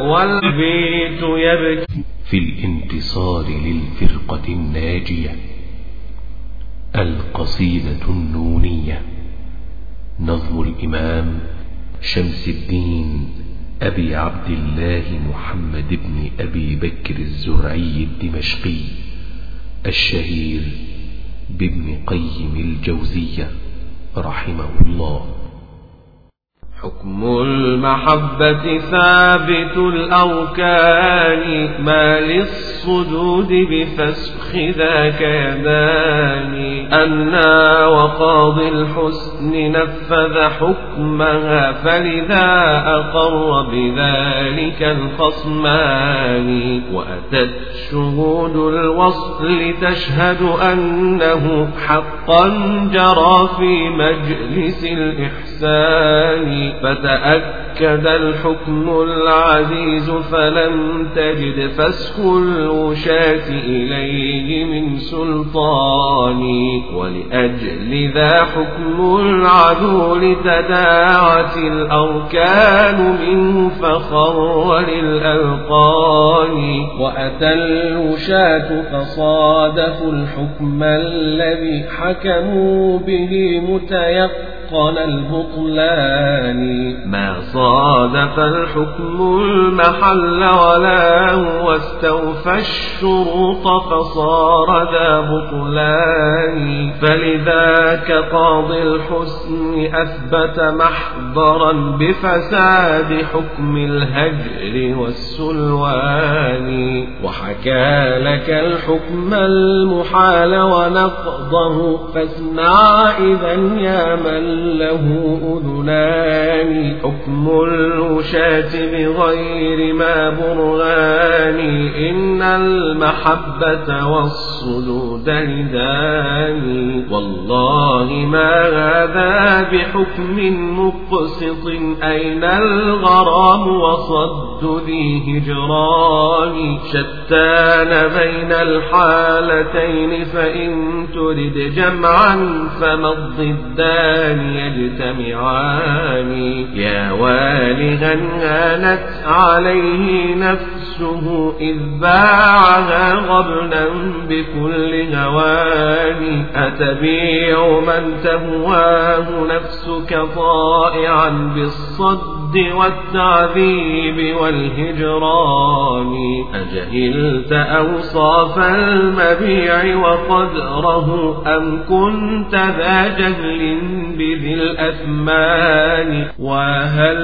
والبيت يبكي. في الانتصار للفرقة الناجية القصيدة النونية نظم الإمام شمس الدين أبي عبد الله محمد بن أبي بكر الزرعي الدمشقي الشهير بابن قيم الجوزية رحمه الله. حكم المحبة ثابت الأركان ما للصدود بفسخ ذاك يدان أنا وقاضي الحسن نفذ حكمها فلذا أقر بذلك الخصمان وأتت شهود الوصل تشهد أنه حقا جرى في مجلس الإحسان فتأكد الحكم العزيز فلم تجد فسخ الوشاة إليه من سلطان ولأجل ذا حكم العدول تداعت الأركان منه فخر للألقان وأتى الوشاة فصادفوا الحكم الذي حكموا به متيقن حقن البطلان. ما صادف الحكم المحل ولا هو استوفى الشروط فصار ذا بطلان. فلذاك قاضي الحسن أثبت محضرا بفساد حكم الهجر والسلوان. وحكى لك الحكم المحال ونقضه فاسمع إذا يا من له أذنان حكم الوشاة بغير ما برهان إن المحبة والصدود لدان والله ما هذا بحكم مقسط أين الغرام وصد ذي هجران شتان بين الحالتين فإن ترد جمعا فما الضدان يجتمعان. يا والغا هانت عليه نفسه إذ باعها غبنا بكل هوان. أتبيع من تهواه نفسك طائعا بالصد والتعذيب والهجران. أجهلت أوصاف المبيع وقدره أم كنت ذا جهل بذي الأثمان؟ وهل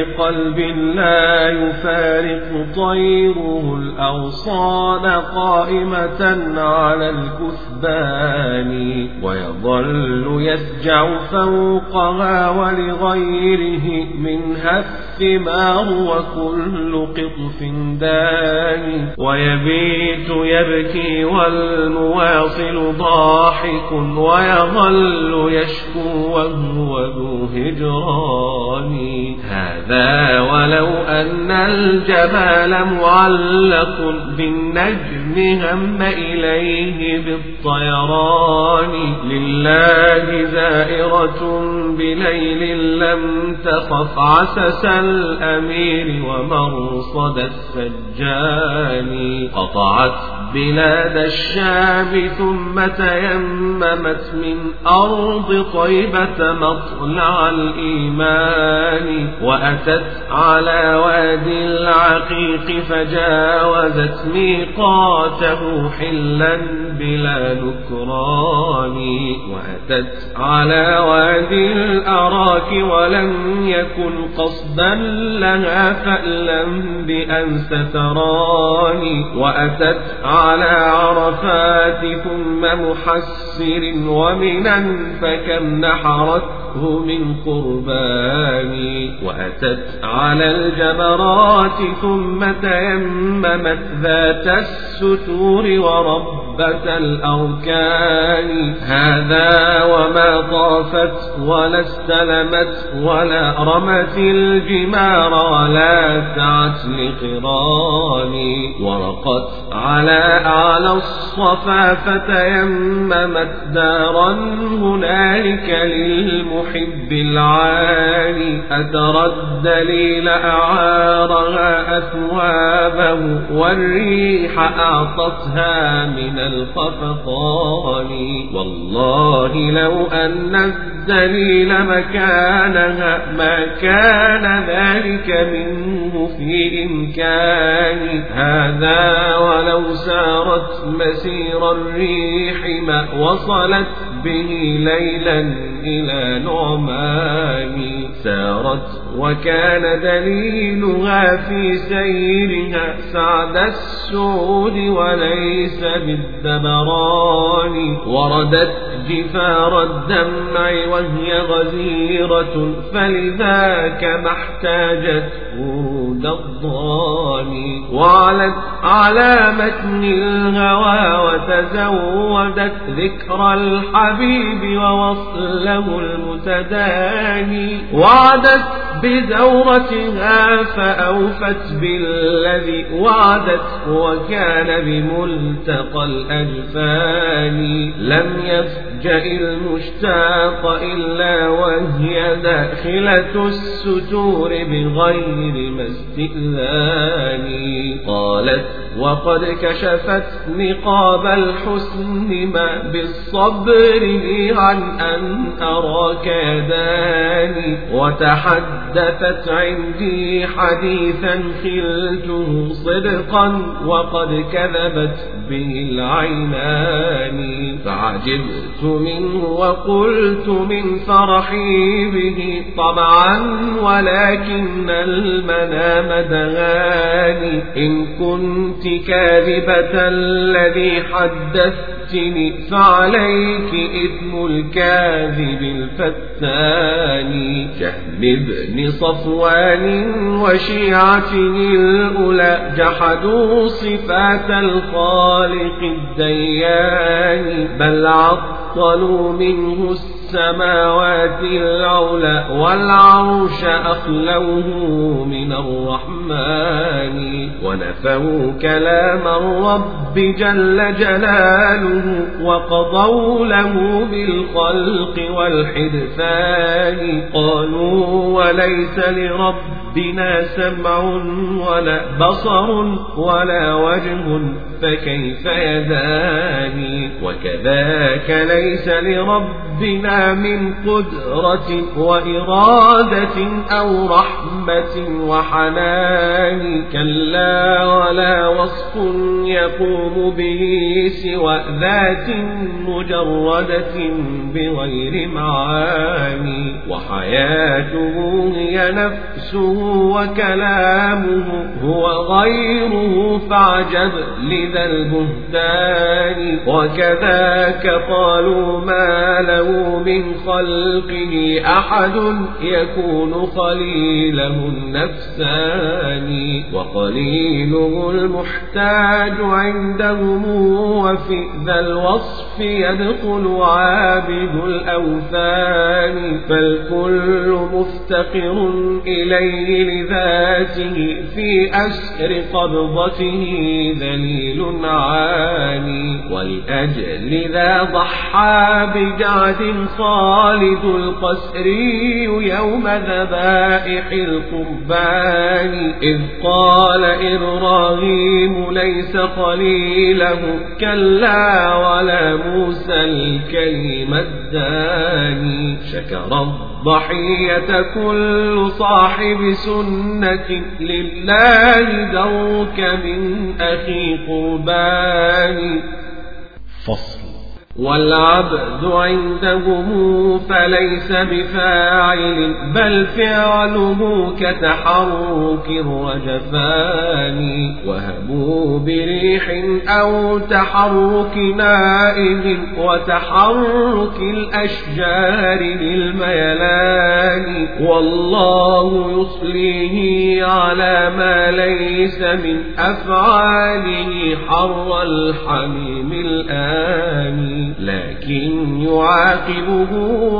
لقلب لا يفارق طيره الأوصان قائمة على الكثبان؟ ويظل يسجع فوقها ولغيره منها الثمار وكل قطف دان. ويبيت يبكي والمواصل ضاحك ويظل يشكو وهو ذو هجران. هذا ولو أن الجبال معلق بالنجم هم إليه بالطيران. لله زائرة بليل لم تخف عسس الأمير ومرصد السجان قطعت بلاد الشام ثم تيممت من أرض طيبة مطلع الإيمان. وأتت على وادي العقيق فجاوزت ميقاته حلا بلا نكران. وأتت على وادي الأراك ولم يكن قصدا لها فألم بأن ستراني وأتت على عرفات ثم محسر ومنا فكم نحرته من قربان وأتت على الجمرات ثم تيممت ذات الستور وربة الأركان. هذا وما طافت ولا استلمت ولا رمت الجمار ولا سعت لقران ورقت على أعلى الصفا فتيممت دارا هنالك للمحب العالي أترى الدليل أعارها أثوابه والريح أعطتها من الخفقان. والله لو أن الدليل مكانها ما كان ذلك منه في إمكان هذا ولو سارت مسير الريح ما وصلت به ليلا إلى نعمان سارت وكان دليلها في سيرها سعد السعود وليس بالدبران. وردت جفار الدمع وهي غزيرة فلذاك ما احتاجت ورود الضان وعلت على متن الهوى وتزودت ذكر الحبيب ووصله المتداني وعدت بزورتها فأوفت بالذي وعدت وكان بملتقى الأجفان. لم يفجأ المشتاق إلا وهي داخلة الستور بغير ما استئذان. قالت وقد كشفت نقاب الحسن ما بالصبر لي عن أن أراك يداني وتحدثت عندي حديثا خلته صدقا وقد كذبت به العينان. فعجبت منه وقلت من فرحي به طبعا ولكن المنام دهاني. إن كنت كاذبة الذي حدثتني فعليك إثم الكاذب الفتان شهم بن صفوان وشيعته الأولى جحدوا صفات الخالق الديان بل عطلوا منه السماوات العلى والعرش أخلوه من الرحمن. ونفوا كلام الرب جل جلاله وقضوا له بالخلق والحدثان. قالوا وليس لربنا سمع ولا بصر ولا وجه فكيف يداني وكذاك ليس لربنا من قدرة وإرادة أو رحمة وحنان كلا ولا وصف يقوم به سوى ذات مجردة بغير معاني. وحياته هي نفسه وكلامه هو غيره فعجب لذا البهتان وكذاك قالوا ما له من خلقه أحد يكون خليله النفسان وقليله المحتاج عندهم وفي ذا الوصف يدخل عابد الأوثان فالكل مفتقر إليه لذاته في أسر قبضته ذليل عاني. ولأجل ذا ضحى بجعد خالد القسري يوم ذبائح القربان. إذ قال إبراهيم ليس قليله كلا ولا موسى الكلم الداني. شكر الضحية كل صاحب سنة لله دوك من أخي قربان فصل. والعبد عندهم فليس بفاعل بل فعله كتحرك الرجفان. وهبوا بريح أو تحرك نائم وتحرك الأشجار للميلان. والله يصليه على ما ليس من أفعاله حر الحميم الآن. لكن يعاقبه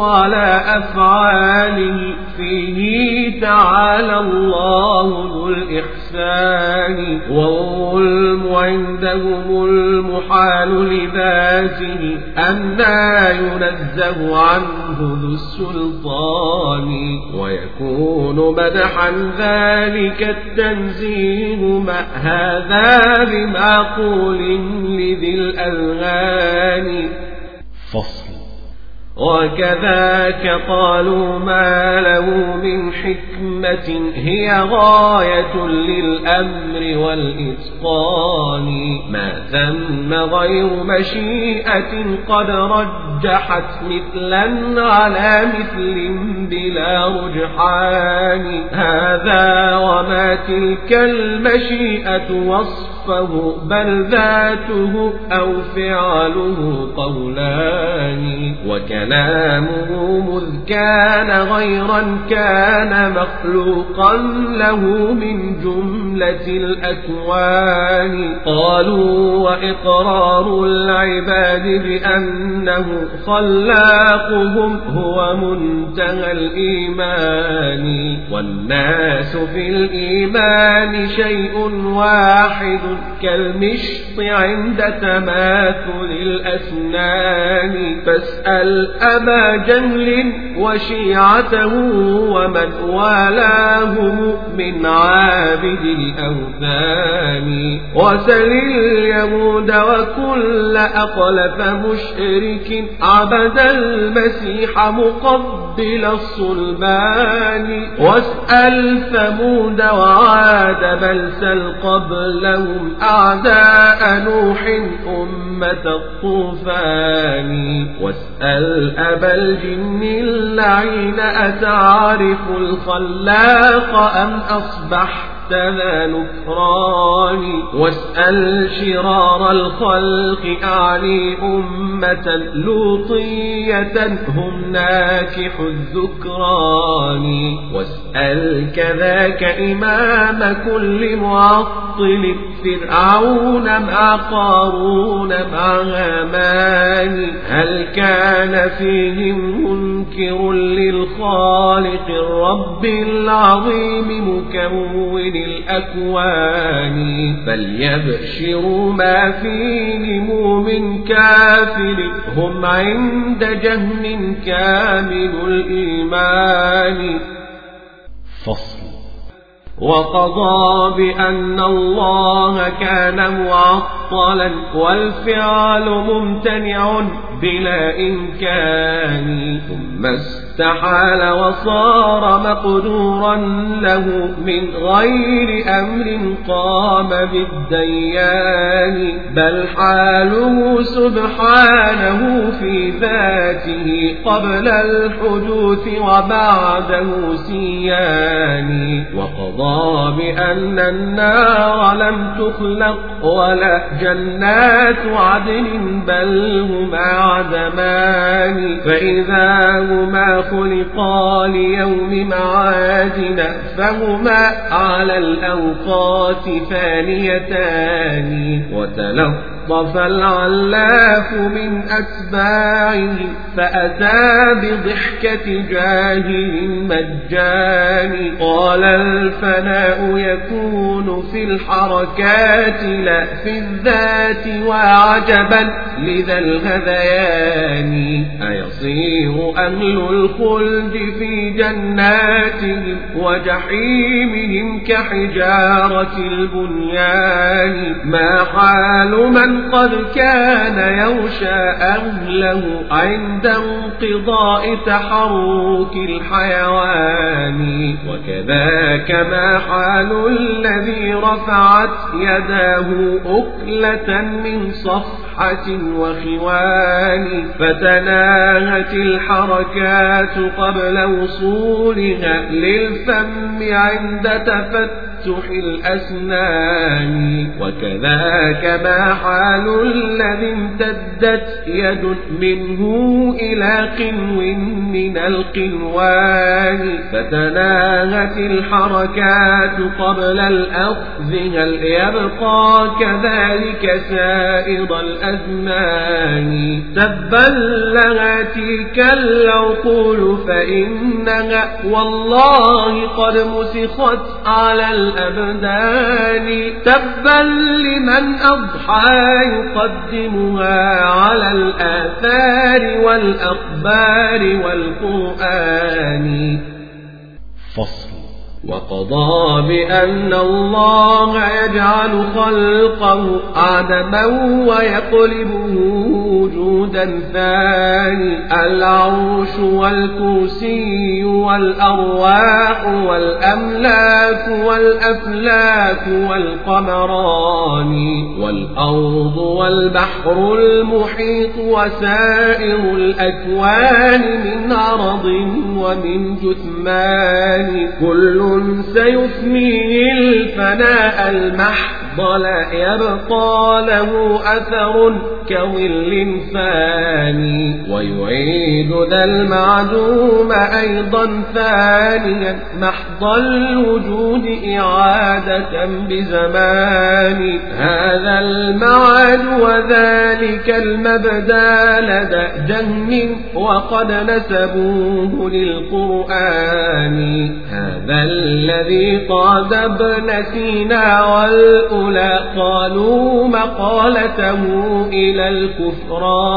على أفعاله فيه تعالى الله ذو الإحسان والظلم عندهم المحال لذاته أنا ينزه عنه ذو السلطان؟ ويكون مدحا ذلك التنزيه ما هذا بمعقول لذي الأذهان. فصل وكذاك قالوا ما له من حكمة هي غاية للأمر والإتقان. ما ثم غير مشيئة قد رجحت مثلا على مثل بلا رجحان. هذا وما تلك المشيئة وصفه بل ذاته أو فعله قولان وكذا كلامه مذ كان غيرا كان مخلوقا له من جملة الأكوان قالوا وإقرار العباد بأنه خلاقهم هو منتهى الإيمان والناس في الإيمان شيء واحد كالمشط عند تماثل الأسنان. فاسأل أبا جهل وشيعته ومن والاهم من عابد الأوثان. وسل اليهود وكل أقلف مشرك عبد المسيح مقبل الصلبان. واسأل ثمود وعاد بل سل قبلهم أعداء نوح أمة الطوفان. واسأل أبا الجن اللعين أتعرف الخلاق أم أصبحت ذا نكران. واسأل شرار الخلق أعني أمة لوطية هم ناكح الذكران. واسأل كذاك إمام كل معطل فرعون مع قارون مع هامان. هل كان فيهم منكر للخالق الرب العظيم مكون؟ الأكوان فليبشروا ما فيهم من كافر. هم عند جهم كامل الإيمان. فصل وقضى بأن الله كان معطلا والفعل ممتنع بلا إمكان. ثم استحال وصار مقدورا له من غير أمر قام بالديان. بل حاله سبحانه في ذاته قبل الحدوث وبعده سيان. وقضى بأن النار لم تخلق ولا جنات عدن بل هما عدمان. فإذا هما خلقا ليوم معادنا فهما على الأوقات فانيتان. وتلطف العلاف من أتباعه فأتى بضحكة جاهل مجان قال الفناء يكون في الحركات لا في الذات وعجبا لذا الهذيان أيصير أهل الخلد في جناتهم وجحيمهم كحجارة البنيان ما حال من قد كان يغشى أهله عند انقضاء تحرك الحيوان. وكذاك ما حال الذي رفعت يداه أكلة من صفحة وخوان. فتناهت الحركات قبل وصولها للفم عند تفتح الأسنان. وكذاك ما حال الذي امتدت يد منه إلى قنو من القنوان. فتناهت الحركات قبل الأخذ هل يبقى كذلك سائر الأزمان؟ تبا لها تلك العقول فإنها والله قد مسخت على الأبدان تبا لمن أضحى يقدمها على الآثار والأخبار والقرآن. فصل. وقضى بأن الله يجعل خلقه عدما ويقلبه وجودا ثاني العرش والكرسي والأرواح والأملاك والأفلاك والقمران والأرض والبحر المحيط وسائر الأكوان من عرض ومن جثمان. كل سيفنيه الفناء المحض لا يبقى له أثر كظل فاني ويعيد ذا المعدوم أيضا ثانيا. محض الوجود إعادة بزمان. هذا المعاد وذلك المبدا لدى جهن وقد نسبوه للقرآن. هذا الذي قاد ابن سينا والأولى قالوا مقالته إلى الكفران.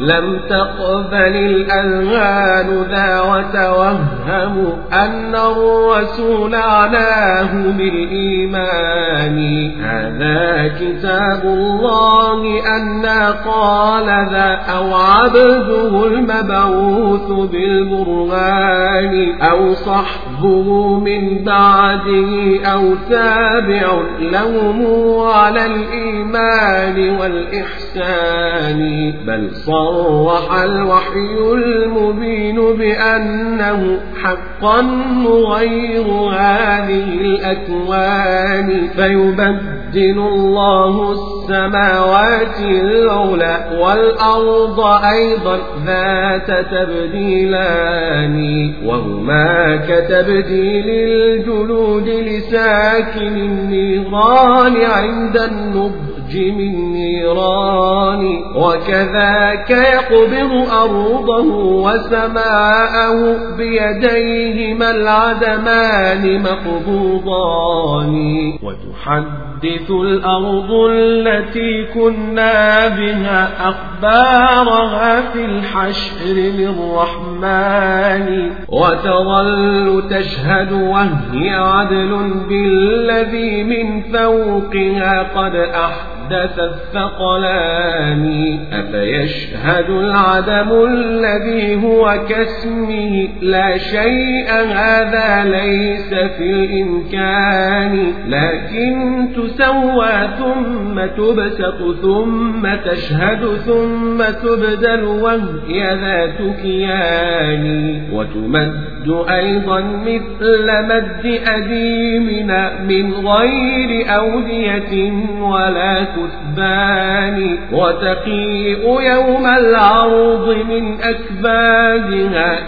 لم تقبل الأذهان ذا وتوهموا أن الرسول عناه بالإيمان. هذا كتاب الله أنا قال ذا أو عبده المبعوث بالبرهان أو صحبه من بعده أو تابع لهم على الإيمان والإحسان. بل صرح الوحي المبين بأنه حقا غير هذه الأكوان. فيبدل الله السماوات العلى والأرض أيضا ذات تبديلان. وهما كتبديل الجلود لساكن النيران عند النضج من نيران وكذاك يقبض أرضه وسماءه بيديهما العدمان مقبوضان. وتحدث الأرض التي كنا بها أخبارها في الحشر للرحمن. وتظل تشهد وهي عدل بالذي من فوقها قد أحدث حدث الثقلان. أفيشهد العدم الذي هو كاسمه؟ لا شيء هذا ليس في الإمكان. لكن تسوى ثم تبسط ثم تشهد ثم تبدل وهي ذات كيان. وتمد أيضا مثل مد أديمنا من غير أودية ولا كثبان. وتقيء يوم العرض من أكبادها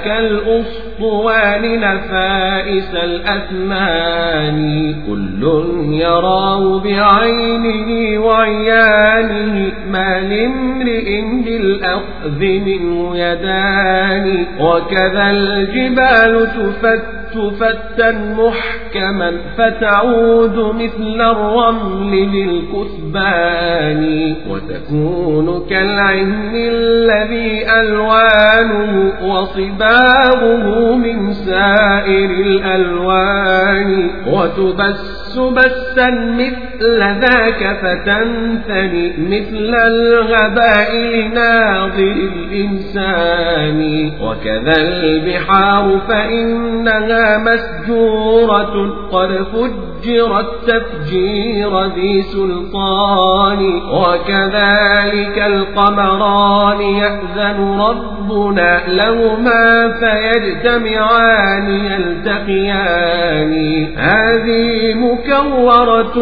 كالأسطوان نفائس الأثمان. كل يراه بعينه وعيانه ما لامرئ بالأخذ منه يدان. وكذا الجبال تفتح فتا محكما فتعود مثل الرمل للكثبان وتكون كالعهن الذي ألوانه وصباغه من سائر الألوان وتبس بسا مثل ذاك فتنثني مثل الغباء لناظر الإنسان وكذا البحار فإنها مسجورة قد فجرت تفجير ذي سلطان وكذلك القمران يأذن ربنا لهما فيجتمعان يلتقيان. هذه مكورة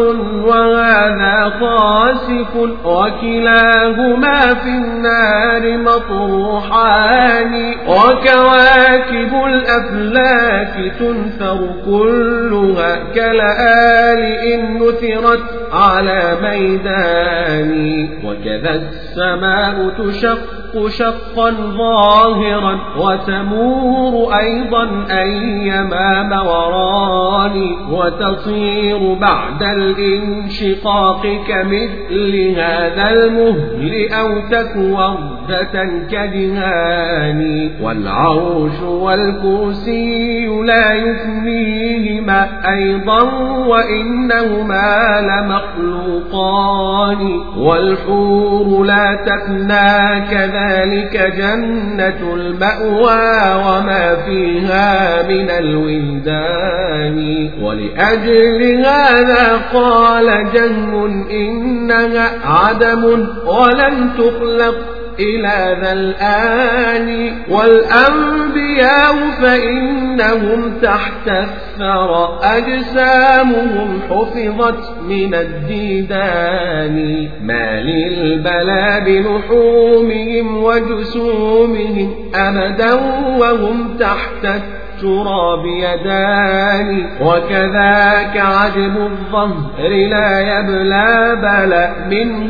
وهذا خاسف وكلاهما في النار مطروحان وكواكب الأفلاك تنثر كلها كالآل إن نثرت على ميدان وكذا السماء تشق شقا ظاهرا وتمور أيضا أيما موران وتصير بعد الانشقاق كمثل هذا المهل أو تكوردة كدهان. والعرش والكرسي لا يثنيهما أيضا وإنهما لمخلوقان. والحور لا تفنى كذلك جنة المأوى وما فيها من الولدان ولأجل هذا قال جهم إنها عدم ولن تخلق إلى ذا الآن والأنبياء فإنهم تحت الثرى أجسامهم حفظت من الديدان ما للبلا بلحومهم وجسومهم أبدا وهم تحت التراب يدان وكذاك عجب الظهر لا يبلى بلى منه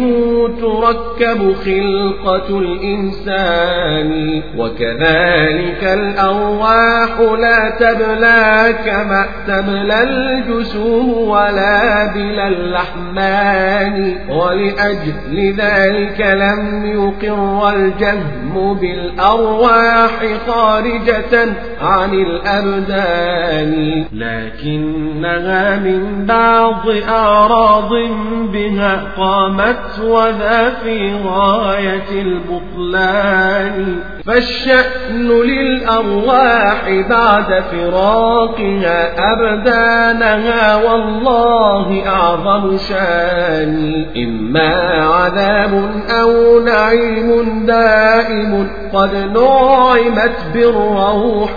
تركب خلقة الإنسان وكذلك الأرواح لا تبلى كما تبلى الجسوم ولا بلا اللحمان. ولأجل ذلك لم يقر الجهم بالأرواح خارجة عن الأبدان لكنها من بعض أعراض بها قامت وذا في غاية البطلان. فالشأن للأرواح بعد فراقها أبدانها والله أعظم شان. إما عذاب أو نعيم دائم قد نعمت بالروح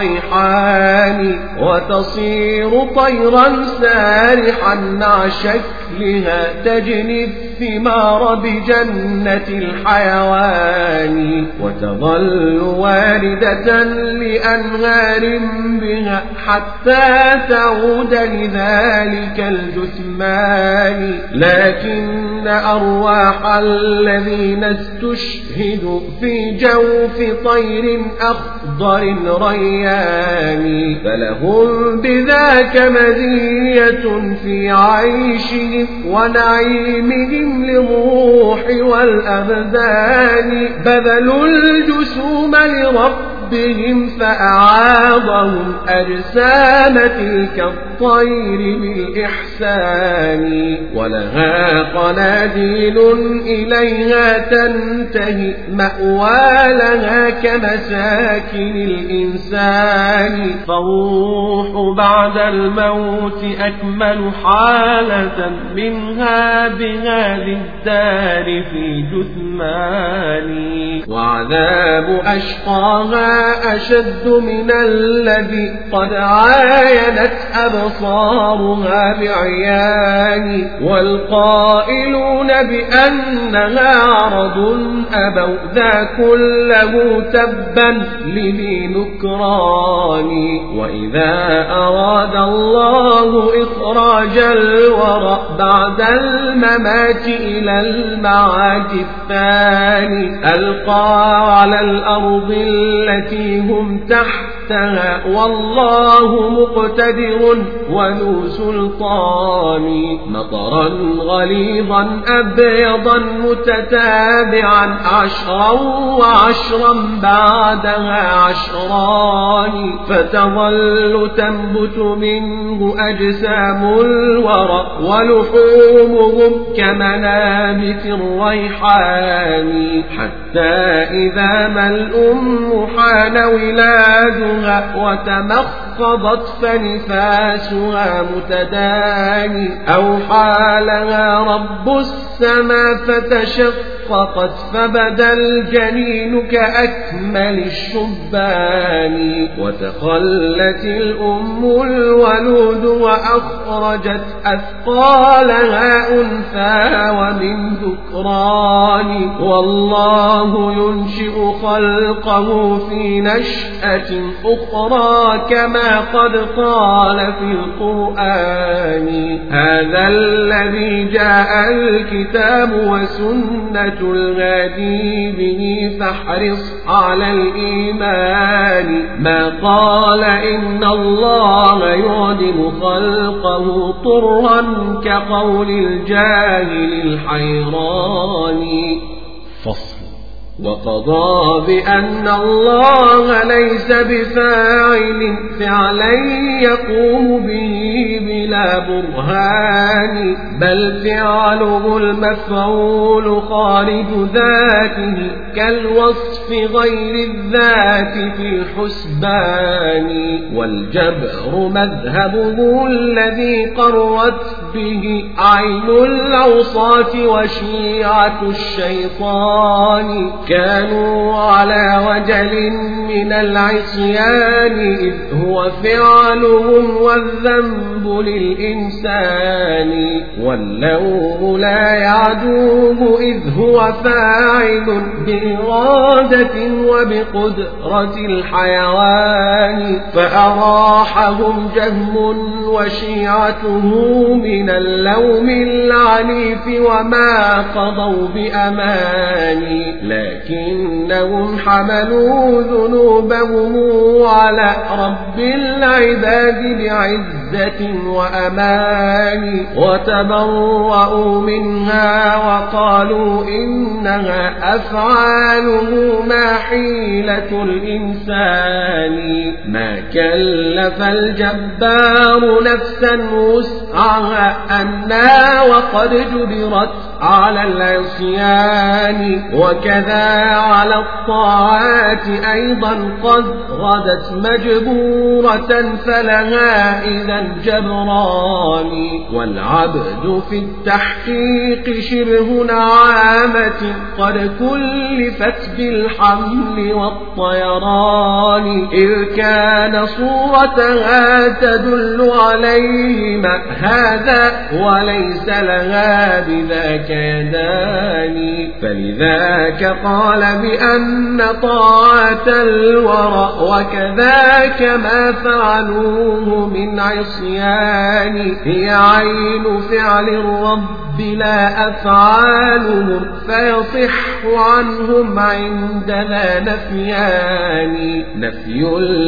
والريحان وتصير طيرا سارحا مع شكلها تجني الثمار بجنة الحيوان وتظل واردة لأنهار بها حتى تعود لذلك الجثمان. لكن أرواح الذين استشهدوا في جوف طير أخضر ريان فلهم بذاك مزية في عيشهم ونعيمهم. للروح والأبدان بذلوا الجسوم لرب ربهم فأعاضهم أجسام تلك الطير بالإحسان ولها قناديل إليها تنتهي مأوى لها كمساكن الإنسان فالروح بعد الموت أكمل حالة منها بهذه الدار في جثمان وعذاب أشقاها أشد من الذي قد عاينت أبصارها بعيان والقائلون بأنها عرض أبوا ذا كله تبا لذي نكران. وإذا أراد الله إخراج الورى بعد الممات إلى المعاد الثاني ألقى على الأرض التي التي هم تحتها والله مقتدر وذو سلطان. مطرا غليظا أبيضا متتابعا عشرا وعشرا بعدها عشران. فتظل تنبت منه أجسام الورى ولحومهم كمنابت الريحان. حتى إذا ما الأم حان ولادها وتمخضت فنفاسها متداني. أو حالها رب السماء فتشققت فبدا الجنين كأكمل الشبان. وتخلت الأم الولود وأخرجت أثقالها أنثى ومن ذكران. والله ينشئ خلقه في نشأة أخرى كما قد قال في القرآن. هذا الذي جاء الكتاب وسنة الهادي به فاحرص على الإيمان. ما قال إن الله يعدم خلقه طرا كقول الجاهل الحيران فصل. وقضى بأن الله ليس بفاعل فعلا يقوم به بلا برهان بل فعله المفعول خارج ذاته كالوصف غير الذات في الحسبان. والجبر مذهبه الذي قرت به عين الأوصاف وشيعة الشيطان. كانوا على وجل من العصيان إذ هو فعلهم والذنب للإنسان. واللوم لا يعدوه إذ هو فاعل بإرادة وبقدرة الحيوان. فأراحهم جهم وشيعته من اللوم العنيف وما قضوا بأمان. لكنهم حملوا ذنوبهم على رب العباد بعزة وأمان وتبرؤوا منها وقالوا إنها أفعاله ما حيلة الإنسان. ما كلف الجبار نفسا وسعها أنا وقد جبرت على العصيان. وكذا على الطاعات أيضا قد غدت مجبورة فلها إذا جبران والعبد في التحقيق شبه نعامة قد كلفت بالحمل والطيران. إذ كان صورتها تدل عليهما هذا وليس لها بذاك يدان. فلذاك قال بأن طاعة الورى وكذاك ما فعلوه من عصيان. هي عين فعل الرب لا أفعالهم فيصح عنهم عندنا نفيان. نفي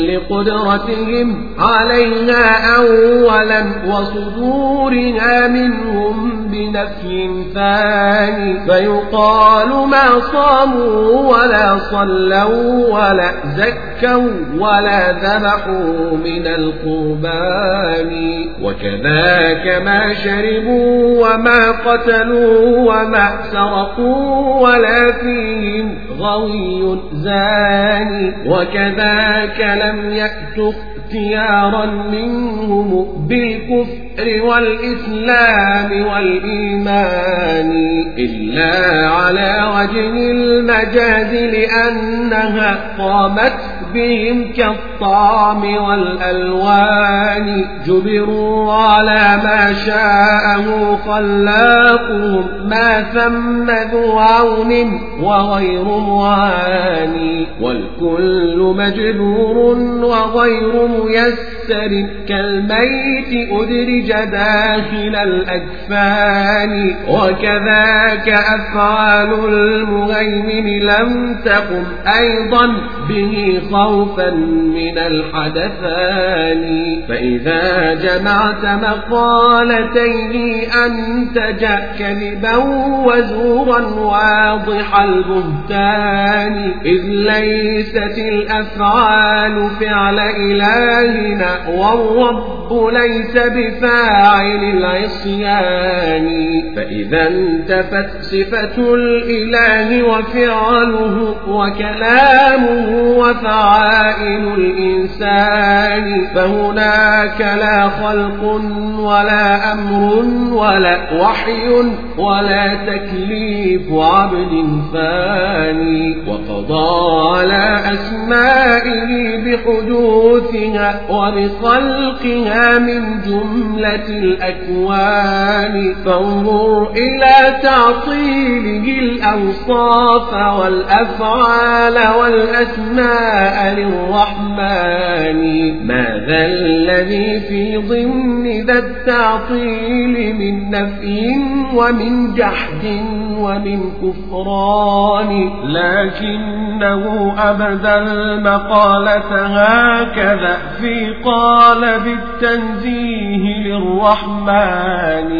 لقدرتهم عليها أولا وصدورها منهم بنفي ثاني. فيقال ما صاموا ولا صلوا ولا زكوا ولا ذبحوا من القربان. وكذاك ما شربوا وما قتلوا وما سرقوا ولا فيهم غوي زاني. وكذاك لم يأتوا اختيارا منهم بالكفر والإسلام والإيمان إلا على وجه المجاز لأنها قامت بهم كالطعم والألوان جبروا على ما شاءه خلاقهم ما ثم ذو عون وغير معاني والكل مجبور وغير ميسر كالميت أدرج داخل الأكفان وكذاك أفعال المهيمن لم تقم أيضا به خلق خوفا من الحدثان. فإذا جمعت مقالتين أنتج كذبا وزورا واضح البهتان. إذ ليست الأفعال فعل إلهنا والرب ليس بفاعل العصيان. فإذا انتفت صفة الإله وفعله وكلامه وفعائل الإنسان فهناك لا خلق ولا أمر ولا وحي ولا تكليف عبد فاني وقضى على أسمائه بحدوثها وبخلقها من جملة الأكوان فانظر إلى تعطيله الأوصاف والأفعال والأسماء للرحمن. ماذا الذي في ضمن ذا التعطيل من نفي ومن جحد ومن كفران؟ لكنه أبدى المقالة هكذا في قالب التنزيه للرحمن.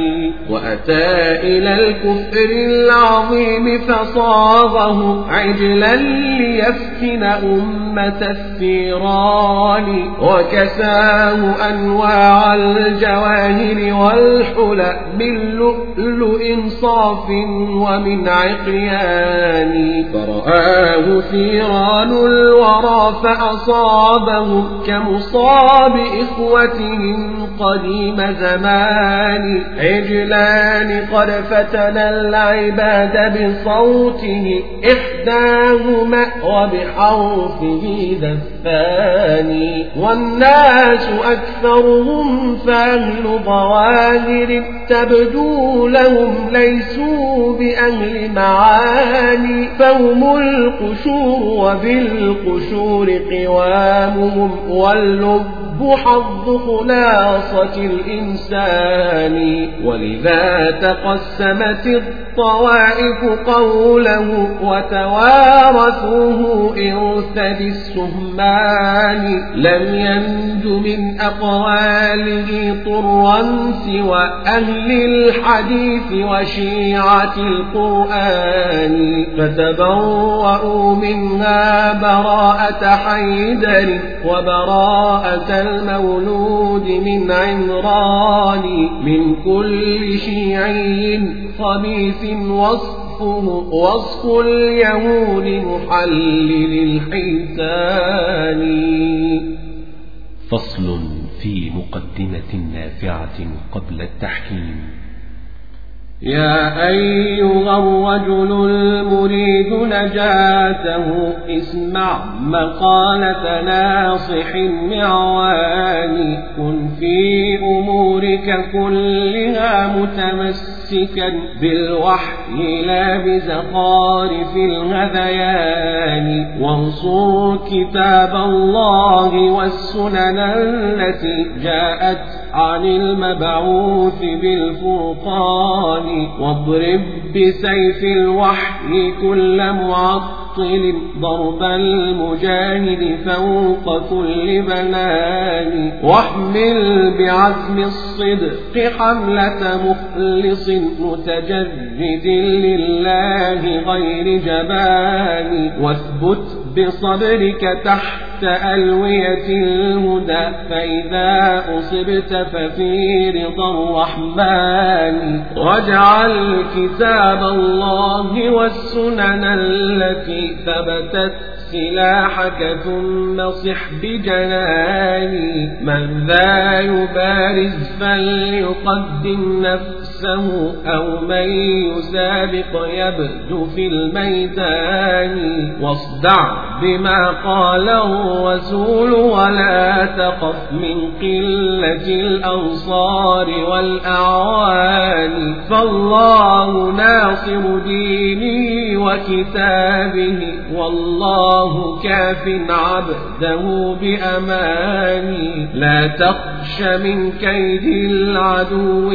وأتى إلى الكفر العظيم فصاغه عجلا ليفتن أمة الثيران وكساه أنواع الجواهر والحلى من لؤلؤ صاف ومن عقيان. فرآه ثيران الورى فأصابه كمصاب إخوتهم قديم زمان. عجلان قد فتن العباد بصوته إحداهما وبحرفه الثاني. والناس أكثرهم فأهل ظواهر تبدو لهم ليسوا بأهل معاني. فهم القشور وبالقشور قوامهم واللب حظ خلاصة الإنسان ولذا تقسمت الطوائف قوله وتوارثوه إرث السهمان. لم ينج من أقواله طرا سوى أهل الحديث وشيعة القرآن فتبرؤوا منها براءة حيدر وبراءة المولود من عمران من كل شيعي خبيث وصفه وصف اليهود محلل الحيتان. فصل في مقدمة نافعة قبل التحكيم. يا أيها الرجل المريد نجاته اسمع مقالة ناصح معواني. كن في أمورك كلها متمسكا بالوحي لا بزخارف الهذيان وانصر كتاب الله والسنن التي جاءت عن المبعوث بالفرقان. واضرب بسيف الوحي كل معطل ضرب المجاهد فوق كل بنان. واحمل بعزم الصدق حملة مخلص متجرد لله غير جبان. واثبت بصبرك تحت ألوية الهدى فإذا أصبت ففي رضا الرحمن. واجعل كتاب الله والسنن التي ثبتت سلاحك ثم صح بجناني. من ذا يبارز فليقدم نفسه أو من يسابق يبدو في الميدان واصدع بما قاله الرسول ولا تقف من قلة الأنصار والأعوان فالله ناصر دينه وكتابه والله كاف عبده بأماني لا تخش من كيد العدو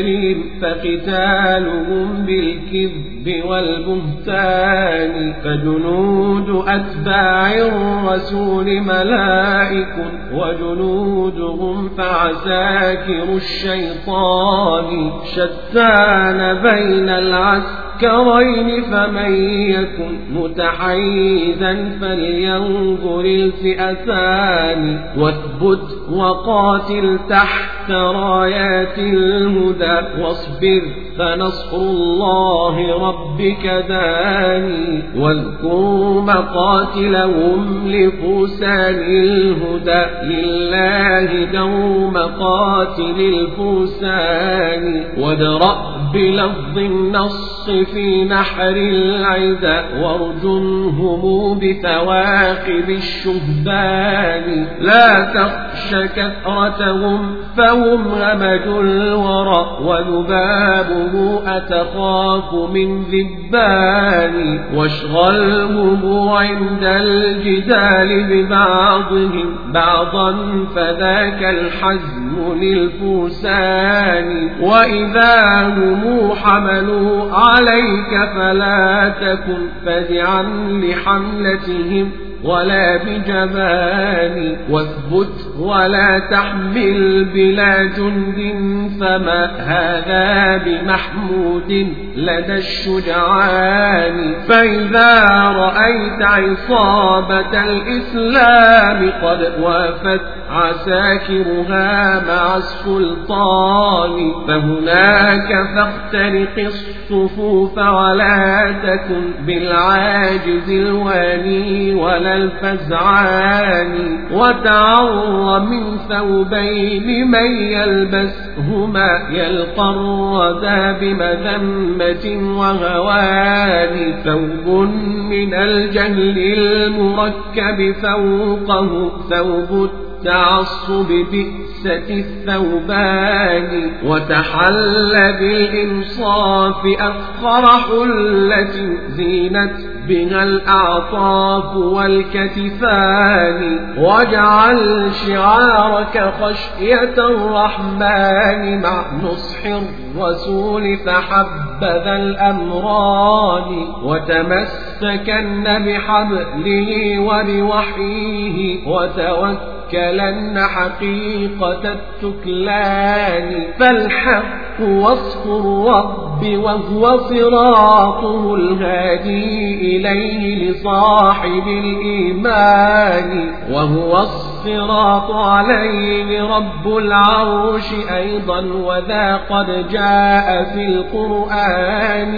ومكرهم فقتالهم بالكذب والبهتان فجنود أتباع الرسول ملائك وجنودهم فعساكر الشيطان. شتان بين العسكر المنكرين فمن يكن متحيزا فلينظر الفئتان واثبت وقاتل تحت رايات الهدى واصبر فنصر الله ربك داني. واذكر مقاتلهم لفوسان الهدى. لله دوم قاتل الفوسان. وادرأ بلفظ النص في نحر العدا وارجمهم بثواقب الشهبان. لا تخش كثرتهم فهم همج الورى وذبابه أتخاف من ذبان واشغلهم عند الجدال ببعضهم بعضا فذاك الحزم للفرسان وإذا هم حملوا عليك فلا تكن فزعا لحملتهم ولا بجبان واثبت ولا تحمل بلا جند فما هذا بمحمود لدى الشجعان. فإذا رأيت عصابة الإسلام قد وافت عساكرها مع السلطان. فهناك فاخترق الصفوف ولا تكن بالعاجز الواني ولا الفزعان وتعر من ثوبين من يلبسهما يلقى الردى بمذمة وهوان ثوب من الجهل المركب فوقه ثوب التعصب بئسة الثوبان وتحل بالإنصاف أفخر حلة زينت بها الأعطاف والكتفان واجعل شعارك خشية الرحمن مع نصح الرسول فحبذا الأمران وتمسكن بحبله وبوحيه وتوكل توكلن حقيقة التكلان فالحق وصف الرب وهو صراطه الهادي إليه لصاحب الإيمان وهو الصراط عليه رب العرش أيضا وذا قد جاء في القرآن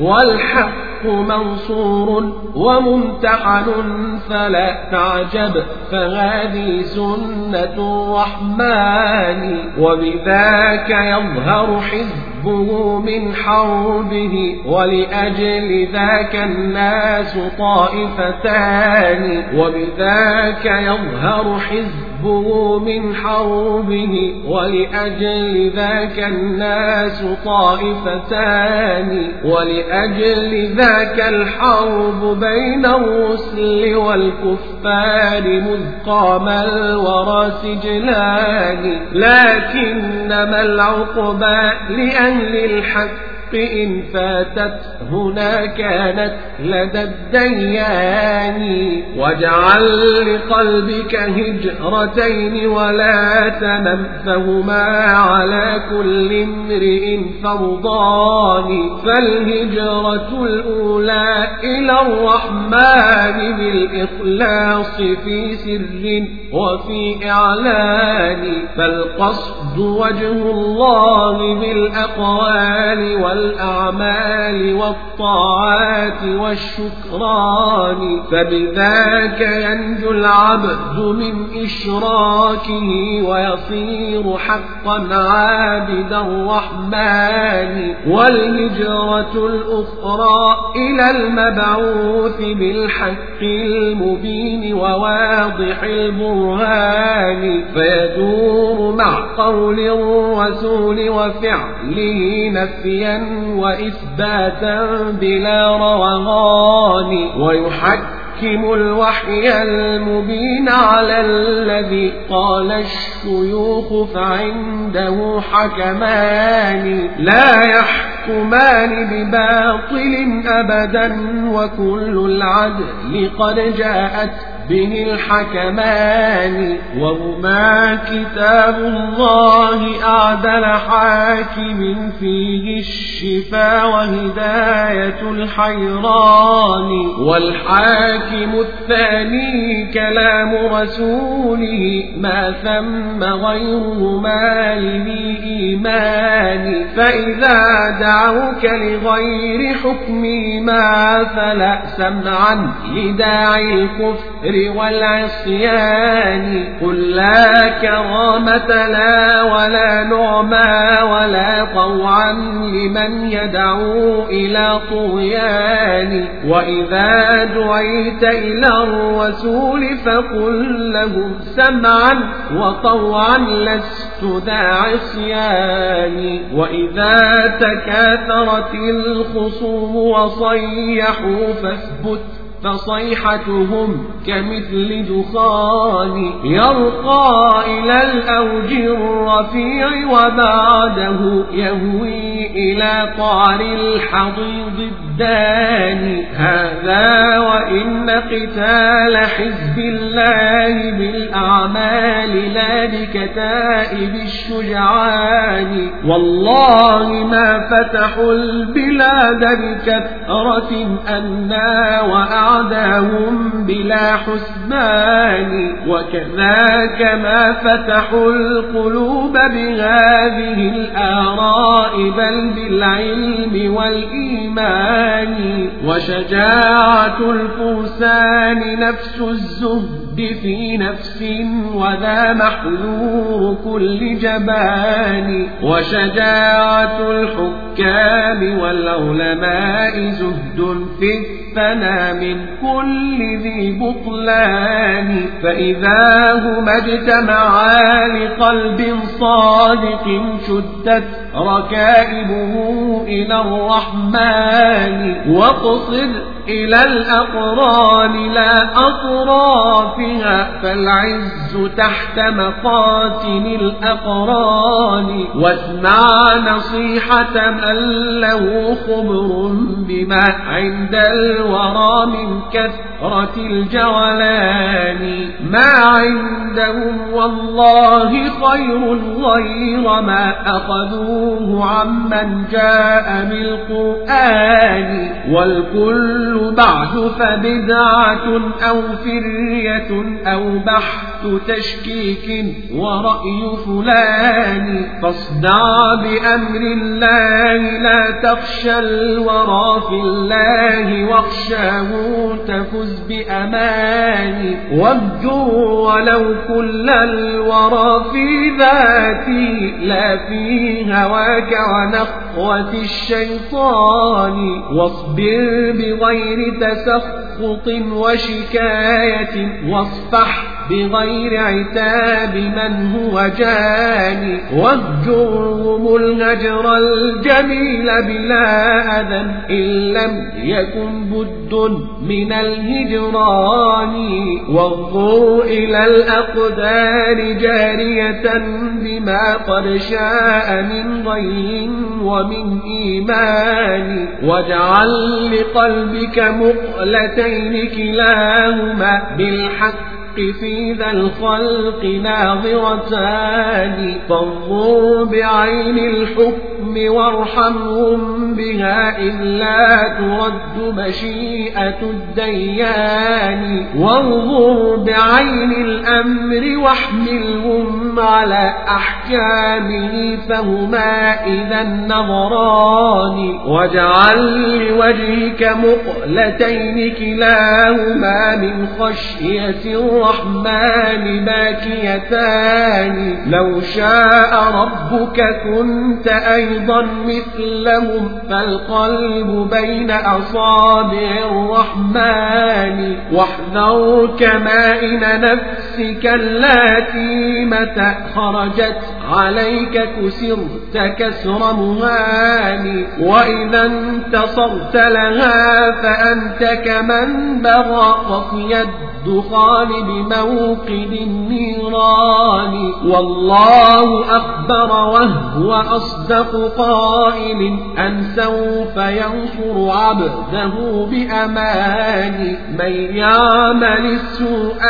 والحق منصور وممتحن فلا تعجب فهذه سنة الرحمن وبذاك يظهر حزبه من حربه ولأجل ذاك الناس طائفتان وبذاك يظهر حزبه من حربه ولأجل ذاك الناس طائفتان ولأجل ذاك الحرب بين الرسل والكفار مذ قام الورى سجلان. لكنما العقبى لأهل الحق إن فاتت هنا كانت لدى الديان. واجعل لقلبك هجرتين ولا تنم فهما على كل امرئ فرضان. فالهجرة الأولى إلى الرحمن بالإخلاص في سر وفي إعلان. فالقصد وجه الله بالأقوال وال والأعمال والطاعات والشكران فبذاك ينجو العبد من إشراكه ويصير حقا عابد الرحمن والهجرة الأخرى إلى المبعوث بالحق المبين وواضح البرهان فيدور مع قول الرسول وفعله نفيا وإثباتا بلا روغان. ويحكم يحكم الوحي المبين على الذي قال الشيوخ فعنده حكمان. لا يحكمان بباطل أبدا وكل العدل قد جاءت به الحكمان وهما كتاب الله أعدل حاكم فيه الشفاء وهداية الحيران. والحاكم الثاني كلام رسوله ما ثم غيرهما للإيمان فإذا دعوك لغير حكم ما فلا سمعا لداعي الكفر والعصيان قل لا كرامة لا ولا نعمى ولا طوعا لمن يدعو إلى طغيان وإذا دعيت إلى الرسول فقل له سمعا وطوعا لست ذا عصيان وإذا تكاثرت الخصوم وصيحوا فاثبت فصيحتهم كمثل دخان يرقى إلى الأوج الرفيع وبعده يهوي إلى قعر الحضيض الداني. هذا وإن قتال حزب الله بالأعمال لا بكتائب الشجعان. والله ما فتحوا البلاد بكثرة أنا وأعلى أعداهم بلا حسبان وكذاك ما فتحوا القلوب بهذه الآراء بل بالعلم والإيمان وشجاعة الفرسان نفس الزهد في نفس وذا محذور كل جبان وشجاعة الحكام والعلماء زهد في الثنى من كل ذي بطلان فإذا هما اجتمعا لقلب صادق شدت ركائبه إلى الرحمن واقصد إلى الأقران لا أطرافها فالعز تحت مقاتن الأقران واسمع نصيحة من له خبر بما عند الورى من كثرة الجولان ما عندهم والله خير غير ما أخذوه عمن جاء بالقرآن والكل الكل بعد فبدعة أو فرية أو بحث تشكيك ورأي فلان فاصدع بأمر الله لا تخشى الورى في الله واخشاه تفز بأمان وابجر ولو كل الورى في ذاتي لا في هواك ونقوة الشيطان واصبر بغير غير تسخط وشكاية واصفح بغير عتاب من هو جاني. واهجرهم الهجر الجميل بلا أذى إن لم يكن بد من الهجران. واغفر إلى الأقدار جارية بما قد شاء من غي ومن إيمان. واجعل لقلبك مقلتين كلاهما بالحق الحق في ذا الخلق ناظرتان فانظر بعين الحكم وارحمهم بها إذ لا ترد مشيئة الديان. وانظر بعين الأمر واحملهم على أحكامه فهما إذا النظران واجعل لوجهك مقلتين كلاهما من خشية الرحمن باكيتان. لو شاء ربك كنت أيضا أيضا مثلهم فالقلب بين أصابع الرحمن. واحذر كمائن نفسك التي متى خرجت عليك كسرت كسر مهان. وإذا انتصرت لها فأنت كمن بغى وفي الدخان بموقد النيران. والله أخبر وهو أصدق قائل أن سوف ينصر عبده بأمان. من يعمل السوء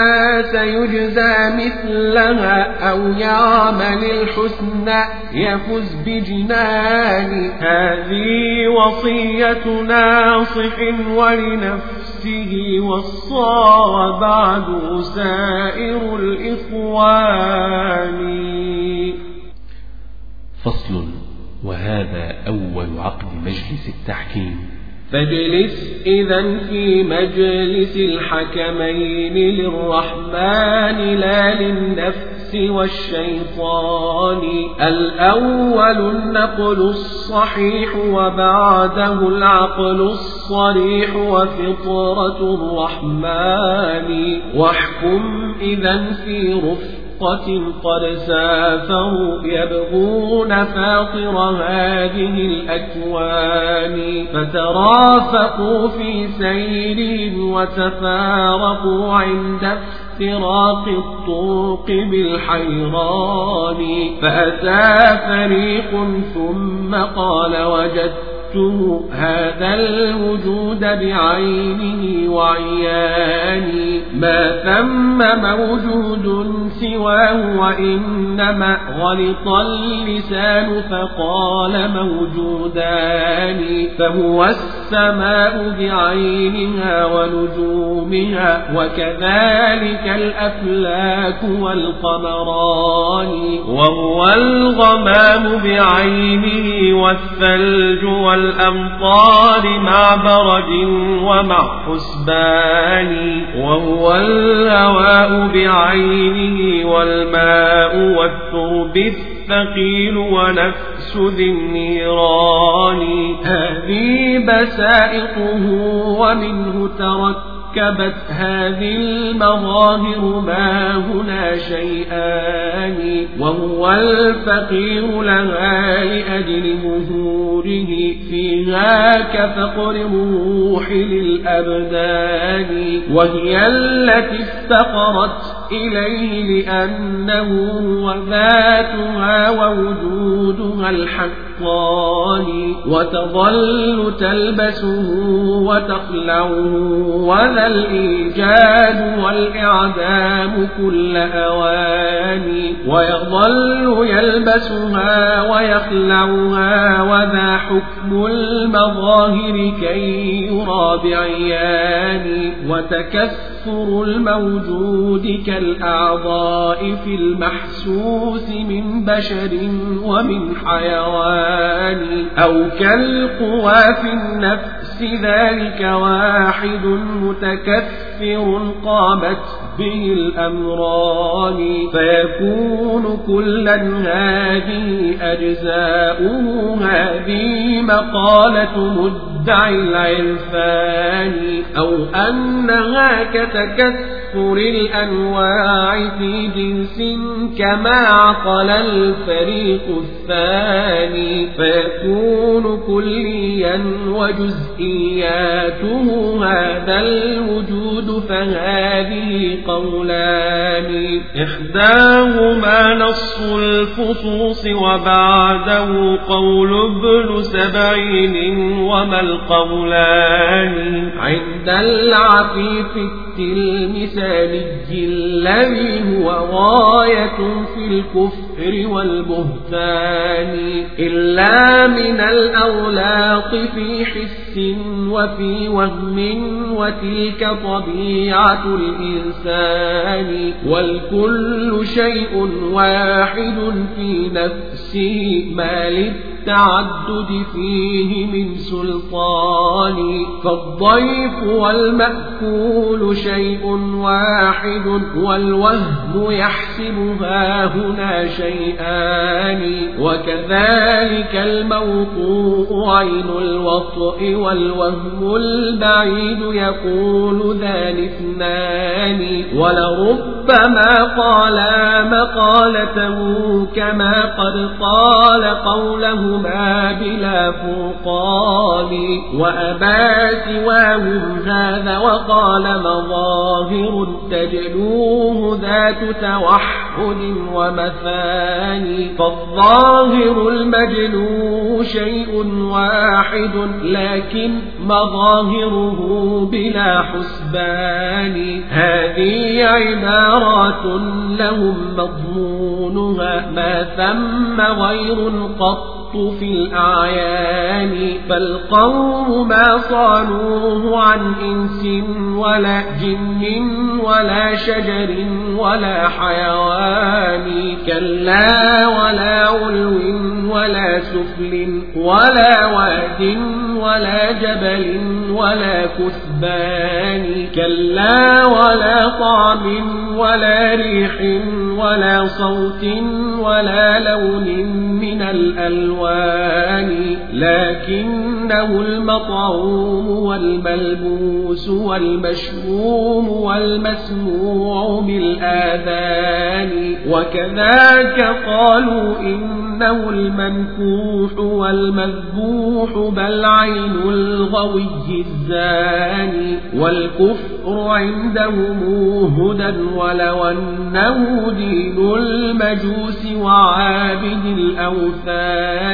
سيجزى مثلها أو يعمل الحسنى يفز بجنان. هذه وصية ناصح ولنفسه والصار بعد سائر الإخوان. فصل. وهذا أول عقد مجلس التحكيم. فاجلس إذا في مجلس الحكمين للرحمن لا للنفس والشيطان. الأول النقل الصحيح وبعده العقل الصريح وفطرة الرحمن. واحكم إذا في رفق قد سافروا يبغون فاطر هذه الأكوان. فترافقوا في سيرهم وتفارقوا عند افتراق الطرق بالحيران. فأتى فريق ثم قال وجدت شاهدته هذا الوجود بعينه وعياني. ما ثم موجود سواه وإنما غلط اللسان فقال موجودان. فهو السماء بعينها ونجومها وكذلك الأفلاك والقمران. وهو الغمام بعينه والثلج والقمران والأمطار مع برد ومع حسبان وهو الهواء بعينه والماء والترب الثقيل ونفس ذي النيران. هذه بسائطه ومنه ترك ركبت هذه المظاهر ما هنا شيئان وهو الفقير لها لأجل مهوره فيها كفقر الروح للأبدان وهي التي افتقرت إليه لأنه هو ذاتها ووجودها الحقان. وتظل تلبسه وتخلعه وذا الإيجاد والإعدام كل أوان. ويظل يلبسها ويخلعها وذا حكم المظاهر كي يرى بعيان. وتكثر الموجود كالأعضاء في المحسوس من بشر ومن حيوان أو كالقوى في النفس ذلك واحد متكثر قامت به الأمران. فيكون كلا هذه أجزاؤه هذه مقالة مدعي العرفان أو أنها كتكثر الأنواع في جنس كما عقل الفريق الثاني فيكون كليا وجزئياته هذا الوجود فهذه قولان إحداهما نص الفصوص وبعده قول ابن سبعين وما القولان؟ عند العفيف التلمساني الذي هو غاية في الكفر والبهتان إلا من الأولاق في حس وفي وهم وتلك طبيعة الإنسان والكل شيء واحد في نفسه ما للتعدد فيه من سلطان فالضيف والمأكول شيء واحد والوهم يحسبها هنا شيئان وكذلك الموطوء عين الوطء والوهم البعيد يقول ذان اثنان ولربما قالا مقالته كما قد قال قولهما بلا فرقان وأبى سواهم هذا وقال مظاهر تجلوه ذات توحد ومثاني فالظاهر المجلو شيء واحد لكن مظاهره بلا حسبان. هذه عبارات لهم مضمونها ما ثم غير قط في الأعيان فالقوم ما صانوه عن إنس ولا جن ولا شجر ولا حيوان كلا ولا علو ولا سفل ولا واد ولا جبل ولا كثبان كلا ولا طعم ولا ريح ولا صوت ولا لون من الألوان. لكنه المطعوم والملبوس والمشموم والمسموع بالآذان. وكذاك قالوا إنه المنفوح والمذبوح بل عين الغوي الزاني. والكفر عندهم هدى ولو أنه دين المجوس وعابد الأوثان.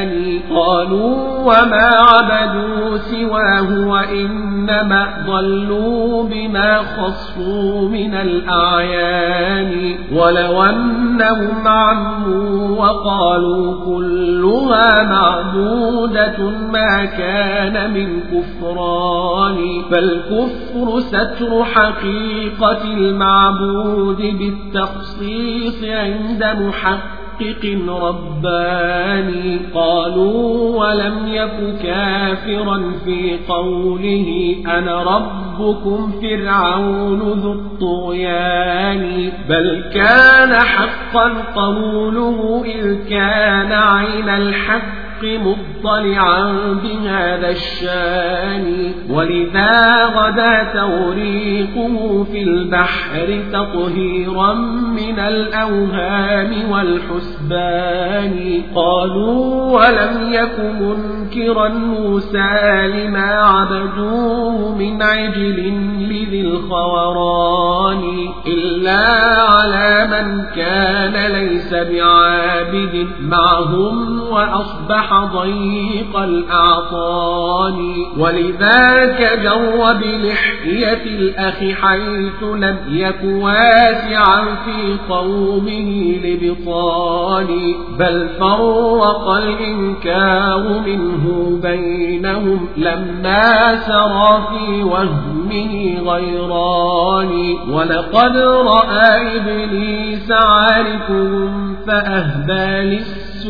قالوا وما عبدوا سواه وإنما ضلوا بما خصوا من الأعيان ولو أنهم عموا وقالوا كلها معبودة ما كان من كفران فالكفر ستر حقيقة المعبود بالتخصيص عند محقق محقق رباني قالوا ولم يك كافرا في قوله أنا ربكم فرعون ذو الطغيان بل كان حقا قوله إذ كان عين الحق مطلعا بهذا الشان. ولذا غدا توريقه في البحر تطهيرا من الأوهام والحسبان. قالوا ولم يك منكرا موسى لما عبدوه من عجل لذي الخوران. إلا على من كان ليس بعابد معهم وأصبح ضيق الأعطان ولذاك جر بلحية الأخ حيث لم يك واسعا في قومه لبطان بل فرق الإنكار منه بينهم لما سرى في وهمه غيران. ولقد رأى إبليس عارفهم فأهبى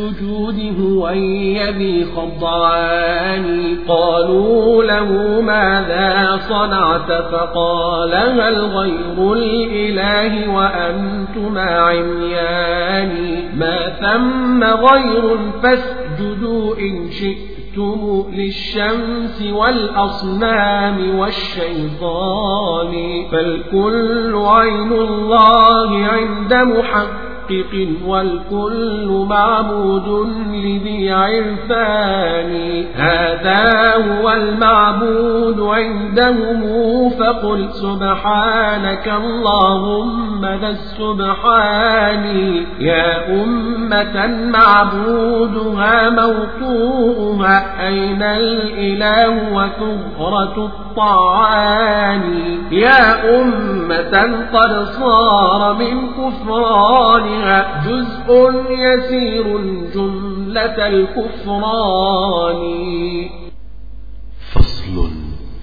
السجود هو يبي خضعان قالوا له ماذا صنعت؟ فقال هل غير الإله وأنتما عميان. ما ثم غير فاسجدوا إن شئتم للشمس والأصنام والشيطان. فالكل عين الله عند محق. محقق والكل معبود لذي عرفان هذا هو المعبود عندهم فقل سبحانك اللهم ذا السبحان يا أمة معبودها موطوءها أين الإله وثغرة الطعان؟ يا أمة قد صار من جزء يسير جملة الكفران. فصل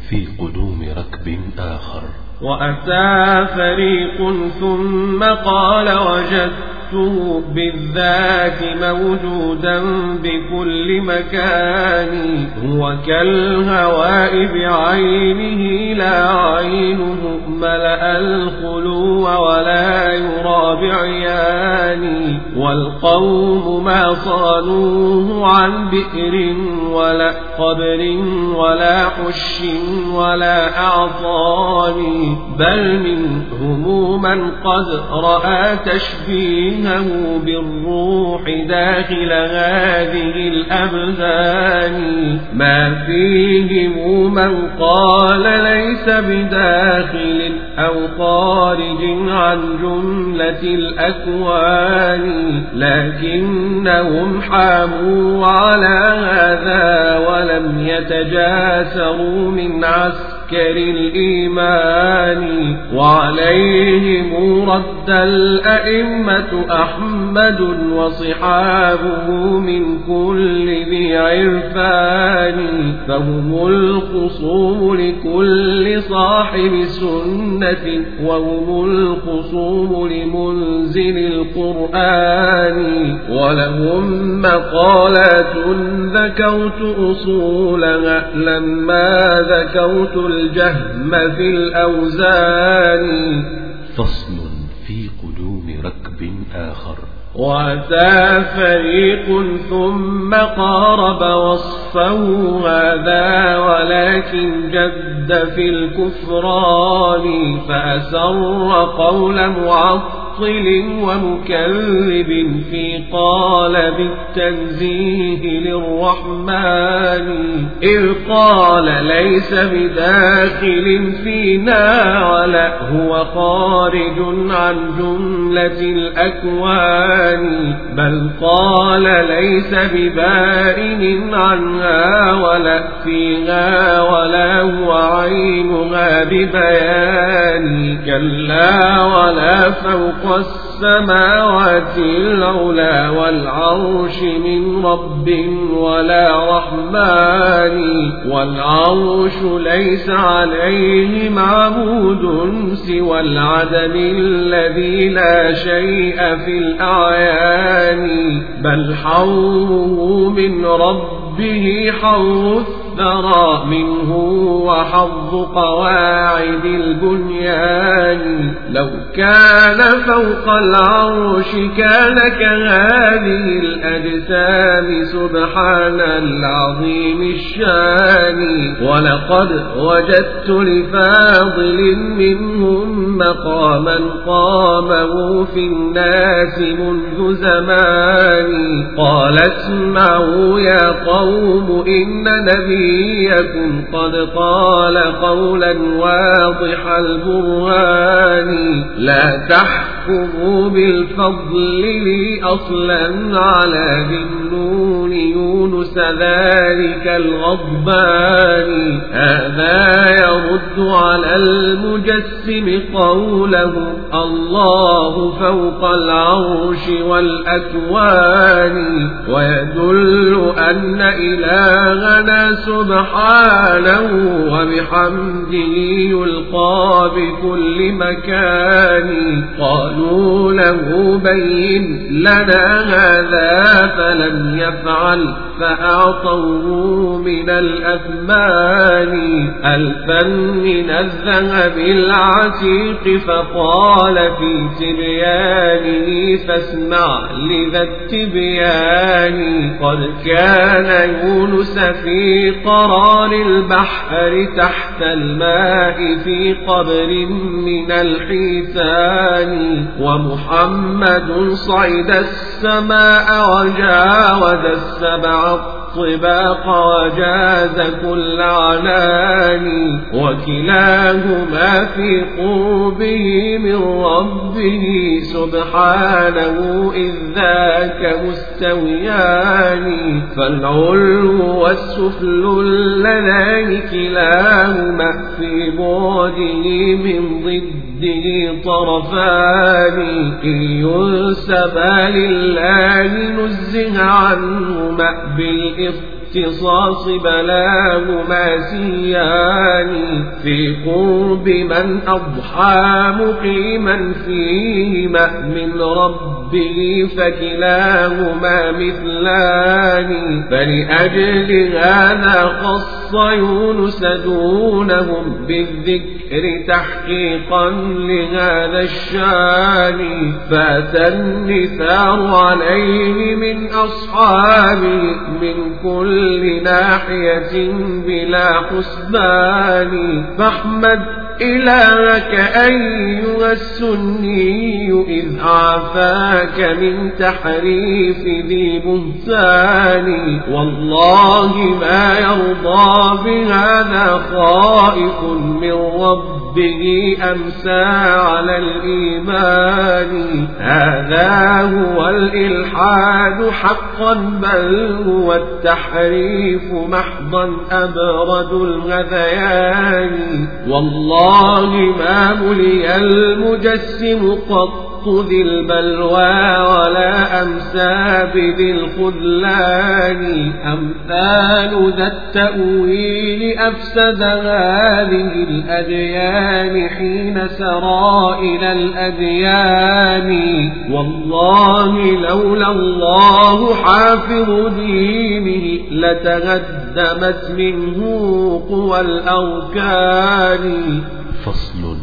في قدوم ركب آخر. وأتى فريق ثم قال وجدت وجدته بالذات موجودا بكل مكان هو كالهواء بعينه لا عينه ملأ الخلو ولا يرى بعيان. والقوم ما صانوه عن بئر ولا قبر ولا حش ولا أعطان بل منهم من قد رأى تشبيهه بالروح داخل هذه الأبدان ما فيهم من قال ليس بداخل أو خارج عن جملة الأكوان لكنهم حاموا على هذا ولم يتجاسروا من عسكر عسكر الإيمان وعليهم رد الأئمة أحمد وصحابه من كل ذي عرفان فهم الخصوم لكل صاحب سنة وهم الخصوم لمنزل القرآن ولهم مقالات ذكرت أصولها لما ذكرت الجهم في الأوزان. فصل في قدوم ركب آخر. وأتى فريق ثم قارب وصفه هذا ولكن جد في الكفران فأسر قول معطل. معطل ومكذب في قالب التنزيه للرحمن إذ قال ليس بداخل فينا ولا هو خارج عن جملة الأكوان بل قال ليس ببائن عنها ولا فيها ولا هو عينها ببيان كلا ولا فوق وَالسَّلَامُ السماوات العلا والعرش من رب ولا رحمن والعرش ليس عليه معبود سوى العدم الذي لا شيء في الأعيان بل حوه من ربه حوث الثرى منه وحظ قواعد البنيان. لو كان فوق العرش كان كهذه الأجسام سبحان العظيم الشان. ولقد وجدت لفاضل منهم مقاما قامه في الناس منذ زمان. قال اسمعوا يا قوم إن نبي نبيكم قد قال قولا واضح البرهان. لا تحكموا بالفضل لي أصلا على ذنون يونس ذلك الغضبان. هذا يرد على المجسم قوله الله فوق العرش والأكوان ويدل أن إلهنا سبحانه وبحمده يلقى بكل مكان. قالوا له بين لنا هذا فلم يفعل فأعطوه من الأثمان ألفا من الذهب العتيق فقال في تبيانه فاسمع لذا التبيان قد كان يونس في قرار البحر تحت الماء في قبر من الحيتان ومحمد صعد السماء وجاوز السبع الطباق وجاز كل عنان وكلاهما في قربه من ربه سبحانه إذ ذاك مستويان فالعلو والسفل اللذان كلاهما في بعده من ضده طرفان إن ينسبا لله نزه عنهما بالاختصاص بلاهما سيان في قرب من أضحى مقيما فيهما من رب ربه فكلاهما مثلان فلأجل هذا خص يونس دونهم بالذكر تحقيقا لهذا الشان. فأتى النثار عليه من أصحابه من كل ناحية بلا حسبان. فاحمد إلهك أيها السني إذ عافاك من تحريف ذي بهتان. والله ما يرضى بهذا خائف من ربه أمسى على الإيمان. هذا هو الإلحاد حقا بل هو التحريف محضا أبرد الغذيان. والله الله ما ملي المجسم قط ذي البلوى ولا أمسى بذي الخذلان أمثال ذا التأويل أفسد هذه الأديان حين سرى إلى الأديان والله لولا الله حافظ دينه لتغدمت منه قوى الأركان فصل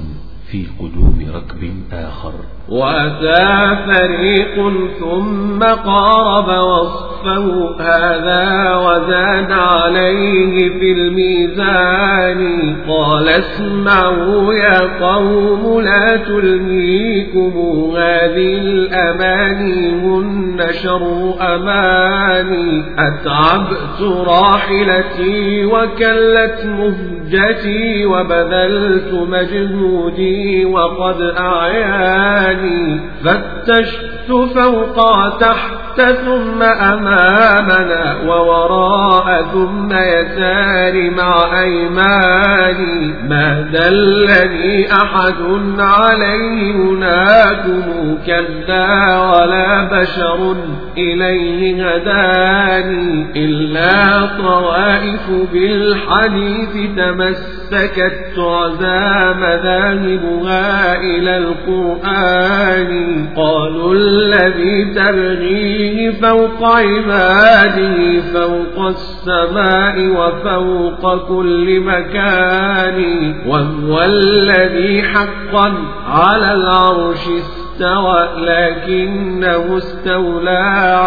في قدوم ركب آخر وأتى فريق ثم قارب وصفه هذا وزاد عليه في الميزان. قال اسمعوا يا قوم لا تلهيكم هذه الأماني هن شر أماني. أتعبت راحلتي وكلت مهجتي وبذلت مجهودي وقد أعياني. الثاني فتشت فوق تحت ثم أمامنا ووراء ثم يسار مع أيماني. ما دلني أحد عليه هناكم كلا ولا بشر إليه هداني إلا طوائف بالحديث تمسكت تعزى مذاهبها إلى القرآن. قالوا الذي تبغيه فوق عباده فوق السماء وفوق كل مكان وهو الذي حقا على العرش استوى لكنه استولى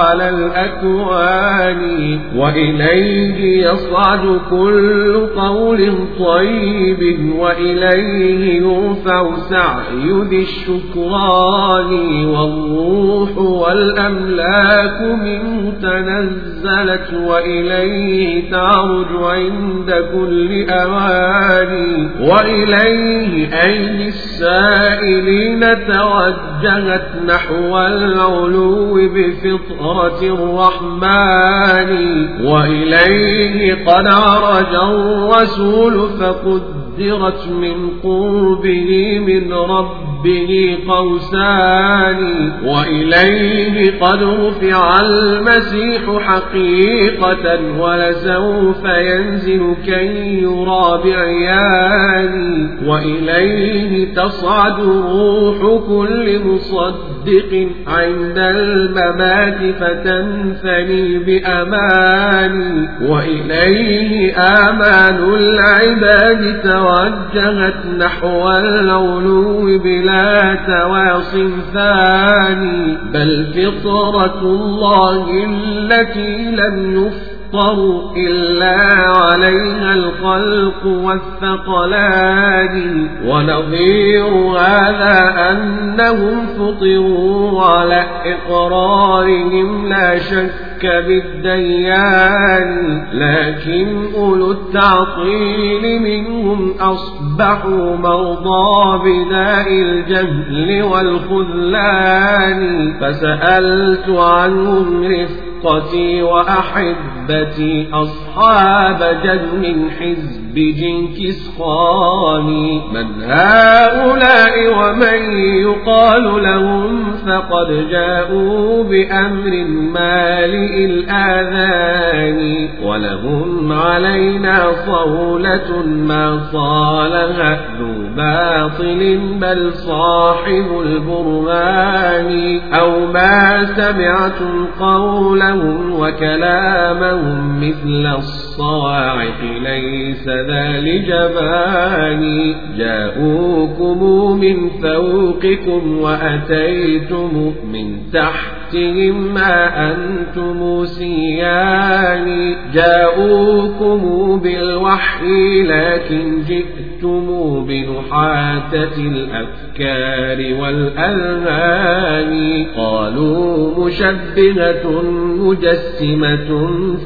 على الأكوان. وإليه يصعد كل قول طيب وإليه يرفع سعي ذي الشكران والروح والأملاك منه تنزلت وإليه تعرج عند كل أوان. وإليه أي السائلين توجه. توجهت نحو العلو بفطرة الرحمن وإليه قد عرج الرسول فقدرت من قربه من ربه. قوسان وإليه قد رفع المسيح حقيقة ولسوف ينزل كي يرى بعيان وإليه تصعد روح كل مصدق عند الممات فتنثني بأمان وإليه آمان العباد توجهت نحو العلو بلا تواص ثاني بل فطرة الله التي لم يفطر إلا عليها الخلق والثقلان. ونظير هذا أنهم فطروا على إقرارهم لا شك بالديان لكن أولو التعطيل منهم أصبحوا مرضى بداء الجهل والخذلان. فسألت عنهم رفقا رفقتي وأحبتي أصحاب جزم حزب جنكس خاني من هؤلاء ومن يقال لهم فقد جاءوا بأمر مالئ الآذان. ولهم علينا صولة ما صالها ذو باطل بل صاحب البرهان. أو ما سمعتم قولهم وكلامهم مثل الصواعق ليس ذا لجبان جاءوكم من فوقكم وأتيتم من تحتهم ما أنتم سيان جاءوكم بالوحي لكن جئتم بنحاتة الأفكار والأذهان قالوا مشبهة مجسمة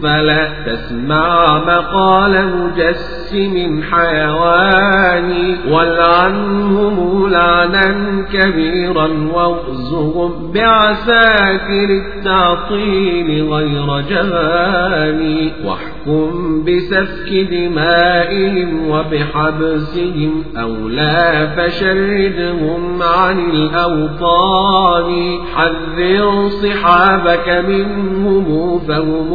فلا تسمع مقال مجسم حيوان. ولعنهم لعنا كبيرا واغزهم بعساكر التعطيل غير جهان. واحكم بسفك دمائهم وبحبسهم أو لا فشردهم عن الأوطان. حذر صحابك منهم فهم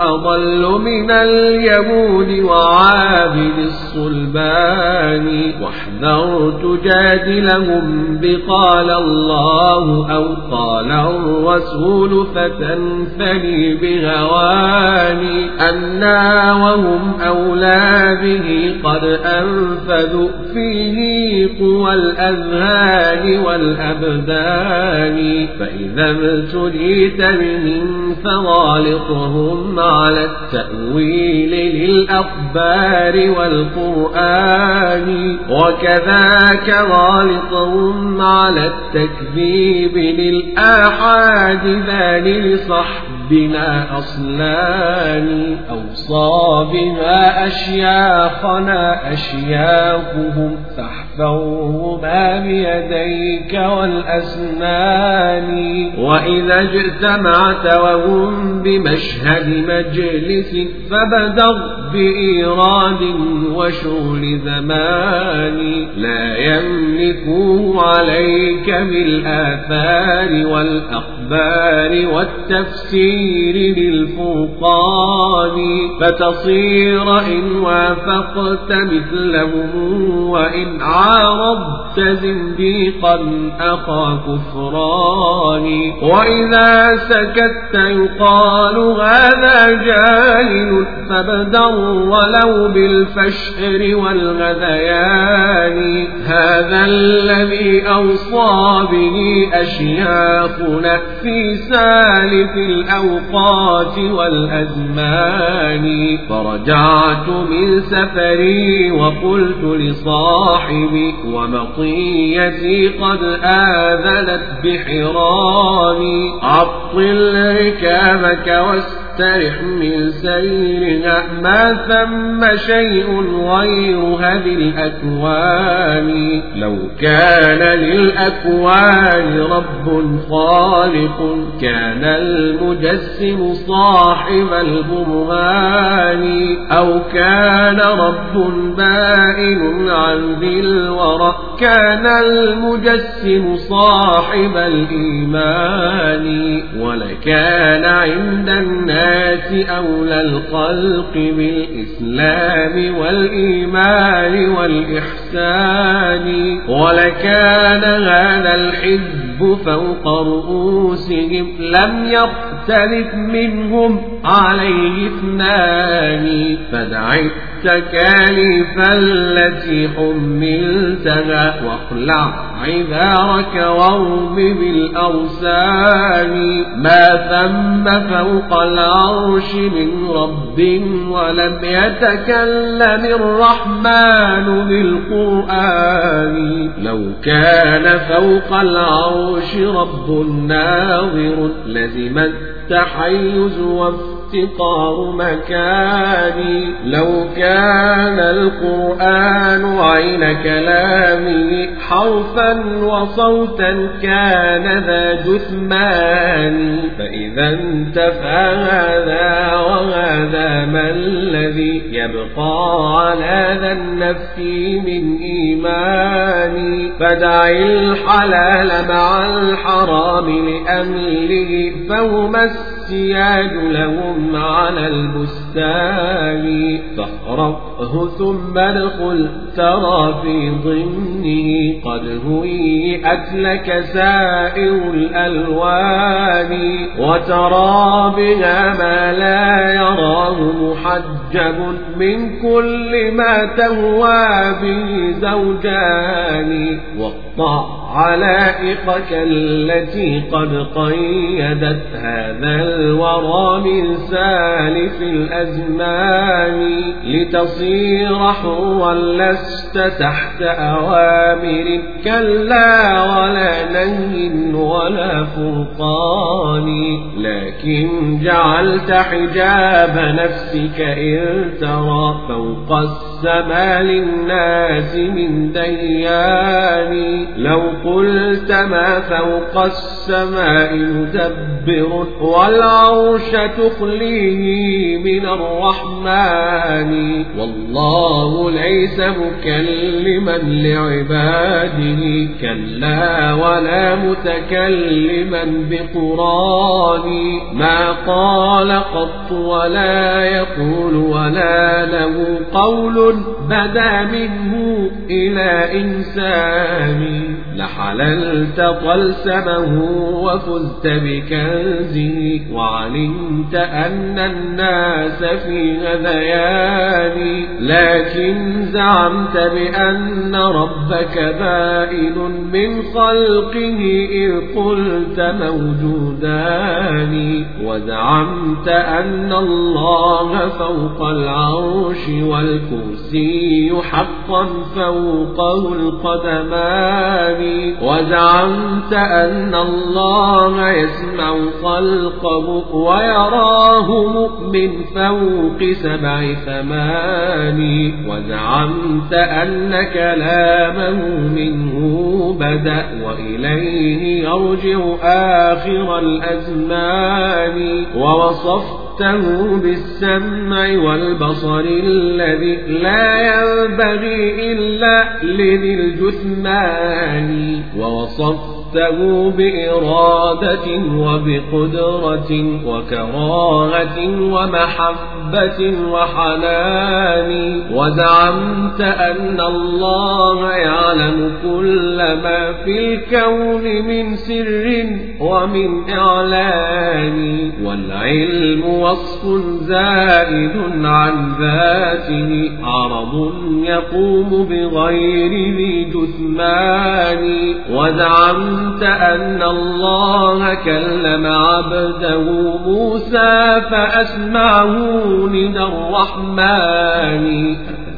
أضل من اليهود وعابد الصلبان واحذر تجادلهم بقال الله أو قال الرسول فتنثني بهواني أنا وهم أولى به قد أنفذوا فيه قوى الأذهان والأبدان. فإذا ابتليت بهم فغالطهم على التأويل للأخبار والقرآن. وكذاك غالطهم على التكذيب للآحاد ذان لصحبنا أصلان. أوصى بها أشياخنا أشياخهم فاحفظهما بيديك والأسنان وإذا اجتمعت وهم بمشهد مجلس فبدر بإيراد وشغل زمان لا يملكوه عليك بالآثار والأخبار والتفسير للفرقان فتصير إن وافقت وإن عارضت زنديقا أخا كفران. وإذا سكت يقال هذا جاهل فابدر ولو بالفشر والغذيان. هذا الذي أوصى به أشياخنا في سالف الأوقات والأزمان. فرجعت من سفري وقلت لصاحبي ومطيتي قد آذنت بحراني عطل ركابك واستقل واسترح من سيرها ما ثم شيء غير هذه الأكوان. لو كان للأكوان رب خالق كان المجسم صاحب البرهان. أو كان رب بائن عن ذي الورى كان المجسم صاحب الإيمان. ولكان عند الناس الناس أولى الخلق بالإسلام والإيمان والإحسان. ولكان هذا الحزب فوق رؤوسهم لم يختلف منهم عليه اثنان. فدع التكاليف التي حملتها واخلع عذارك وارم بالأوسان ما ثم فوق العرش من رب ولم يتكلم الرحمن بالقرآن. لو كان فوق العرش رب ناظر لزم التحيز وافتراء افتقار مكاني. لو كان القرآن عين كلامي حرفا وصوتا كان ذا جثمان. فإذا انتفى هذا وهذا ما الذي يبقى على ذا النفي من إيماني فدع الحلال مع الحرام لأمله فهما السياد لهم على البستان فاقرأه ثم ادخل ترى في ضمنه قد هيئت لك سائر الألوان وترى بها ما لا يراه محجب من كل ما تهوى به زوجان واقطع علائقك التي قد قيدت هذا الورى من سالف الأزمان لتصير حرا لست تحت أوامر كلا ولا نهي ولا فرقان. لكن جعلت حجاب نفسك إن ترى فوق السماء للناس من ديان. لو قلت ما فوق السماء مدبر والعرش تخليه من الرحمن. والله ليس مكلما لعباده كلا ولا متكلما بقران. ما قال قط ولا يقول ولا له قول بدا منه إلى إنسان. لحللت طلسمه وفزت بكنزه وعلمت أن الناس في هذيان لكن زعمت بأن ربك بائن من خلقه إذ قلت موجودان. وزعمت أن الله فوق العرش والكرسي حقا فوقه القدمان. وزعمت أن الله يسمع خلقه ويراه من فوق سبع ثمان وزعمت أن كلامه منه بدأ وإليه يرجع آخر الأزمان. ووصفت وصفته بالسمع والبصر الذي لا ينبغي إلا لذي الجثمان ووصفته وصفته بإرادة وبقدرة وكراهة ومحبة وحنان. وزعمت أن الله يعلم كل ما في الكون من سر ومن إعلان. والعلم وصف زائد عن ذاته. عرض يقوم بغير ذي جثمان. وزعمت زعمت أن الله كلم عبده موسى فأسمعه ندى الرحمن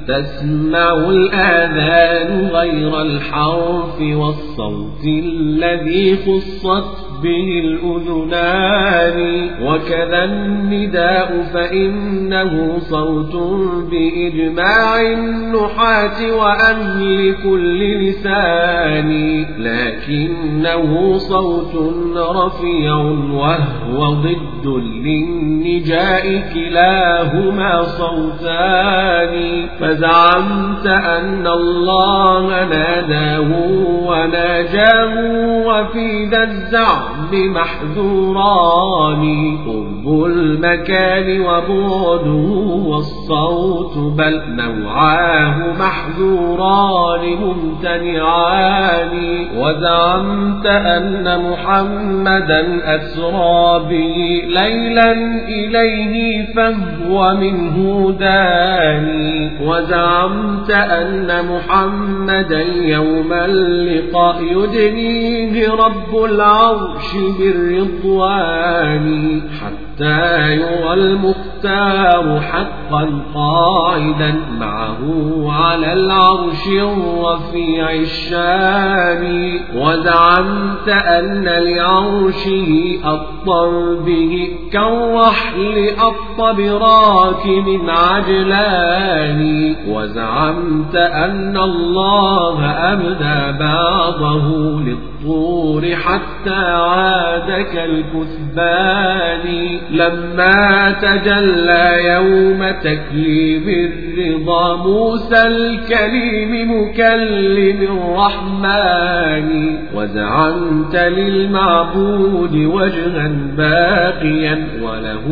تسمع الآذان غير الحرف والصوت الذي خصت به الأذنان وكذا النداء فإنه صوت بإجماع النحاة وأهل كل لسان لكنه صوت رفيع وهو ضد للنجاء كلاهما صوتان فزعمت أن الله ناداه وناجاه وفي ذا الزعم محذوران. قرب المكان وبعده والصوت بل نوعاه محذوران ممتنعان. وزعمت أن محمدا أسرى به ليلا إليه فهو منه داني. وزعمت أن محمدا يوم اللقاء يدنيه رب العرش. بالرضوان حتى يرى المختار حقا قاعدا معه على العرش الرفيع الشان وزعمت أن لعرشه أطر به كالرحل أطب راكب عجلان. وزعمت أن الله أبدى بعضه للطور حتى عاد كالكثبان لما تجلى يوم تكليم الرضا موسى الكليم مكلم الرحمن. وزعمت للمعبود وجها باقيا وله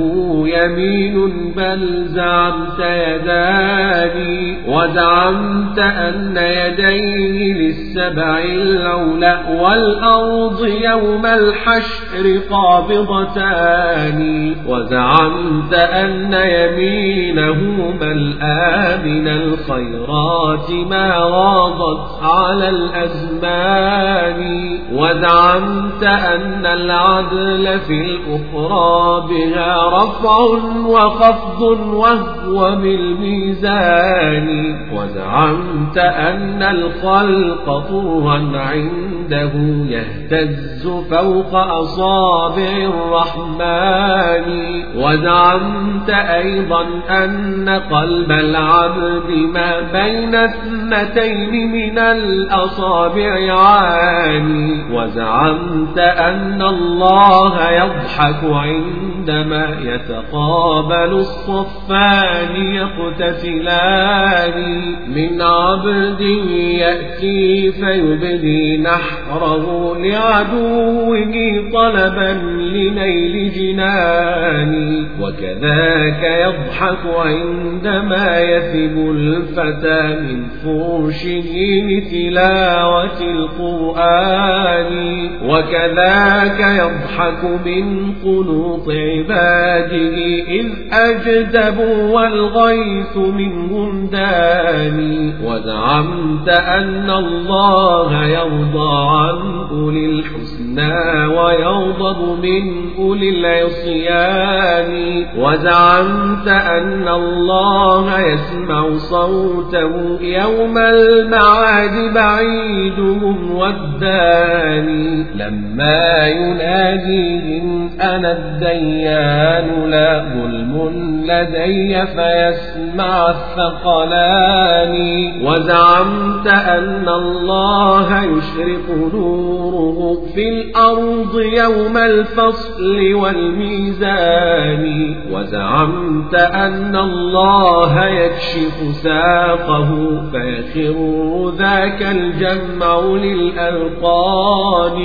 يمين بل زعمت يداني وزعمت أن يديه للسبع الأولى والأرض يوم الحشر قابضتان وزعمت أن يمينه ملآ من الخيرات ما غاضت على الأزمان وزعمت أن العدل في الأخرى بها رفع وخفض وهو بالميزان وزعمت أن الخلق طرا عنده يهتز فوق أصابع الرحمن. وزعمت أيضا أن قلب العبد ما بين اثنتين من الأصابع عاني. وزعمت أن الله يضحك عندما يتقابل الصفان يقتتلان. من عبد يأتي فيبدي نحره لعدوه طلبا لنيل جنان. وكذاك يضحك عندما يثب الفتى من فرشه لتلاوة القرآن. وكذاك يضحك من قنوط عباده إذ أجدبوا والغيث منهم داني وزعمت أن الله يرضى عن أولي الحسنى. ويغضب من أولي العصيان. وزعمت أن الله يسمع صوته يوم المعاد بعيدهم والداني لما يناديهم أنا الديان لا ظلم لدي فيسمع الثقلان. وزعمت أن الله يشرق نوره في الأرض يوم الفصل والميزان وزعمت أن الله يكشف ساقه فيخر ذاك الجمع للألقان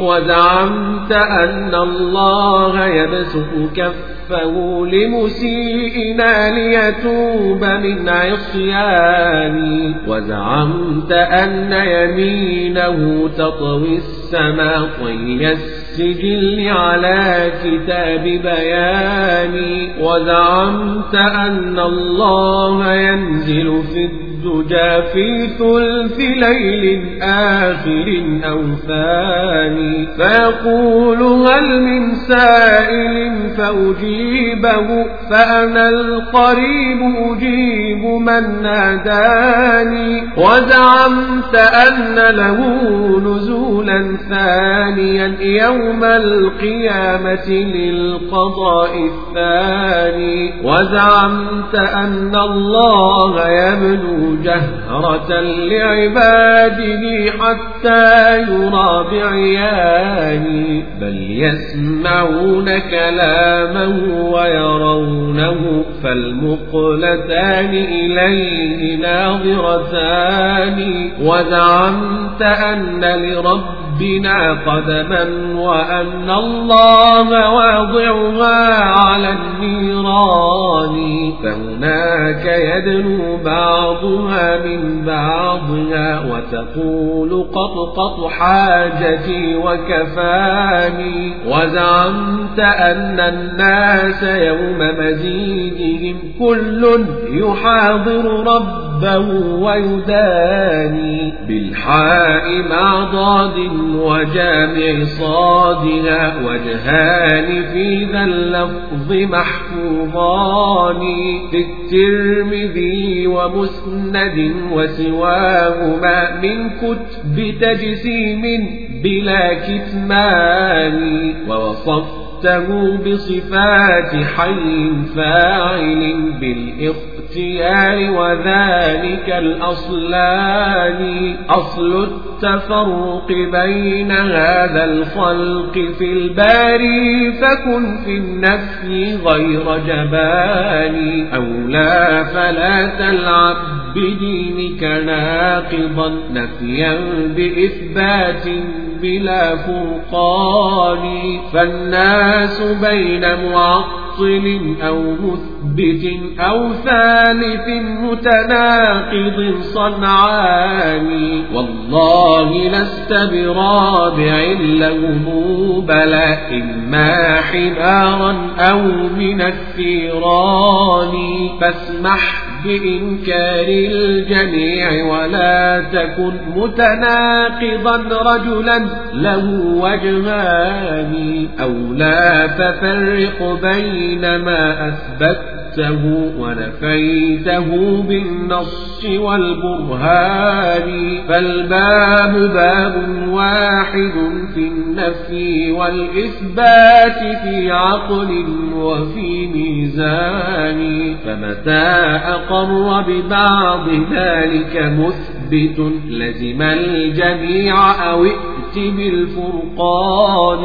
وزعمت أن الله يبسط كفه لمسيئنا ليتوب من عصياني وزعمت أن يمينه تطوي السماء طي السجل على كتاب بياني وزعمت أن الله ينزل في الدجى في ثلث ليل آخر أو ثاني. فيقول هل من سائل فأجيبه؟ فأنا القريب أجيب من ناداني. وزعمت أن له نزولا ثانيا يوم القيامة للقضاء الثاني. وزعمت أن الله يبدو جهرة لعباده حتى يرى بعياني بل يسمعون كلامه ويرونه فالمقلتان إليه ناظرتان. وزعمت أن لرب ربنا قدما وأن الله واضعها على النيران. فهناك يدنو بعضها من بعضها وتقول قط قط حاجتي وكفاني. وزعمت أن الناس يوم مزيدهم كل يحاضر ربه ويداني. بالحاء مع ضاد وجامع صادها وجهان في ذا اللفظ محفوظان. في الترمذي ومسند وسواهما من كتب تجسيم بلا كتمان ووصف وصفته بصفات حي فاعل بالاختيار وذلك الأصلان. أصل التفرق بين هذا الخلق في الباري فكن في النفي غير جبان. أو لا فلا تلعب بدينك ناقضا نفيا بإثبات بلا فرقان فالناس بين معطل أو مثبت أو ثالث متناقض صنعان والله لست برابع لهم بلى إما حمارا أو من الثيران فاسمح بإنكار الجميع ولا تكن متناقضا رجلا له وجهان أو لا تفرق بين ما أثبت أثبته ونفيته بالنص والبرهان. فالباب باب واحد في النفي والإثبات في عقل وفي ميزان. فمتى أقر ببعض ذلك مثبت لزم الجميع أو ائت بالفرقان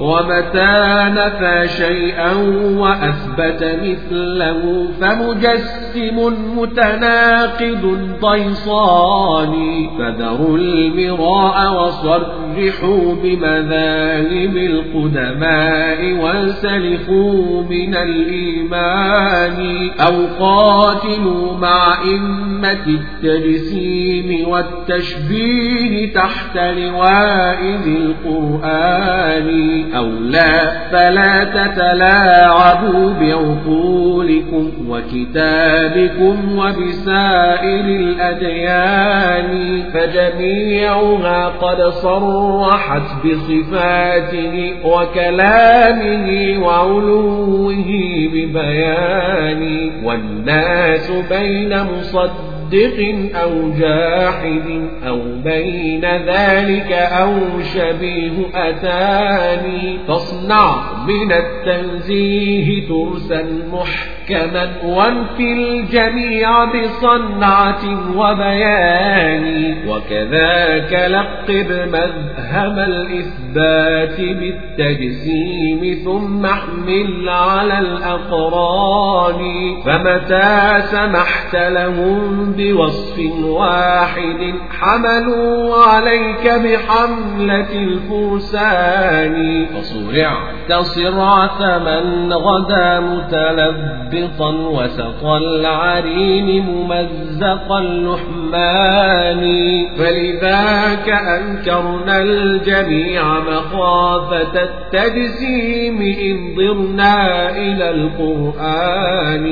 ومتى نفى شيئا وأثبت مثله فمجسم متناقض ضيصان فذروا المراء وصرحوا بمذاهب القدماء وانسلخوا من الإيمان أو قاتلوا مع إمة التجسيم والتشبيه تحت لواء ذي القرآن. أو لا فلا تتلاعبوا بعقولكم وكتابكم وبسائر الأديان. فجميعها قد صرحت بصفاته وكلامه وعلوه ببيان. والناس بين مصدق مصدق أو جاحد أو بين ذلك أو شبيه أتاني. فاصنع من التنزيه ترسا محكما وانفي الجميع بصنعة وبيان. وكذاك لقب مذهب الإثبات بالتجسيم ثم احمل على الأقران. فمتى سمحت لهم بوصف واحد حملوا عليك بحملة الفرسان. فصرعت صرعة من غدا متلبطا وسط العرين ممزق اللحمان فلذاك أنكرنا الجميع مخافة التجسيم إن ضرنا إلى القرآن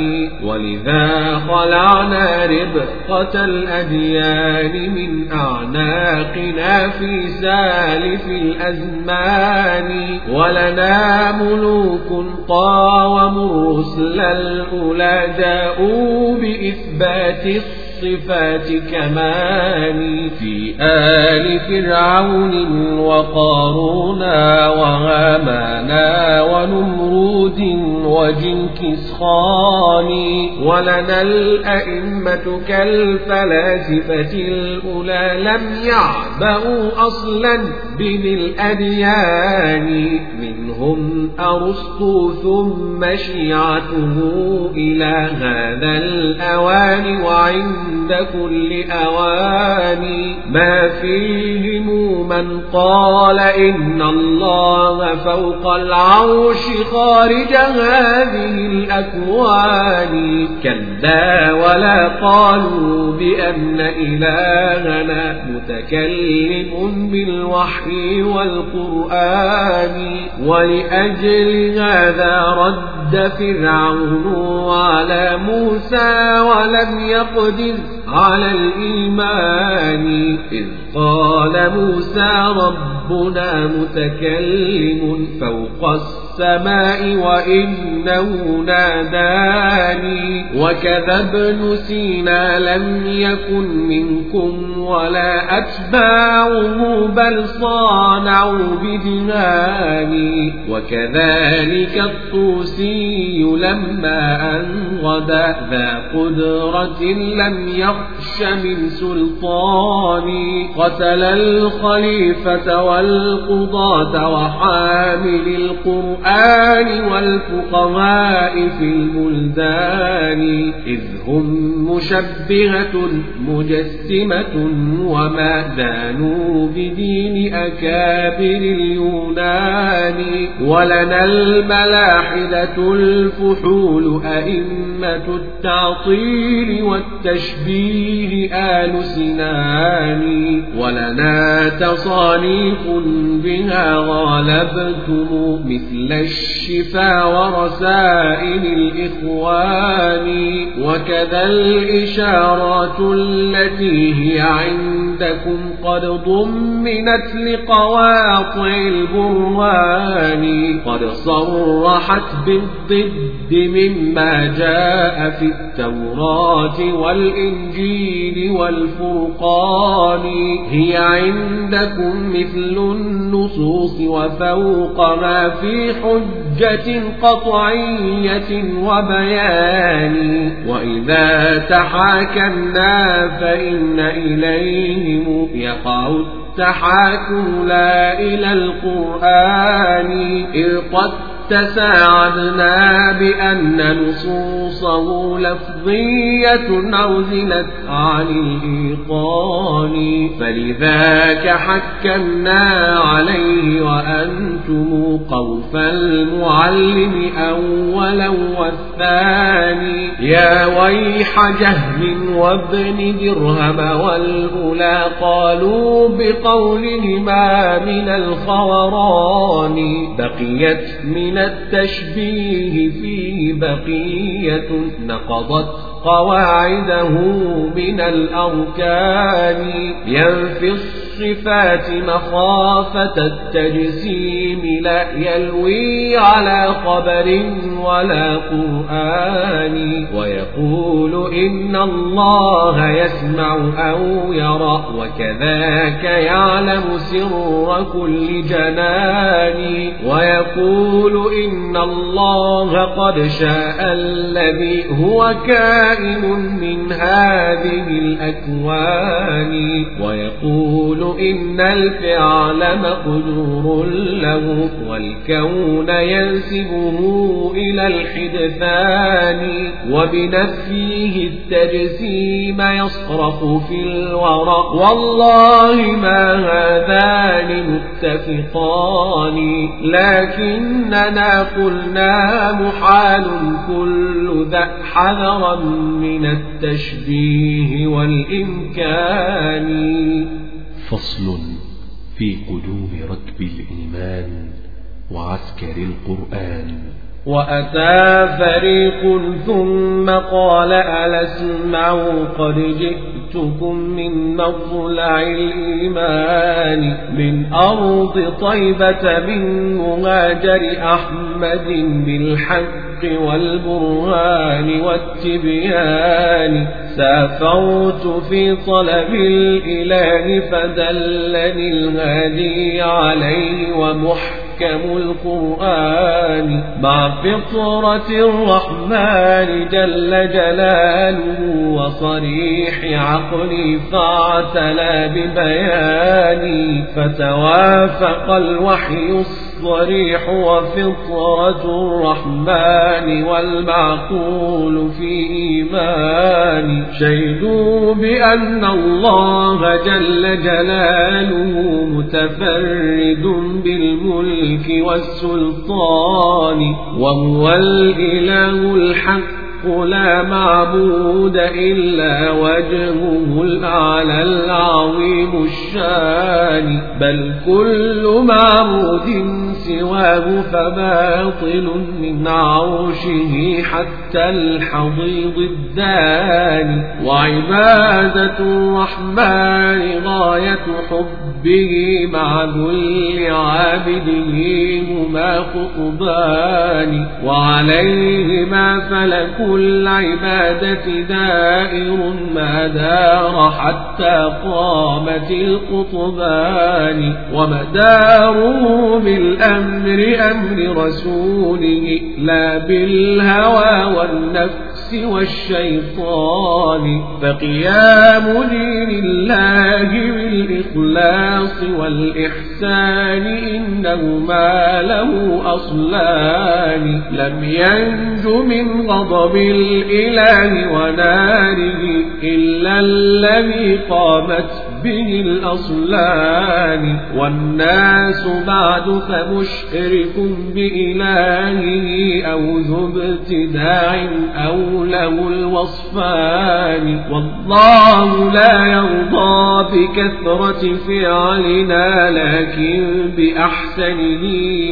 ولذا خلعنا ربقة الأديان من أعناقنا في سالف الأزمان ولنا ملوك قاوموا الرسل الأولى جاءوا بإثبات الصفات كمان في آل فرعون وقارونا وهامانا ونمرود وجنكس خان ولنا الأئمة كالفلاسفة الأولى لم يعبأوا أصلا بن الأديان منهم هم أرسطو ثم شيعته إلى هذا الأوان وعند كل أوان ما فيهم من قال إن الله فوق العرش خارج هذه الأكوان كلا ولا قالوا بأن إلهنا متكلم بالوحي والقرآن ولأجل هذا رد فرعون على موسى ولم يقدر. على الإيمان إذ قال موسى ربنا متكلم فوق السماء وإنه ناداني وكذا ابن سينا لم يكن منكم ولا أتباعه بل صانعوا بدهاني وكذلك الطوسي لما أن غدا ذا قدرة لم يخش من سلطاني قتل الخليفة والقضاة وحامل القرآن والفقهاء في البلدان. إذ هم مشبهة مجسمة وما دانوا بدين أكابر اليونان. ولنا الملاحدة الفحول أئمة التعطيل والتشبيه. آل سنان ولنا تصانيف بها غالبتم مثل الشفا ورسائل الإخوان وكذا الإشارات التي هي عندكم قد ضمنت لقواطع البرهان قد صرحت بالضد مما جاء في التوراة والإنجيل والفرقان هي عندكم مثل النصوص وفوق ما في حجة قطعية وبيان. وإذا تحاكمنا فإن إليهم يقع التحاكم. لا إلى القرآن إذ قد تساعدنا بأن نصوصه لفظية عزلت عن الإيقان. فلذاك حكمنا عليه وأنتم قوف المعلم أولا والثاني. يا ويح جهم وابن درهم والأولى قالوا بقولهما من الخوران. بقيت التشبيه فيه بقية نقضت قواعده من الأركان. ينفي الصفات مخافة التجسيم لا يلوي على خبر ولا قرآن. ويقول إن الله يسمع أو يرى وكذاك يعلم سر كل جنان. ويقول إن الله قد شاء الذي هو كائن من هذه الأكوان. ويقول إن الفعل مقدور له والكون ينسبه إلى الحدثان. وبنفيه التجسيم يصرف في الورق. والله ما هذان متفقان. لكننا قلنا محال كل ذا حذرا من التشبيه والإمكان. فصل في قدوم ركب الإيمان وعسكر القرآن. وأتى فريق ثم قال ألا اسمعوا قد جئتكم من مطلع الإيمان من أرض طيبة من مهاجر أحمد بالحق والبرهان والتبيان. سافرت في طلب الإله فدلني الهادي عليه ومحكم محكم القرآن مع فطرة الرحمن جل جلاله وصريح عقلي فاعتلى ببياني فتوافق الوحي الصريح وفطرة الرحمن والمعقول في إيمان. شهدوا بأن الله جل جلاله متفرد بالملك والسلطان وهو الإله الحق الحق لا معبود إلا وجهه الأعلى العظيم الشان بل كل معبود سواه فباطل من عرشه حتى الحضيض الداني. وعبادة الرحمن غاية حبه مع كل عابده هما خطبان. وعليهما العبادة دائر ما دار حتى قامت القطبان ومداره بالأمر أمر رسوله لا بالهوى والنفس والشيطان فقيام دين الله بالإخلاص والإحسان إنهما له أصلان لم ينج من غضب الإله وناره إلا الذي قامت به الأصلان والناس بعد فمشرك بإلهه أو ذو ابتداع أو له الوصفان والله لا يرضى بكثرة فعلنا لكن بأحسنه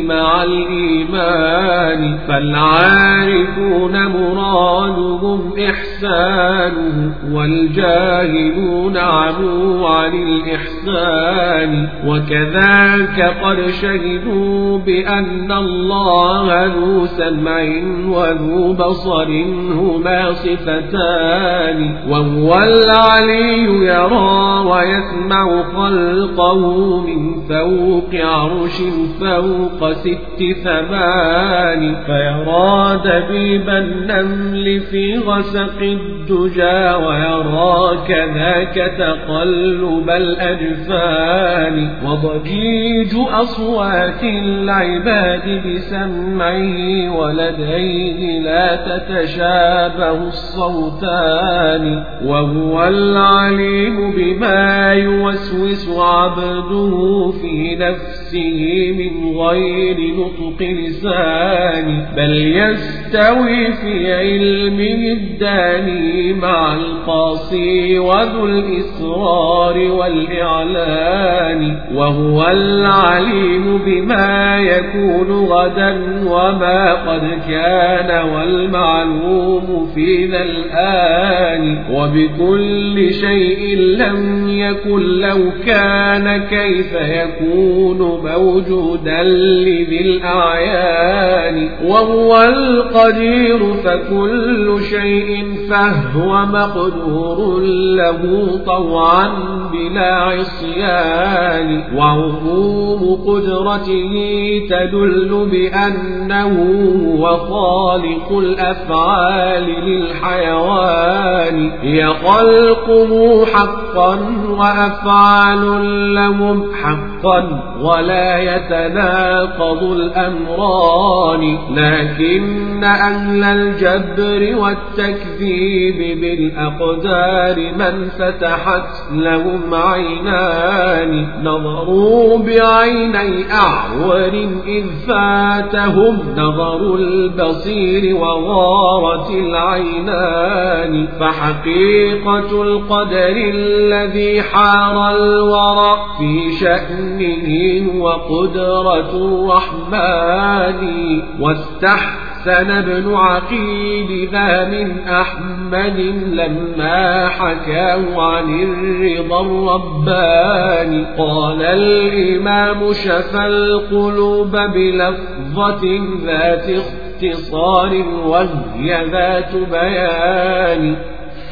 مع الإيمان فالعارفون مرادهم إحسانه والجاهلون عموا عن الإحسان وكذاك قد شهدوا بأن الله ذو سمع وذو بصر هما صفتان. وهو العلي يرى ويسمع خلقه من فوق عرش فوق ست ثمان. فيرى دبيب النمل في غسق الدجى ويرى كذاك تقلب الأجفان وضجيج أصوات العباد بسمعه ولديه لا تتشابه الصوتان وهو العليم بما يوسوس عبده في نفسه من غير نطق لسان بل يستوي في علمه الداني مع القاصي وذو الإسرار والإعلان وهو العليم بما يكون غدا وما قد كان والمعلوم في ذا الآن. وبكل شيء لم يكن لو كان كيف يكون موجودا لذي الأعيان؟ وهو القدير فكل شيء فهو مقدور له طوعا. بلا عصيان وعموم قدرته تدل بأنه هو خالق الأفعال للحيوان هي خلقه حقا وأفعال لهم حقا ولا يتناقض الأمران لكن أهل الجبر والتكذيب بالأقدار من فتحت لهم عينان نظروا بعيني أعور إذ فاتهم نظر البصير وغارت العينان فحقيقة القدر الذي حار الورى في شأنه وقدرة الرحمن واستحسن أحسن ابن عقيل ذا من أحمد لما حكاه عن الرضا الرباني. قال الإمام شفى القلوب بلفظة ذات اختصار وهي ذات بيان.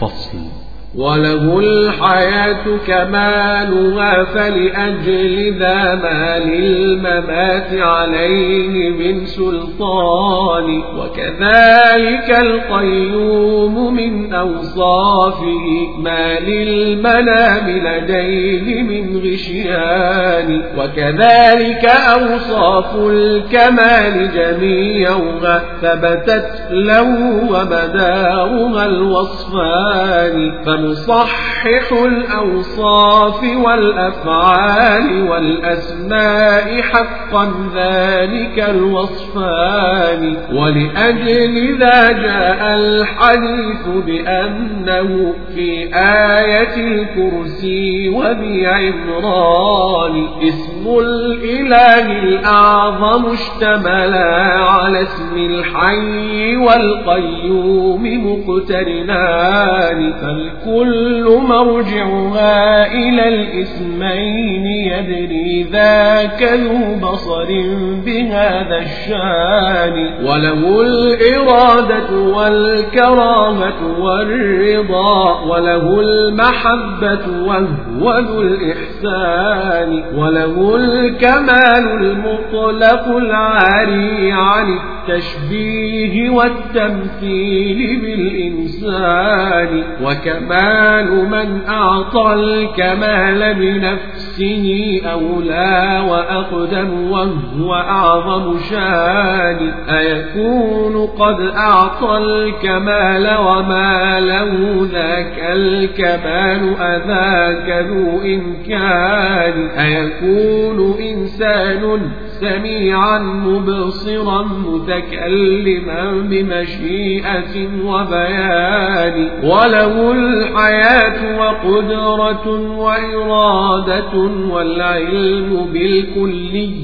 فصل. وله الحياة كمالها فلأجل ذا ما للممات عليه من سلطان وكذلك القيوم من أوصافه ما للمنام لديه من غشيان وكذلك أوصاف الكمال جميعها ثبتت له ومدارها الوصفان فنصحح الأوصاف والأفعال والأسماء حقا ذلك الوصفان ولأجل ذا جاء الحديث بأنه في آية الكرسي وبعمران اسم الإله الأعظم اشتملا على اسم الحي والقيوم مقترنان فالكل مرجعها إلى الاسمين يدري ذاك ذو بصر بهذا الشان. وله الإرادة والكرامة والرضا وله المحبة وهو ذو الإحسان. وله الكمال المطلق العاري عن التشبيه والتمثيل بالإنسان. وكمال من أعطى الكمال بنفسه أولى وأقدم وهو أعظم شان. أيكون قد أعطى الكمال وما له ذاك الكمال أذاك ذو إمكان. أيكون إنسان سميعا مبصرا متكلما بمشيئة وبيان. وله الحياة وقدرة وإرادة والعلم بالكلي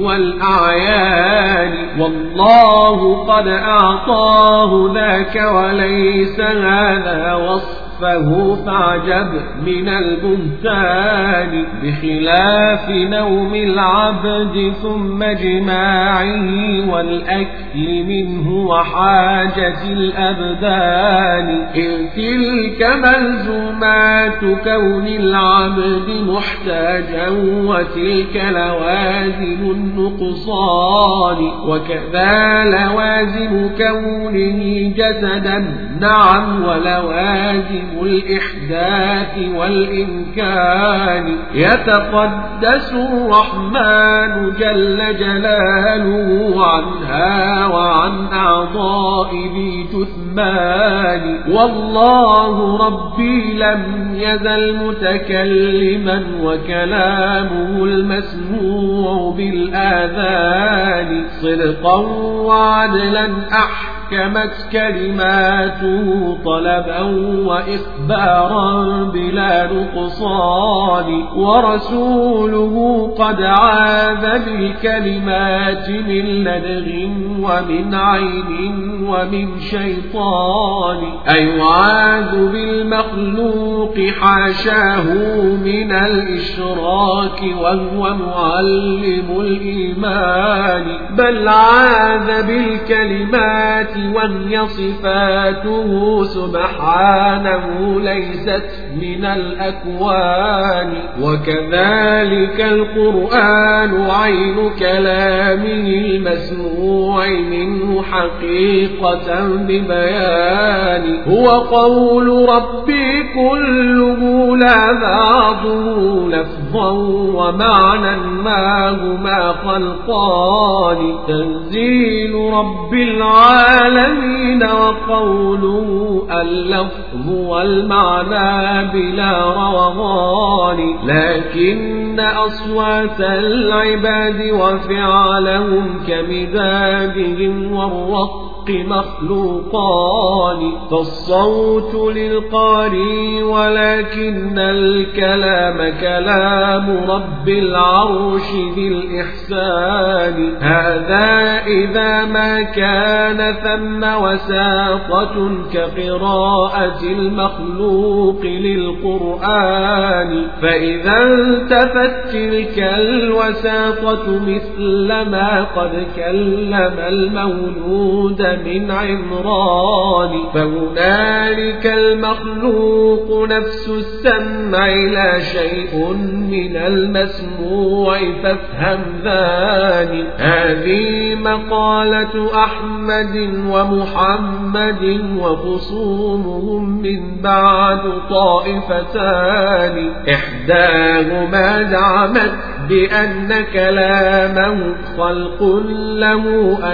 والأعيان. والله قد أعطاه ذاك وليس هذا وصف وصفه فاعجب من البهتان بخلاف نوم العبد ثم جماعة والأكل منه وحاجة الأبدان إذ تلك ملزومات كون العبد محتاجا وتلك لوازم النقصان وكذا لوازم كونه جسدا نعم ولوازم الإحداث والإمكان. يتقدس الرحمن جل جلاله عنها وعن أعضاء ذي جثمان. والله ربي لم يزل متكلما وكلامه المسموع بالآذان. صدقا وعدلا أحسن حكمت كلماته طلبا وإخبارا بلا نقصان ورسوله قد عاذ بالكلمات من لدغ ومن عين ومن شيطان. أيعاذ بالمخلوق حاشاه من الإشراك وهو معلم الإيمان. بل عاذ بالكلمات وهي صفاته سبحانه ليست من الأكوان. وكذلك القرآن عين كلامه المسموع منه حقيقة ببيان. هو قول ربي كله لا بعضه لفظا ومعنى ما هما خلقان. تنزيل رب العالمين العالمين وقوله اللفظ والمعنى بلا روغان. لكن أصوات العباد وفعلهم كمزاجهم والرق مخلوقان. فالصوت للقاري ولكن الكلام كلام رب العرش ذي الإحسان. هذا إذا ما كان ثم وساطة كقراءة المخلوق للقرآن. فإذا انتفت تلك الوساطة مثل ما قد كلم المولود من عمران. فهنالك المخلوق نفس السمع لا شيء من المسموع فافهم ذاني هذه مقالة أحمد ومحمد وخصومهم من بعد طائفتان إحداهما زعمت بأن كلامه خلق له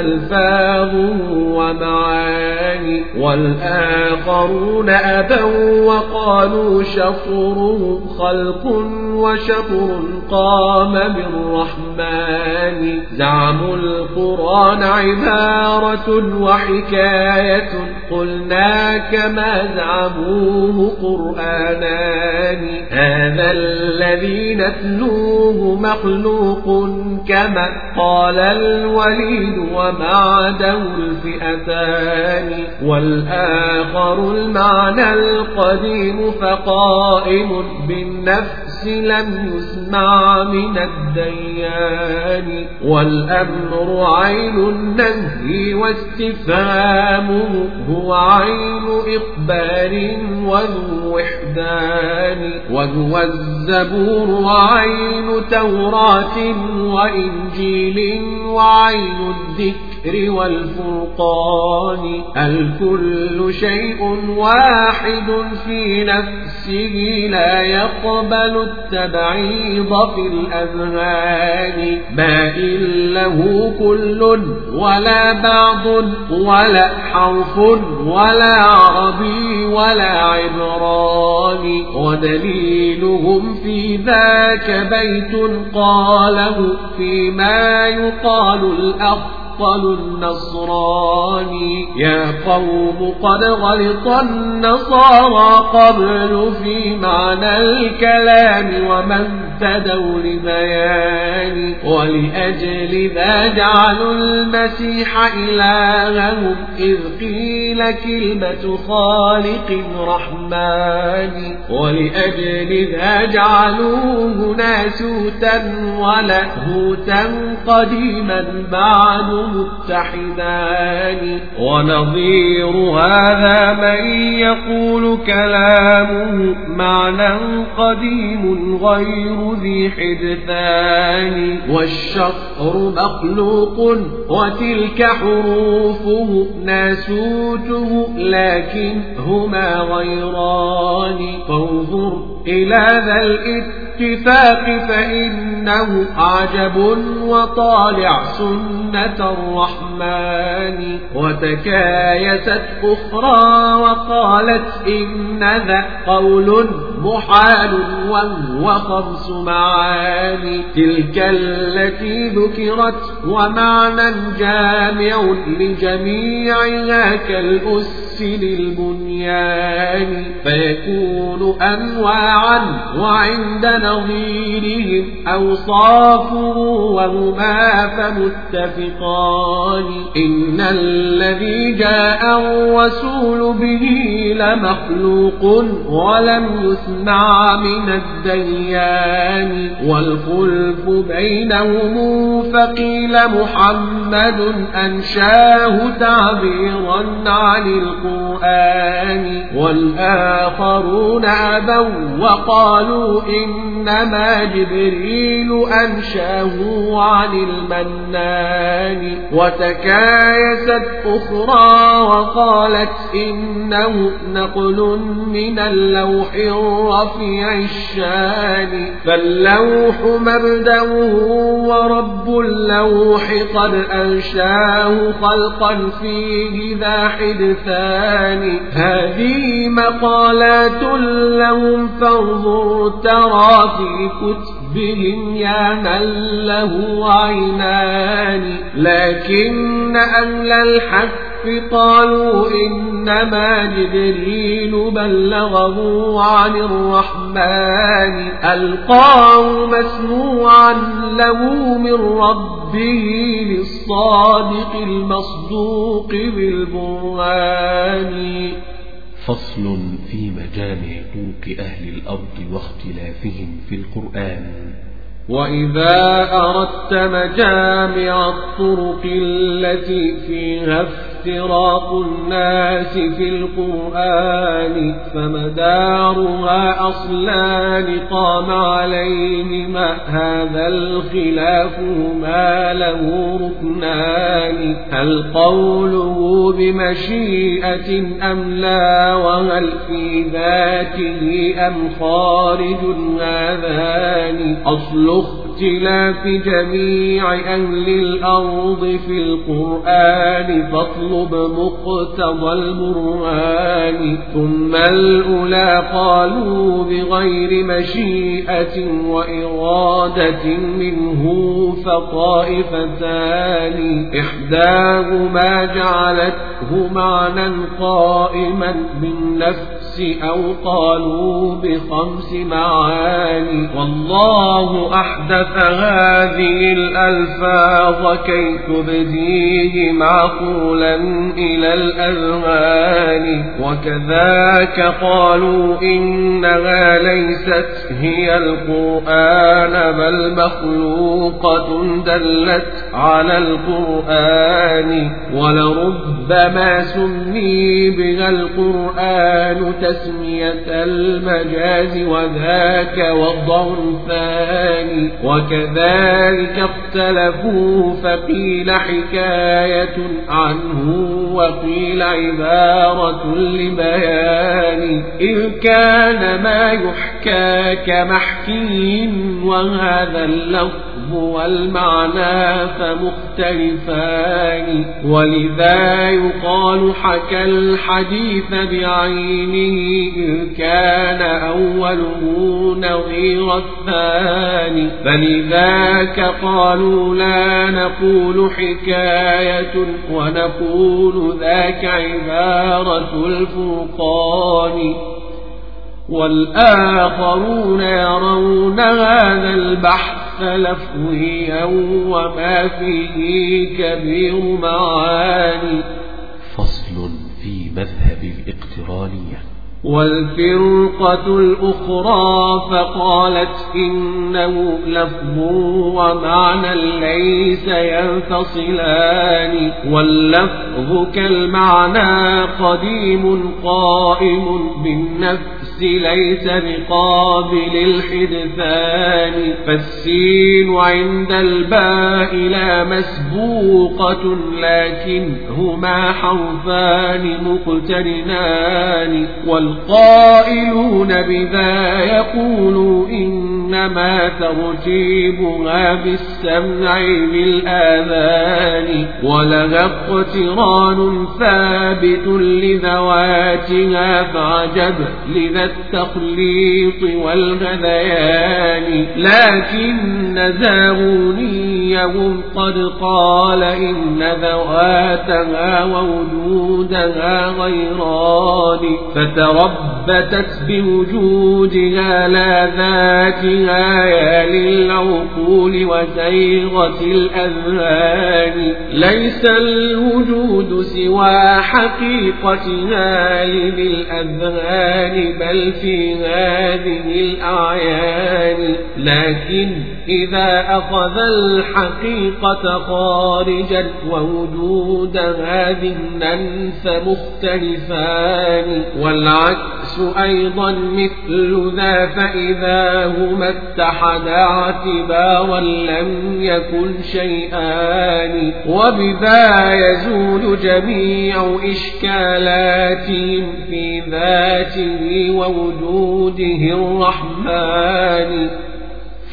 ألفاظ ومعاني والآخرون أبوا وقالوا شطره خلق وشطر قام بالرحمن. زعموا القرآن عبارة وحكاية قلنا كما زعموه قرآنان. هذا الذي نتلوه مخلوق كما قال الوليد ومعده الفئتان والآخر المعنى القديم فقائم بالنفس لم يسمع من الديان والأمر عين النهي واستفهامه هو عين إخبار وذو وحدان وهو الزبور وعين توراة وإنجيل وعين الذكر. والفرقان الكل شيء واحد في نفسه لا يقبل التبعيض في الأذهان؟ ما إن له كل ولا بعض ولا حرف ولا عربي ولا عبران. ودليلهم في ذاك بيت قاله فيما يقال الأخ أفضل النصراني يا قوم قد غلط النصارى قبل في معنى الكلام وما اهتدوا لبيان. ولأجل ذا جعلوا المسيح إلههم إذ قيل كلمة خالق رحمن ولأجل ذا جعلوه ناسوتا ولهوتا قديما بعد متحدان. ونظير هذا من يقول كلامه معنى قديم غير ذي حدثان. والشطر مخلوق وتلك حروفه ناسوته لكن هما غيران. فانظر إلى ذا الاتفاق فإنه عجب وطالع سنة الرحمن. وتكايست أخرى وقالت إن ذا قول محال وهو خمس معاني. تلك التي ذكرت ومعنى جامع لجميعها كالأس للبنيان. فيكون أنواعا وعند نظيرهم أوصافه وهما فمتفقان إن الذي جاء الرسول به لمخلوق ولم يسمع من الديان والخلف بينهم فقيل محمد أنشاه تعبيرا عن القرآن والآخرون أبوا وقالوا إنما جبريل أنشاه عن المنان وتكايست أخرى وقالت إنه نقل من اللوح الرفيع الشان فاللوح مبدأه ورب اللوح قد أنشاه خلقا فيه ذا حدثان هذه مقالات لهم فانظر ترى في كتبهم يا من له عينان. لكن أهل الحق قالوا إنما جبريل بلغه عن الرحمن. ألقاه مسموعا له من ربه للصادق المصدوق بالبرهان. فصل في مجامع طرق أهل الأرض واختلافهم في القرآن. وإذا أردت مجامع الطرق التي فيها افتراق الناس في القرآن فمدارها أصلان قام عليهما هذا الخلاف ما له ركنان هل قوله بمشيئة أم لا وهل في ذاته أم خارج هذان أصل اختلاف جميع أهل الأرض في القرآن فاطلب مقتضى البرهان ثم الأولى قالوا بغير مشيئة وإرادة منه فطائفتان إحداهما جعلته معنى قائما أو قالوا بخمس معاني. والله أحدث فهذه الألفاظ كي تبديه معقولا إلى الأذهان. وكذاك قالوا إنها ليست هي القرآن بل مخلوقة دلت على القرآن. ولربما سمي بها القرآن تسمية المجاز وذاك وضع وكذلك اختلفوا فقيل حكاية عنه وقيل عبارة لبيان. إذ كان ما يحكى كمحكي وهذا اللفظ والمعنى فمختلفان. ولذا يقال حكى الحديث بعينه إذ كان أوله نظير الثاني. فلذاك قالوا لا نقول حكاية ونقول ذاك عبارة الفرقان. والآخرون يرون هذا البحث لفظيا وما فيه كبير معاني. فصل في مذهب الاقترانية. والفرقة الأخرى فقالت إنه لفظ ومعنى ليس ينفصلان. واللفظ كالمعنى قديم قائم بالنفس ليس بقابل الحدثان فالسين عند الباء لا مسبوقة لكنهما حرفان مقترنان والقائلون بذا يقولوا إنما ترتيبها بالسمع بالآذان ولها اقتران ثابت لذواتها فعجب لذا التخليط والغذيان لكن زاغونيهم قد قال إن ذواتها ووجودها غيران. فتربتت بوجودها لا ذاتها يا للعقول وزيغة الأذهان. ليس الوجود سوى حقيقتها للأذهان بل في هذه الأعيان لكن إذا أخذ الحقيقة خارجا ووجودها ذهنا فمختلفان والعكس أيضا مثل ذا فإذا هما اتحدا اعتبارا لم يكن شيئان وبذا يزول جميع إشكالاتهم في ذاته ووجوده الرحمن.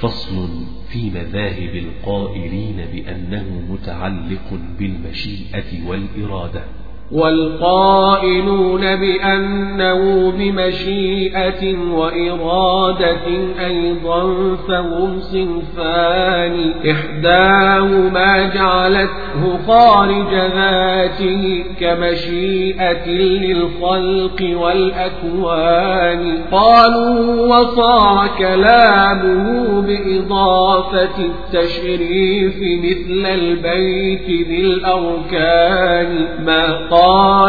فصل في مذاهب القائلين بأنه متعلق بالمشيئة والإرادة. والقائلون بأنه بمشيئة وإرادة أيضا فهم صنفان. إحداهما جعلته خارج ذاته كمشيئة للخلق والأكوان. قالوا وصار كلامه بإضافة التشريف مثل البيت بالأركان. ما قال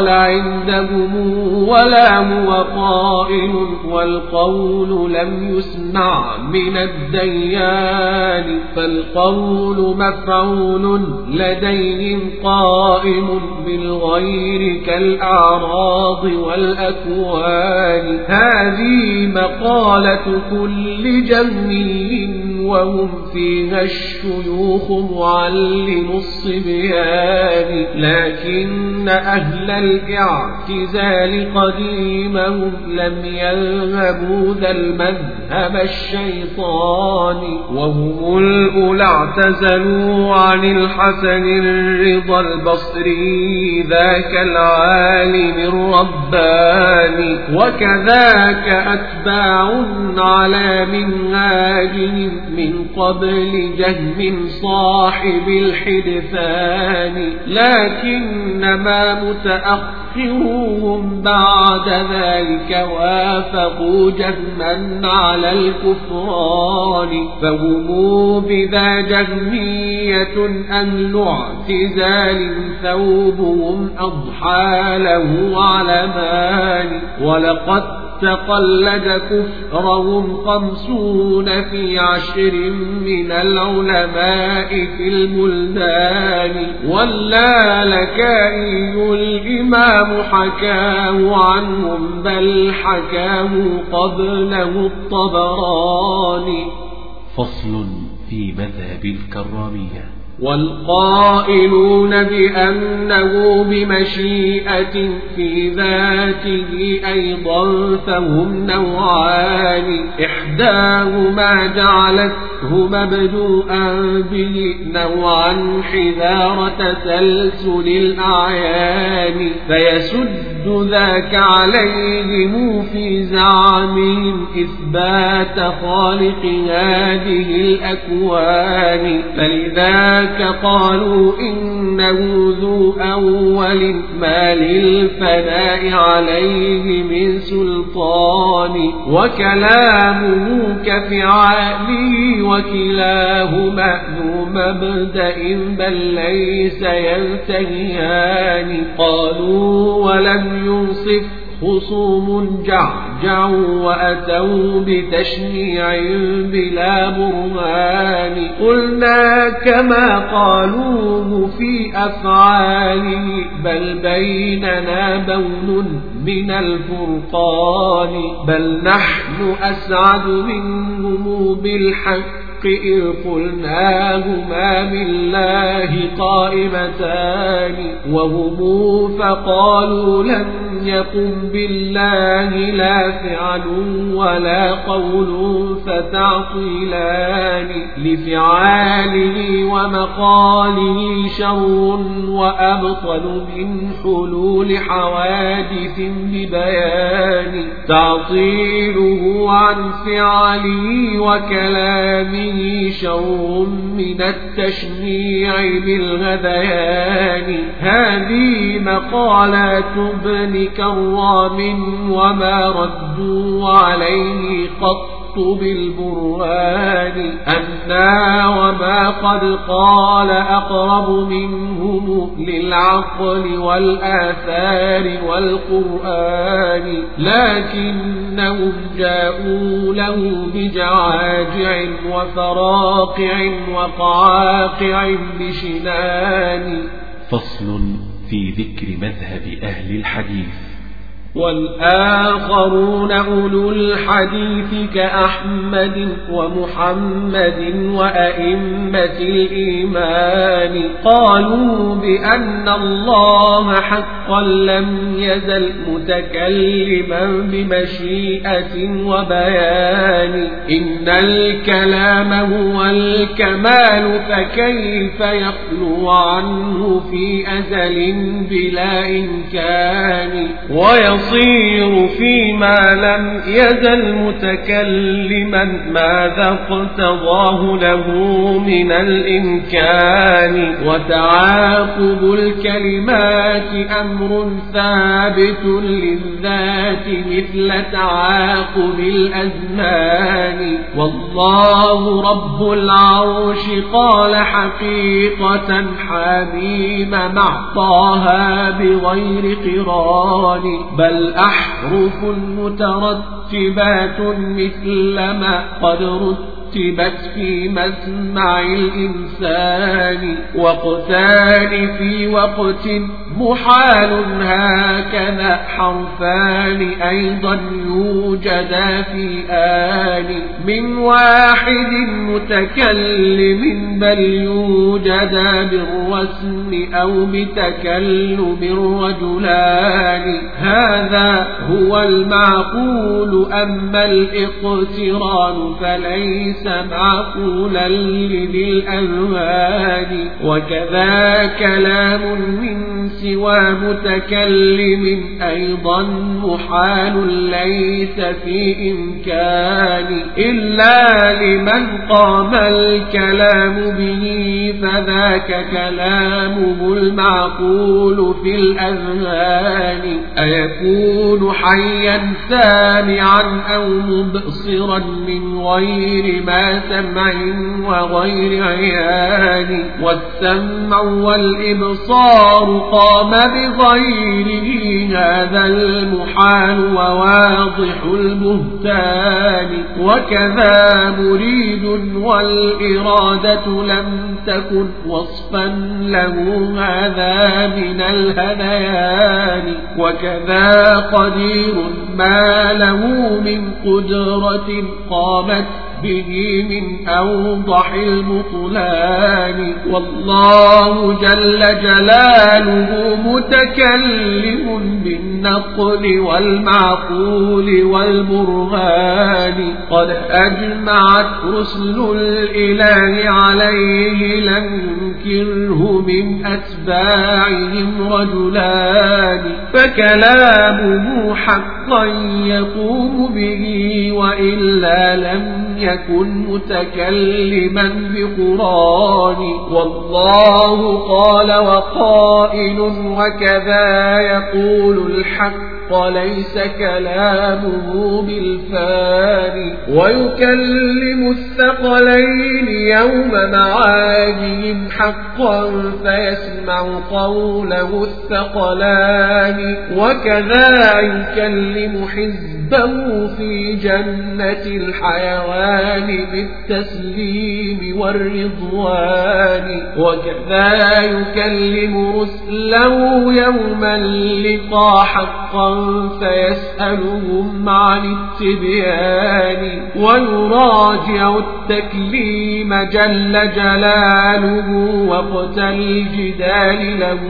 عندهم ولا هو قائل والقول لم يسمع من الديان فالقول مفعول لديهم قائم بالغير كالأعراض والأكوان. هذه مقالة كل جميل وهم فيها الشيوخ معلم الصبيان لكن أهل الاعتزال قديمهم لم يذهبوا ذا المذهب الشيطاني. وهم الأولى اعتزلوا عن الحسن الرضا البصري ذاك العالم الرباني. وكذاك أتباع على منهاجهم من قبل جهم صاحب الحدثان لكنما متأخرون بعد ذلك وافقوا جهما على الكفران. فهم بذا جهمية أهل اعتزال ثوبهم أضحى له علمان ولقد تقلد كفرهم خمسون في عشر من العلماء في الملدان. ولا لكائي الإمام حكاه عنهم بل حكاه قبله الطبراني فصل في مذهب الكرامية. والقائلون بأنه بمشيئة في ذاته أيضا فهم نوعان. إحداهما جعلته مبدوءا به نوعا حذار تسلسل الأعيان فيسد ذاك عليهم في زعمهم إثبات خالق هذه الأكوان. فلذا ذاك قالوا إنه ذو أول ما للفناء عليه من سلطان وكلامه كفعاله وكلاهما ذو مبدأ بل ليس ينتهيان قالوا ولم ينصف خصوم جعجعوا وأتوا بتشنيع بلا برهان قلنا كما قالوه في أفعاله بل بيننا بون من الفرقان بل نحن أسعد منهم بالحق. إذ قلناهما بالله قائمتان وهم فقالوا لم يقم بالله لا فعل ولا قول فتعطيلان لفعاله ومقاله شر وأبطل من حلول حوادث ببيان تعطيله عن فعله وكلامه فيه شر من التشنيع بالغذيان. هذه مقالات ابن كرام وما ردوا عليه قط. بالبرهان أنا وما قد قال أقرب منهم للعقل والآثار والقرآن. لكنهم جاءوا له بجعاجع وفراقع وقعاقع بشنان. فصل في ذكر مذهب أهل الحديث. والآخرون أولو الحديث كأحمد ومحمد وأئمة الإيمان قالوا بأن الله حقا لم يزل متكلما بمشيئة وبيان. إن الكلام هو الكمال فكيف يخلو عنه في أزل بلا إمكان؟ ويص يصير فيما لم يزل متكلما ماذا اقتضاه له من الإمكان. وتعاقب الكلمات أم أمر ثابت للذات مثل تعاقب الأزمان. والله رب العرش قال حقيقة حميم مع طه بغير قران. بل أحرف مترتبات مثل ما قد رتب كتبت في مسمع الإنسان وقتان في وقت محال هكذا حرفان أيضا يوجدا في آن من واحد متكلم بل يوجدا بالرسم أو بتكلم رجلان هذا هو المعقول أما الإقتران فليس معقولا لذي الأذهان وكذا كلام من سوى متكلم أيضا محال ليس في إمكان إلا لمن قام الكلام به فذاك كلامه المعقول في الأذهان. أيكون حيا سامعا أو مبصرا من غير ما سمع وغير عيان والسمع والإبصار قام بغيره هذا المحال وواضح البهتان. وكذا مريد والإرادة لم تكن وصفا له هذا من الهذيان وكذا قدير ما له من قدرة قامت به من أوضح المطلان والله جل جلاله متكلم بالنقل والمعقول والبرهان. قد أجمعت رسل الإله عليه لم ينكره من أتباعهم رجلان. فكلامه حقا يقوم به وإلا لم يكن متكلما بقرآن والله قال وقائل وكذا يقول الحق. وليس كلامه بالفاني ويكلم الثقلين يوم معادهم حقا فيسمع قوله الثقلان. وكذا يكلم حزبه في جنة الحيوان بالتسليم والرضوان. وكذا يكلم رسله يوم اللقاء حقا فيسألهم عن التبيان ويراجع التكليم جل جلاله وقت الجدال له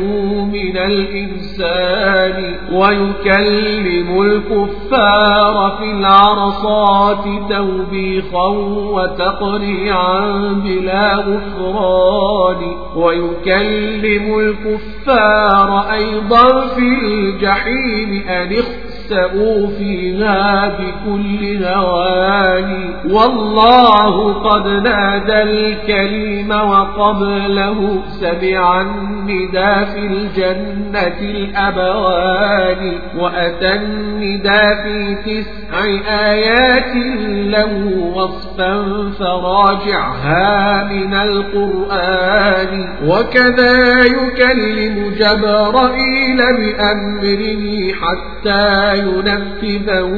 من الإنسان ويكلم الكفار في العرصات توبيخا وتقريعا بلا غفران ويكلم الكفار أيضا في الجحيم أن اخسأوا فيها بكل هوان والله قد نادى الكريم وقبله سمع الندى في الجنة الأبوان وأتى الندى في تسع آيات له وصفا فراجعها من القرآن. وكذا يكلم جبرائيل بأمره حتى ينفذه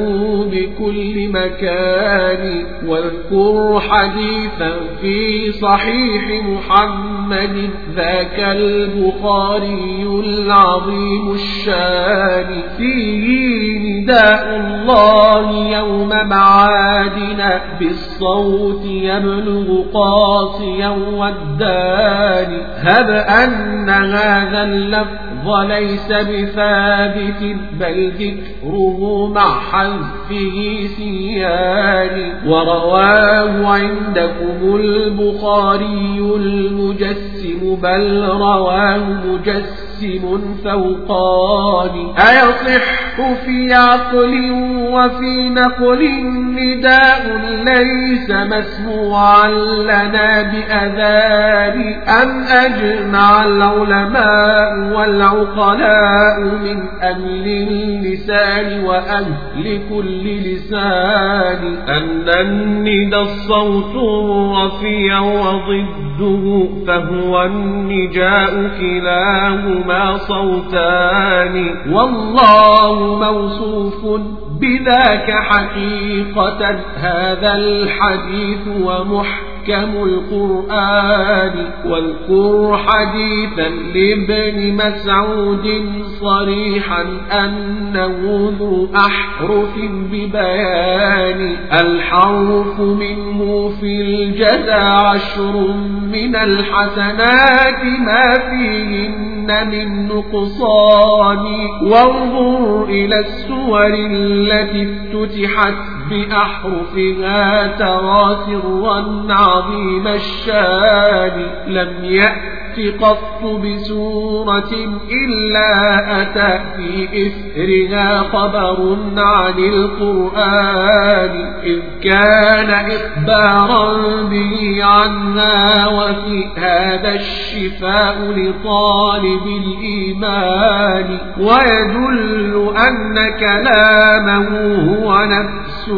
بكل مكان. واذكر حديثا في صحيح محمد ذاك البخاري العظيم الشان. فيه نداء الله يوم معادنا بالصوت يبلغ قاصيا والدان. هب أن هذا اللفظ ليس بثابت بل ذكره مع حذفه سيان. ورواه عندكم البخاري المجسم بل رواه مجسم. اسم فوقان أيصح في عقل وفي نقل نداء ليس مسموعا لنا بأذان. أم أجمع العلماء والعقلاء من أهل اللسان وأهل كل لسان. أن الندى الصوت الرفيع وضده فهو النجاء كلاهما. صوتان والله موصوف بذاك حقيقة. هذا الحديث ومحكم محكم القرآن واذكر حديثا لابن مسعود صريحا أنه ذو أحرف ببيان. الحرف منه في الجزى عشر من الحسنات ما فيهن من نقصان. وانظر إلى السور التي افتتحت بأحرفها ترى سرا عظيم الشان لم يأت قط بسورة إلا أتى في إثرها خبر عن القرآن إذ كان إخبارا به عنها وفي هذا الشفاء لطالب الإيمان ويدل أن كلامه هو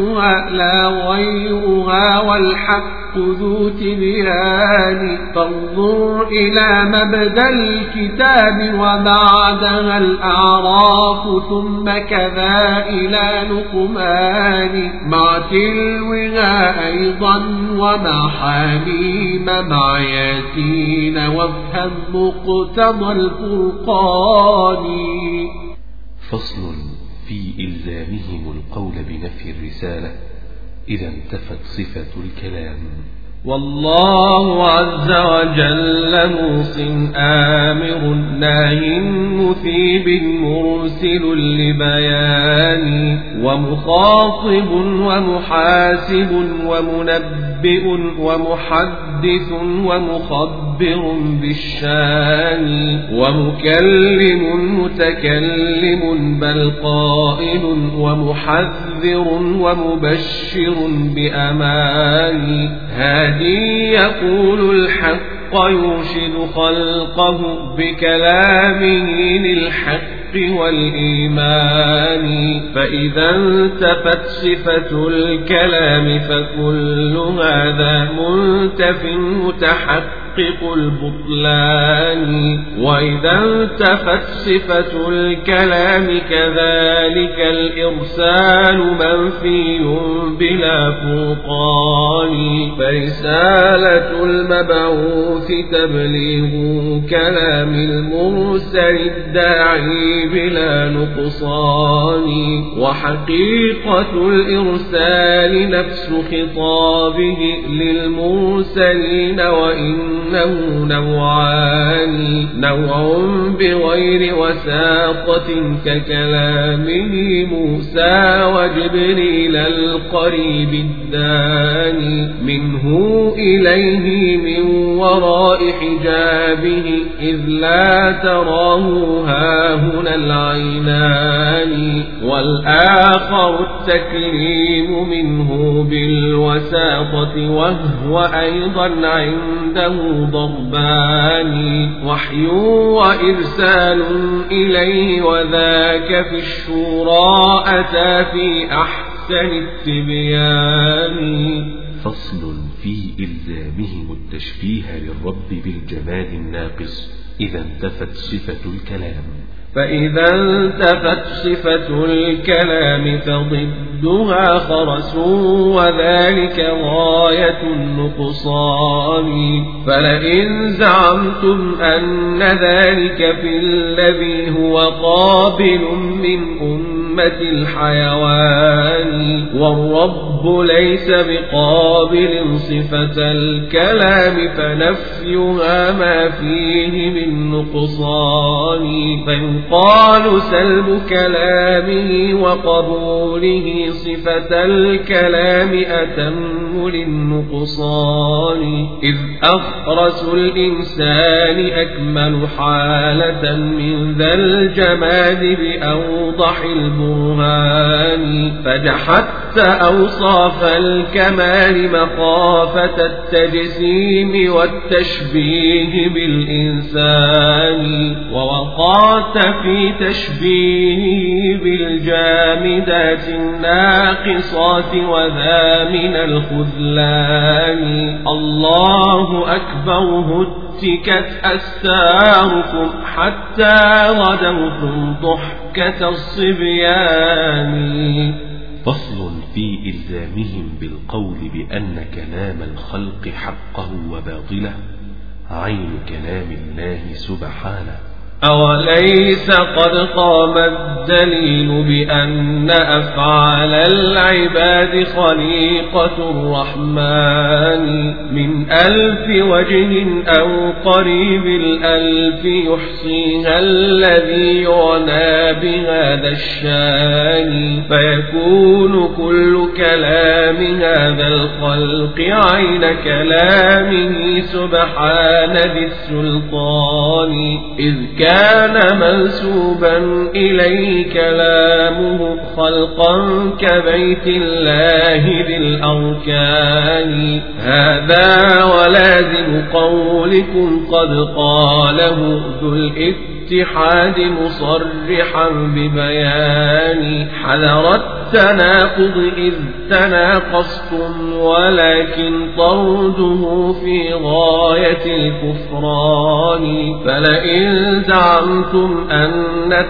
نفسها لا غيرها والحق ذو تبيان فانظر إلى مبدأ الكتاب وبعدها الأعراف ثم كذا إلى لقمان مع تلوها أيضا ومع حليم مع ياسين وافهم مقتضى الفرقان فصل في إلزامهم القول بنفي الرسالة إذا انتفت صفة الكلام. والله عز وجل موص آمر ناهي مثيب مرسل لبيان ومخاطب ومحاسب ومنبئ ومحدث ومخبر بالشان ومكلم متكلم بل قائل ومحذر ومبشر بأمان. هادي يقول الحق يرشد خلقه بكلامه للحق والإيمان. فإذا انتفت صفة الكلام فكل هذا منتف متحقق. محقق البطلان. وإذا انتفت صفة الكلام كذلك الإرسال منفي بلا فرقان. فرسالة المبعوث تبليغ كلام المرسل الداعي بلا نقصان. وحقيقة الإرسال نفس خطابه للمرسلين وإن أنه نوعان نوع بغير وساقة ككلامه موسى وجبريل القريب الداني. منه إليه من وراء حجابه إذ لا تراه هاهنا العينان. والآخر التكريم منه بالوساطة وهو أيضا عنده ضربان وحي وإرسال إليه وذاك في الشورى أتى في أحسن التبيان. فصل في إلزامهم التشبيه للرب بالجمال الناقص إذا انتفت صفة الكلام. فإذا انتفت صفة الكلام فضدها خرس وذلك غاية النقصان. فلئن زعمتم أن ذلك في الذي هو قابل من أمة الحيوان والرب ليس بقابل صفة الكلام فنفيها ما فيه من نقصان. فيقال سلب كلامه وقبوله صفة الكلام أتم للنقصان. إذ أخرس الإنسان أكمل حالة من ذا الجماد بأوضح البرهان. فجحدت أوصاف الكمال مخافة التجسيم والتشبيه بالإنسان. ووقعت في تشبيه بالجامدات الناقصات وذا من الخذلان. الله أكبر هتكت أستاركم حتى غدوتم ضحكة الصبيان. فصل في إلزامهم بالقول بأن كلام الخلق حقه وباطله. عين كلام الله سبحانه. أوليس قد قام الدليل بأن أفعال العباد خليقة الرحمن من ألف وجه أو قريب الألف يحصيها الذي يعنى بهذا الشان فيكون كل كلام هذا الخلق عين كلامه سبحان ذي السلطان إذ كان كان منسوبا إليه كلامه خلقا كبيت الله ذي الأركان هذا ولازم قولكم قد قاله ذو الاتحاد مصرحا ببيان. حذر التناقض إذ تناقصتم ولكن طرده في غاية الكفران. فلئن زعمتم أن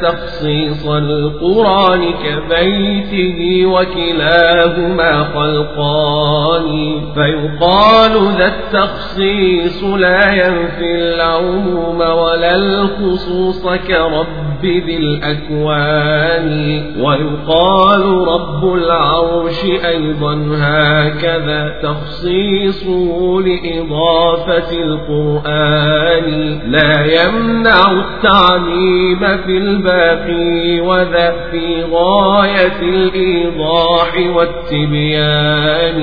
تخصيص القرآن كبيته وكلاهما خلقان فيقال ذا التخصيص لا ينفي العموم ولا الخصوص خصوصك رب ذي الأكوان ويقال رب العرش أيضا هكذا تخصيصه لإضافة القرآن. لا يمنع التعميم في الباقي وذا في غاية الإيضاح والتبيان.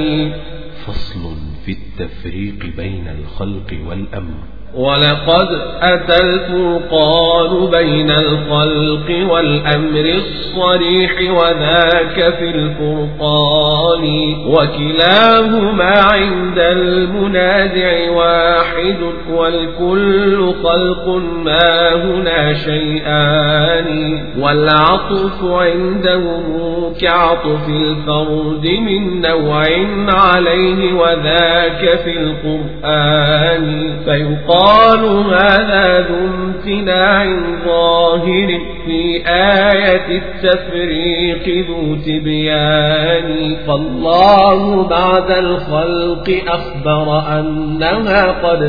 فصل في التفريق بين الخلق والأمر. ولقد أتى الفرقان بين الخلق والأمر الصريح وذاك في الفرقان وكلاهما عند المنازع واحد والكل خلق ما هنا شيئان والعطف عندهم كعطف الفرد من نوع عليه وذاك في القرآن فيقال قالوا هذا ذو امتناع ظاهر في آية التفريق ذو تبيان فالله بعد الخلق أخبر أنها قد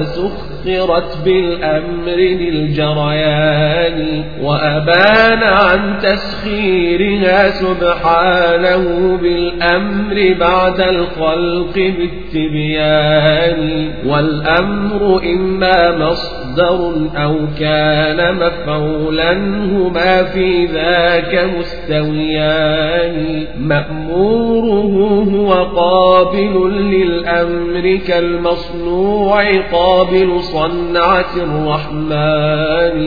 سخرت بالأمر للجريان وأبان عن تسخيرها سبحانه بالأمر بعد الخلق بالتبيان والأمر إما مصدر أو كان مفعولا هما في ذاك مستويان مأموره هو قابل للأمر كالمصنوع قابل صنعة الرحمن.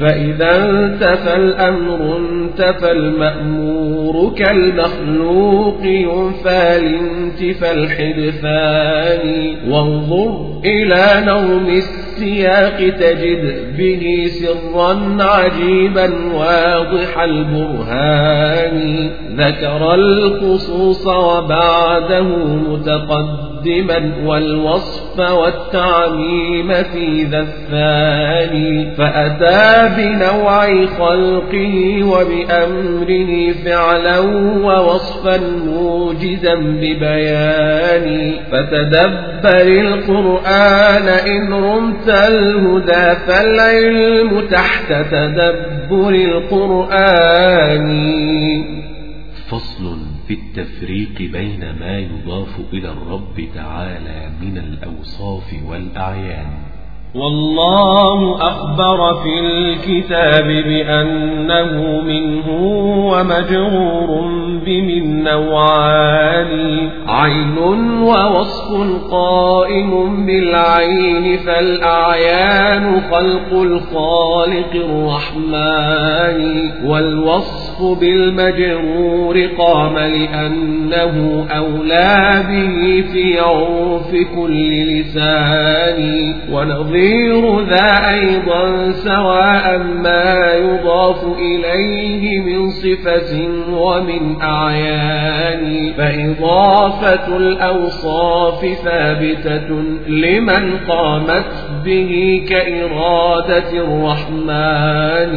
فإذا انتفى الأمر انتفى المأمور. كالمخلوق ينفى لانتفى الحدثان وانظر إلى نوم السياق تجد به سرا عجيبا واضح البرهان. ذكر الخصوص وبعده متقدما والوصف والتعميم في ذا الثاني. فأتى بنوع خلقه وبأمره فعلا ووصفا موجزا ببيان. فتدبر القرآن إن رمت الهدى فالعلم تحت تدبر القرآن. فصل في التفريق بين ما يضاف إلى الرب تعالى من الأوصاف والأعيان. والله أخبر في الكتاب بأنه منه ومجرور بمن نوعان عين ووصف قائم بالعين فالأعيان خلق الخالق الرحمن. والوصف بالمجرور قام لأنه أولى به في عرف كل لسان. ونظير غير ذا أيضا سواء ما يضاف إليه من صفة ومن أعيان. فإضافة الأوصاف ثابتة لمن قامت به كإرادة الرحمن.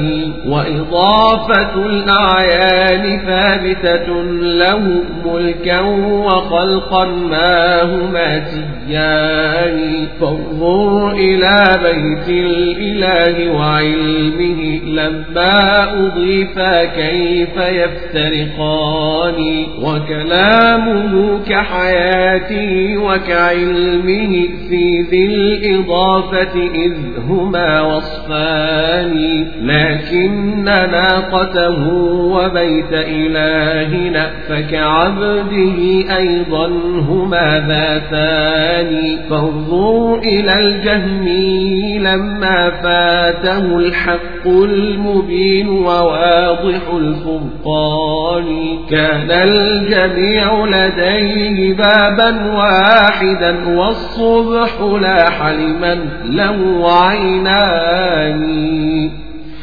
وإضافة الأعيان ثابتة له ملكا وخلقا ما هما تيان. فانظر إلى بيت الإله وعلمه لما أضيفا كيف يفترقان. وكلامه كحياته وكعلمه في ذي الإضافة إذ هما وصفان. لكن ناقته وبيت إلهنا فكعبده أيضا هما ذاتان. فانظر إلى الجهم لما فاته الحق المبين وواضح الفرقان كان الجميع لديه بابا واحدا والصبح لاح لمن له عينان.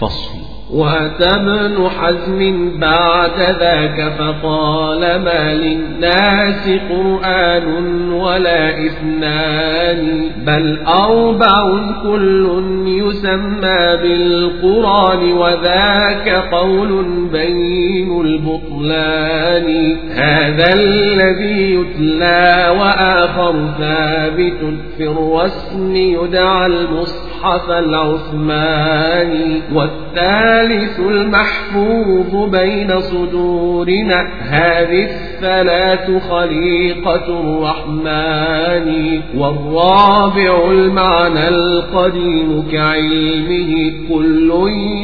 فصل. وأتى ابن حزم بعد ذاك فقال ما للناس قرآن ولا إثنان بل أربع كل يسمى بالقرآن وذاك قول بين البطلان. هذا الذي يتلى وآخر ثابت في الرسم يدعى المصحف العثماني والثاني الثالث المحفوظ بين صدورنا. هذه الثلاث خليقة الرحمن والرابع المعنى القديم كعلمه. كل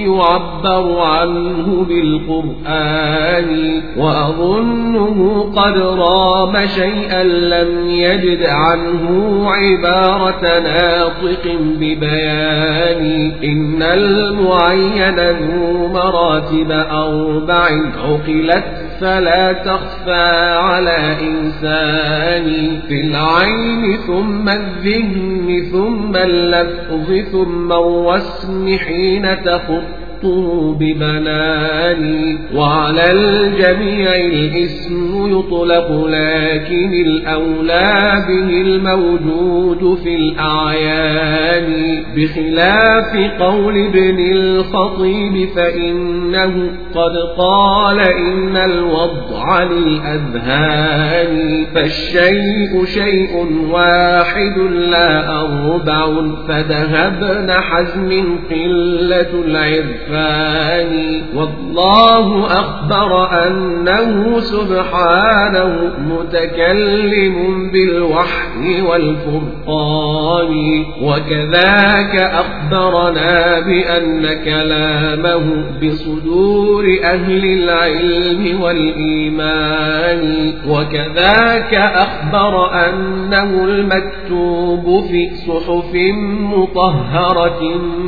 يعبر عنه بالقرآن وأظنه قد رام شيئا لم يجد عنه عبارة ناطق ببيان. إن المعين له مراتب أربع عقلت فلا تخفى على إنسان في العين ثم الذهن ثم اللفظ ثم الرسم حين تخط خطه ببناني وعلى الجميع الاسم يطلق لكن الأولى به الموجود في الأعيان. بخلاف قول ابن الخطيب فإنه قد قال إن الوضع للأذهان فالشيء شيء واحد لا أربع فذهبن حزم قلة العرف العرفان والله أخبر أنه سبحانه متكلم بالوحي والفرقان. وكذاك أخبرنا بأن كلامه بصدور أهل العلم والإيمان. وكذاك أخبر أنه المكتوب في صحف مطهرة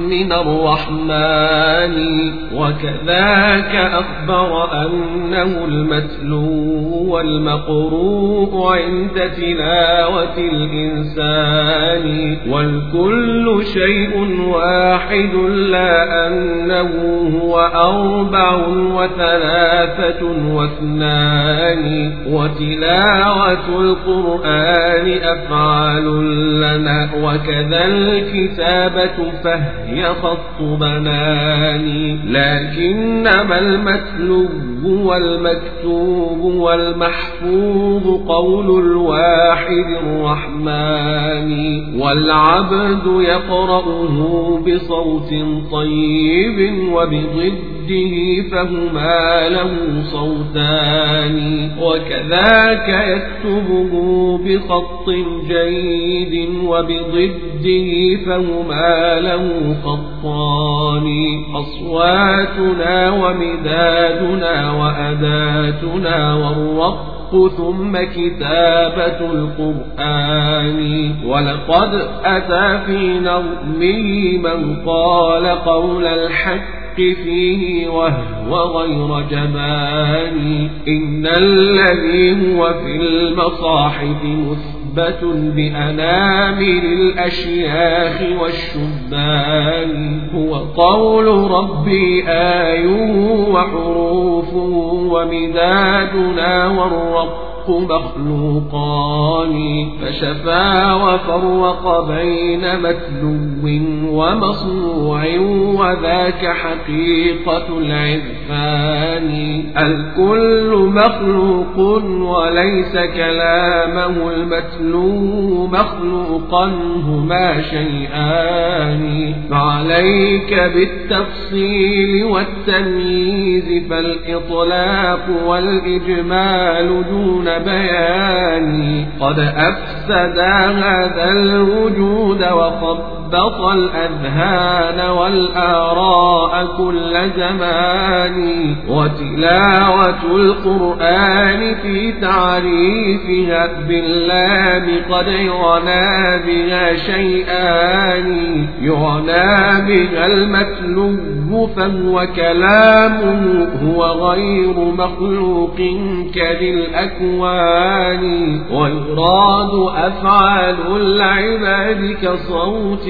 من الرحمن. وكذاك أخبر أنه المتلو والمقروء عند تلاوة الإنسان. والكل شيء واحد لا أنه هو أربع وثلاثة واثنان. وتلاوة القرآن أفعال لنا. وكذا الكتابة فهي خط بنان. لكنما المتلو والمكتوب والمحفوظ قول الواحد الرحمن والعبد يقرأه بصوت طيب وبضد وبضده فهما له صوتان وكذاك يكتبه بخط جيد وبضده فهما له خطان. أصواتنا ومدادنا وأداتنا والرق ثم كتابة القرآن ولقد أتى في نظمه من قال قول الحق فيه وهو غير جبان إن الذي هو في المصاحف بأنامل الأشياخ والشبان هو قول ربي آي وحروفه ومدادنا والرب مخلوقان فشفا وفرق بين متلو ومصنوع وذاك حقيقة العرفان. الكل مخلوق وليس كلامه المتلو مخلوقا هما شيئان. فعليك بالتفصيل والتمييز فالإطلاق والإجمال دون بيان قد أفسد هذا الوجود وخبط الأذهان والآراء كل زمان وتلاوة القرآن في تعريفها باللام قد يعنى بها شيئان يعنى بها المتلو فهو كلامه هو غير مخلوق كذي الأكوان ويراد أفعال العباد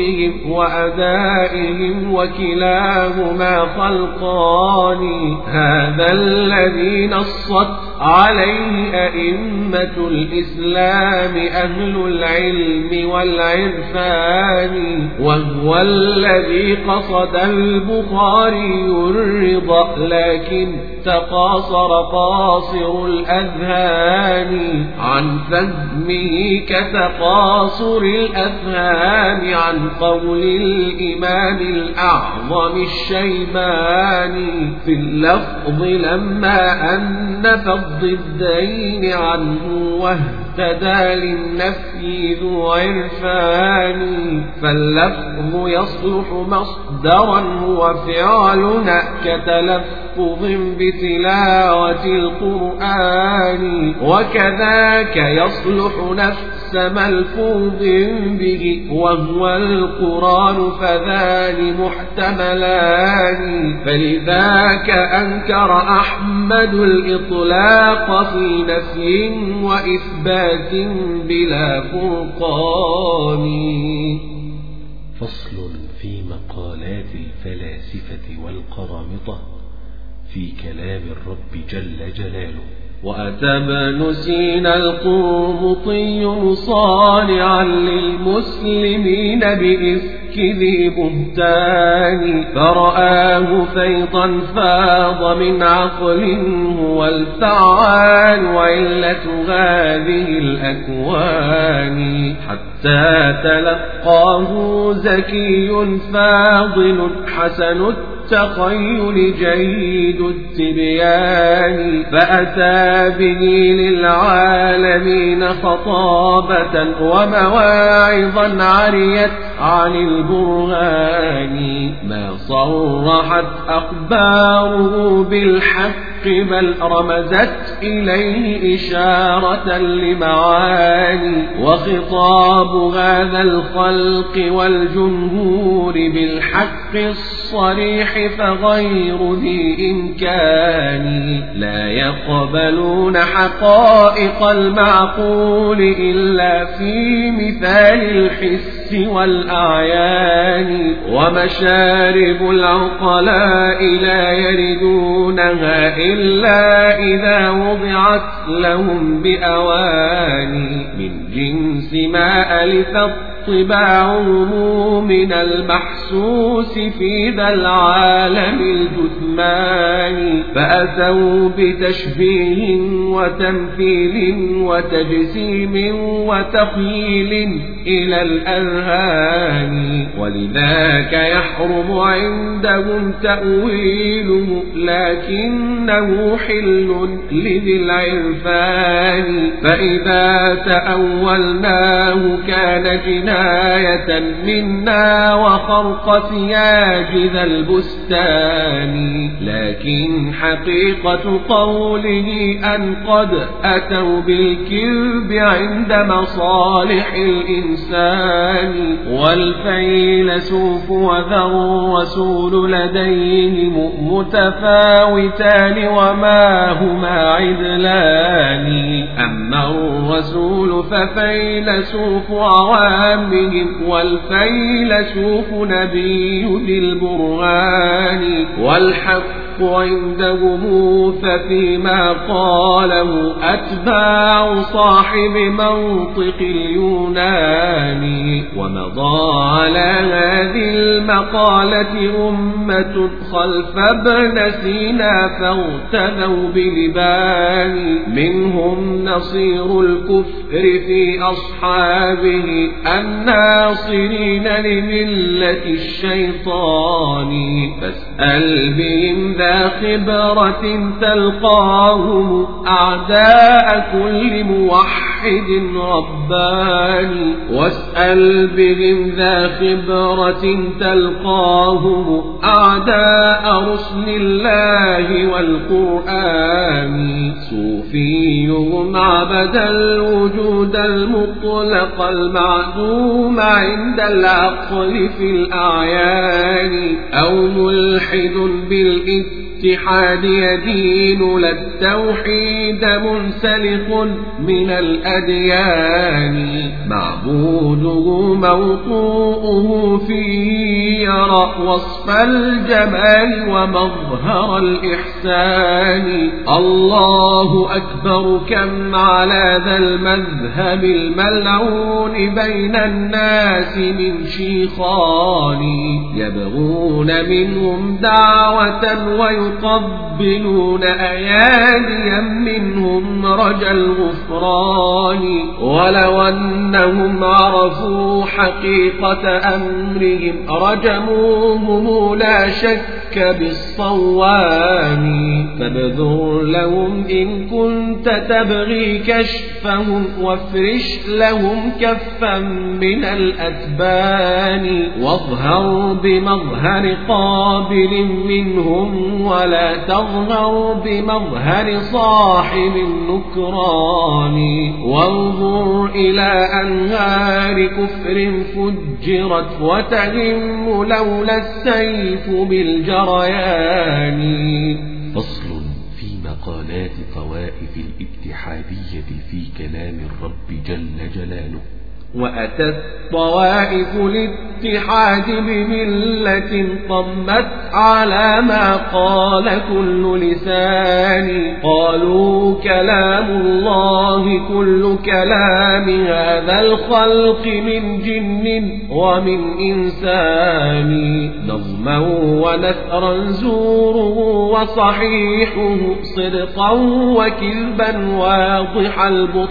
كصوتهم وأدائهم وكلاهما خلقان. هذا الذي نصت عليه أئمة الإسلام أهل العلم والعرفان وهو الذي قصد البخاري الرضا لكن تقاصر قاصر الأذهان. عن فهمه كتقاصر الأفهام عن قول الإمام الأعظم الشيباني في اللفظ لما أنف الضدين عنه وهو اهتدى للنفي ذو عرفان فاللفظ يصلح مصدرا وفعلنا كتلفظ بتلاوة القرآن وكذاك يصلح نفس ملفوظ به وهو القرآن فذان محتملان فلذاك أنكر أحمد الإطلاق في نفي وإثبات بلا فرقان. فصل في مقالات الفلاسفة والقرامطة في كلام الرب جل جلاله. وأتى ابن سينا القرمطي مصارعا للمسلمين بإفك ذي بهتان. فرآه فيضا فاض من عقل هو الفعال وعلة هذه الأكوان. حتى تلقاه زكي فاضل حسن التخيل جيد التبيان فأتى به للعالمين خطابة ومواعظا عريت عن البرهان. ما صرحت أخباره بالحق بل رمزت إليه إشارة لمعاني. وخطاب هذا الخلق والجمهور بالحق الصريح فغير ذي إمكان. لا يقبلون حقائق المعقول إلا في مثال الحس والأعيان. ومشارب العقلاء لا يردونها إلا إذا وضعت لهم بأواني من جنس ما ألف طباعهم من المحسوس في ذا العالم الجثمان فأتوا بتشبيه وتمثيل وتجسيم وتخييل إلى الأذهان. ولذاك يحرم عندهم تأويله لكنه حل لذي العرفان. فإذا تأولناه كان جناية منا وخرق سياج ذا البستان لكن حقيقة قوله أن قد أتوا بالكذب عند مصالح الإنسان والفيلسوف وذا الرسول لديهم متفاوتان وما هما عدلان. أما الرسول ففيلسوف عوامهم والفيلسوف نبي ذي البرهان والحق عندهم ففيما قاله أتباع صاحب منطق اليونان ومضى على هذه المقالة أمة خلف ابن سينا فاغتنوا بلبان منهم نصير الكفر في أصحابه الناصرين لملة الشيطان. فاسأل بهم ذا خبرة تلقاهم أعداء كل موحد رباني. واسأل بهم ذا خبرة تلقاهم أعداء رسل الله والقرآن. صوفيهم عبد الوجود المطلق المعدوم عند العقل في الأعيان. أو ملحد بالإثم الاتحاد يدين للتوحيد منسلخ من الأديان. معبوده موطوءه فيه يرى وصف الجمال ومظهر الإحسان. الله أكبر كم على ذا المذهب الملعون بين الناس من شيخان. يبغون منهم دعوة ويؤمنون يقبلون أياديا منهم رجا الغفران. ولو أنهم عرفوا حقيقة أمرهم رجموهم لا شك بالصوان فابذر لهم إن كنت تبغي كشفهم وافرش لهم كفا من الأتبان. واظهر بمظهر قابل منهم ولا تظهر بمظهر صاحب النكران. وانظر إلى أنهار كفر فجرت وتهم لولا السيف بالجريان. فصل في مقالات طوائف الاتحادية في كلام الرب جل جلاله. وأتت طوائف الاتحاد بملة طمت على ما قال كل لسان. قالوا كلام الله كل كلام هذا الخلق من جن ومن إنسان. نظما ونثرا زوره وصحيحه صدقا وكذبا واضح البطلان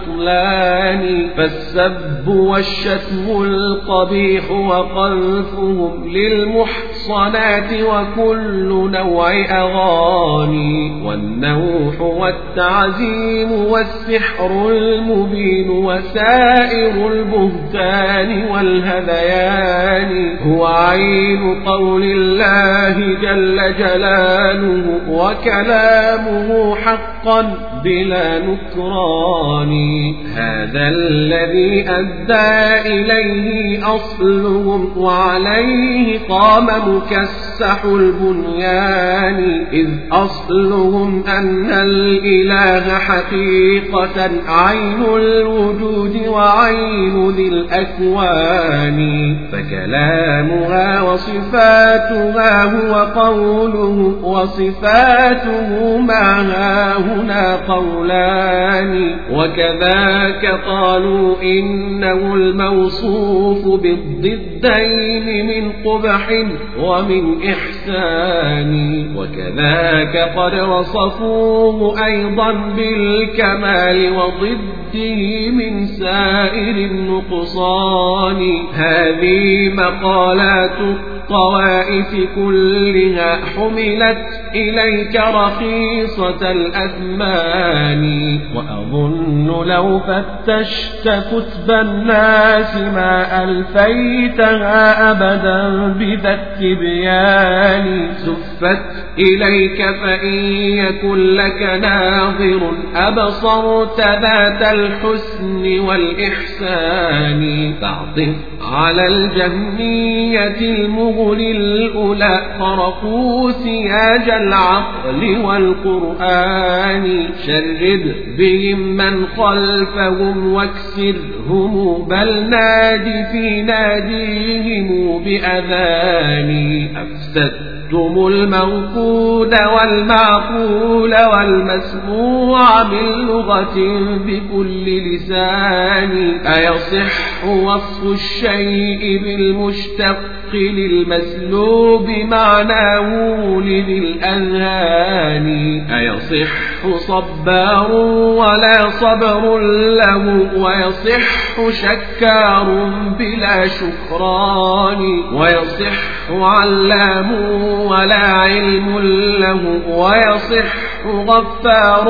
فالسب والشتم القبيح وقذفهم للمحصنات وكل نوع أغاني والنوح والتعزيم والسحر المبين وسائر البهتان والهذيان هو عين قول الله جل جلاله وكلامه حقا بلا نكران. هذا الذي أدى إليه أصلهم وعليه قام مكسح البنيان إذ أصلهم أن الإله حقيقة عين الوجود وعين ذي الأكوان. فكلامها وصفاتها هو قوله وصفاته معها هنا قولان. وكذاك قالوا إنه الموصوف بالضدين من قبح ومن إحسان وكذاك قد وصفوه أيضا بالكمال وضده من سائر النقصان. هذه مقالات الطوائف كلها حملت إليك رخيصة الأثمان وأظن لو فتشت كتب الناس ما ألفيتها أبدا بذا التبيان زفت إليك فإن يكن لك ناظر أبصرت ذات الحسن والإحسان. فاعطف على الجهمية المغل الأولى فرقوا سياج العقل والقرآن. شرد بهم من خلفهم واكسرهم بل نادي في ناديهم بأذان أفسد. أخذتم المنقود والمعقول والمسموع من لغة بكل لسان أيصح وصف الشيء بالمشتق للمسلوب معناه لذي الأذهان أيصح صبار ولا صبر له ويصح شكار بلا شكران ويصح علام ولا علم له ويصح غفار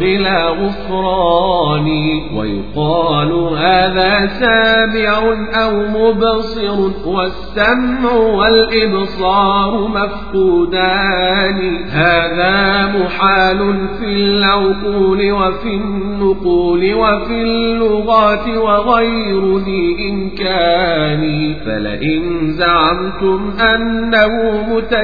بلا غفران. ويقال هذا سامع أو مبصر والسمع والإبصار مفقودان. هذا محال في العقول وفي النقول وفي اللغات وغير ذي إمكان. فلئن زعمتم أنه متكلم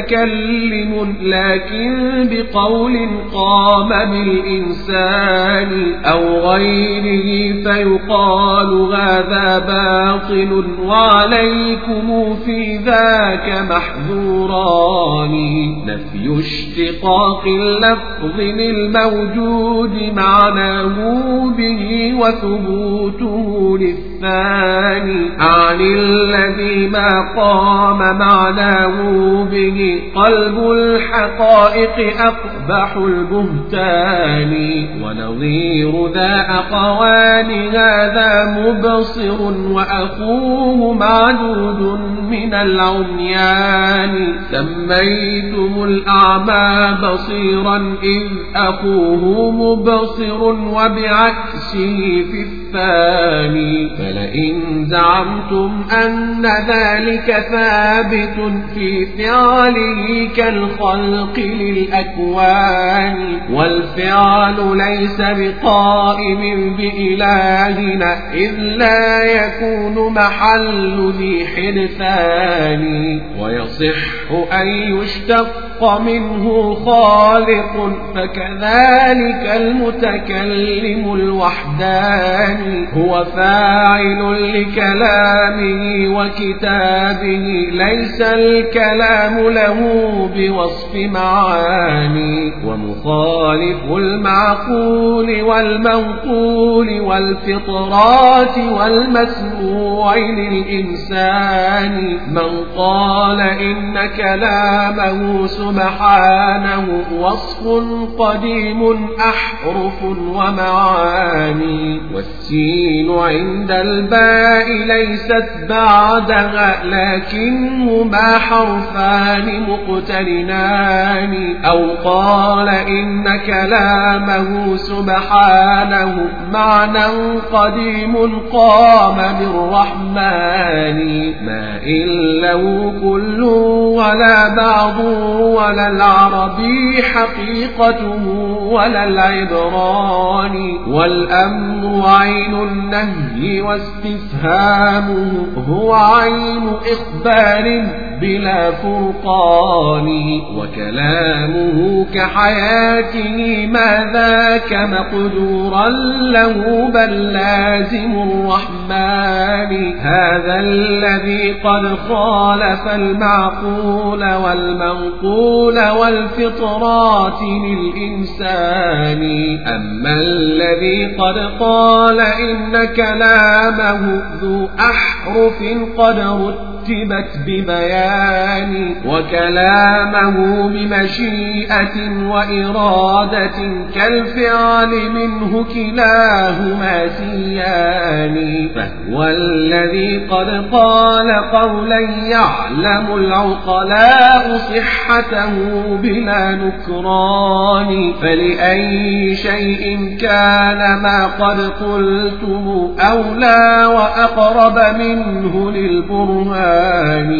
لكن بقول قام بالإنسان أو غيره فيقال هذا باطل وعليكم في ذاك محذوران. نفي اشتقاق اللفظ للموجود معناه به وثبوته للثاني. عن الذي ما قام معناه به قلب الحقائق أقبح البهتان ونظير ذا أقوان هذا مبصر وأخوه معدود من العميان. سميتم الأعمى بصيرا إذ أخوه مبصر وبعكسه في الثاني فلئن زعمتم أن ذلك ثابت في فعله كالخلق للأكوان والفعل ليس بقائم بإلهنا إذ لا يكون محل ذي حدثان ويصح أن يشتق منه خالق فكذلك المتكلم الوحداني هو فاعل لكلامه وكتابه ليس الكلام له بوصف معاني. ومخالف المعقول والمنقول والفطرات والمسموع للإنسان. من قال إن كلامه سبحانه وصف قديم أحرف ومعاني. والسين عند الباء ليست بعدها لكنهما حرفان مقترنان. أو قال إن كلامه سبحانه معنى قديم قام بالرحمن. ما له كل ولا بعض ولا العربي حقيقته ولا العبران. والأمر عين النهي واستفهامه هو عين إخبار بلا فرقان وكلامه كحياته ما ذاك مقدورا له بل لازم الرحمن. هذا الذي قد خالف المعقول والمنقول والفطرات للإنسان. أما الذي قد قال إن كلامه ذو أحرف قد رتبت ببيان وكلامه بمشيئة وإرادة كالفعل منه كلاهما سيان. فهو الذي قد قال قولا يعلم العقلاء صحته بلا نكران. فلأي شيء كان ما قد قلتم أولى وأقرب منه للبرهان.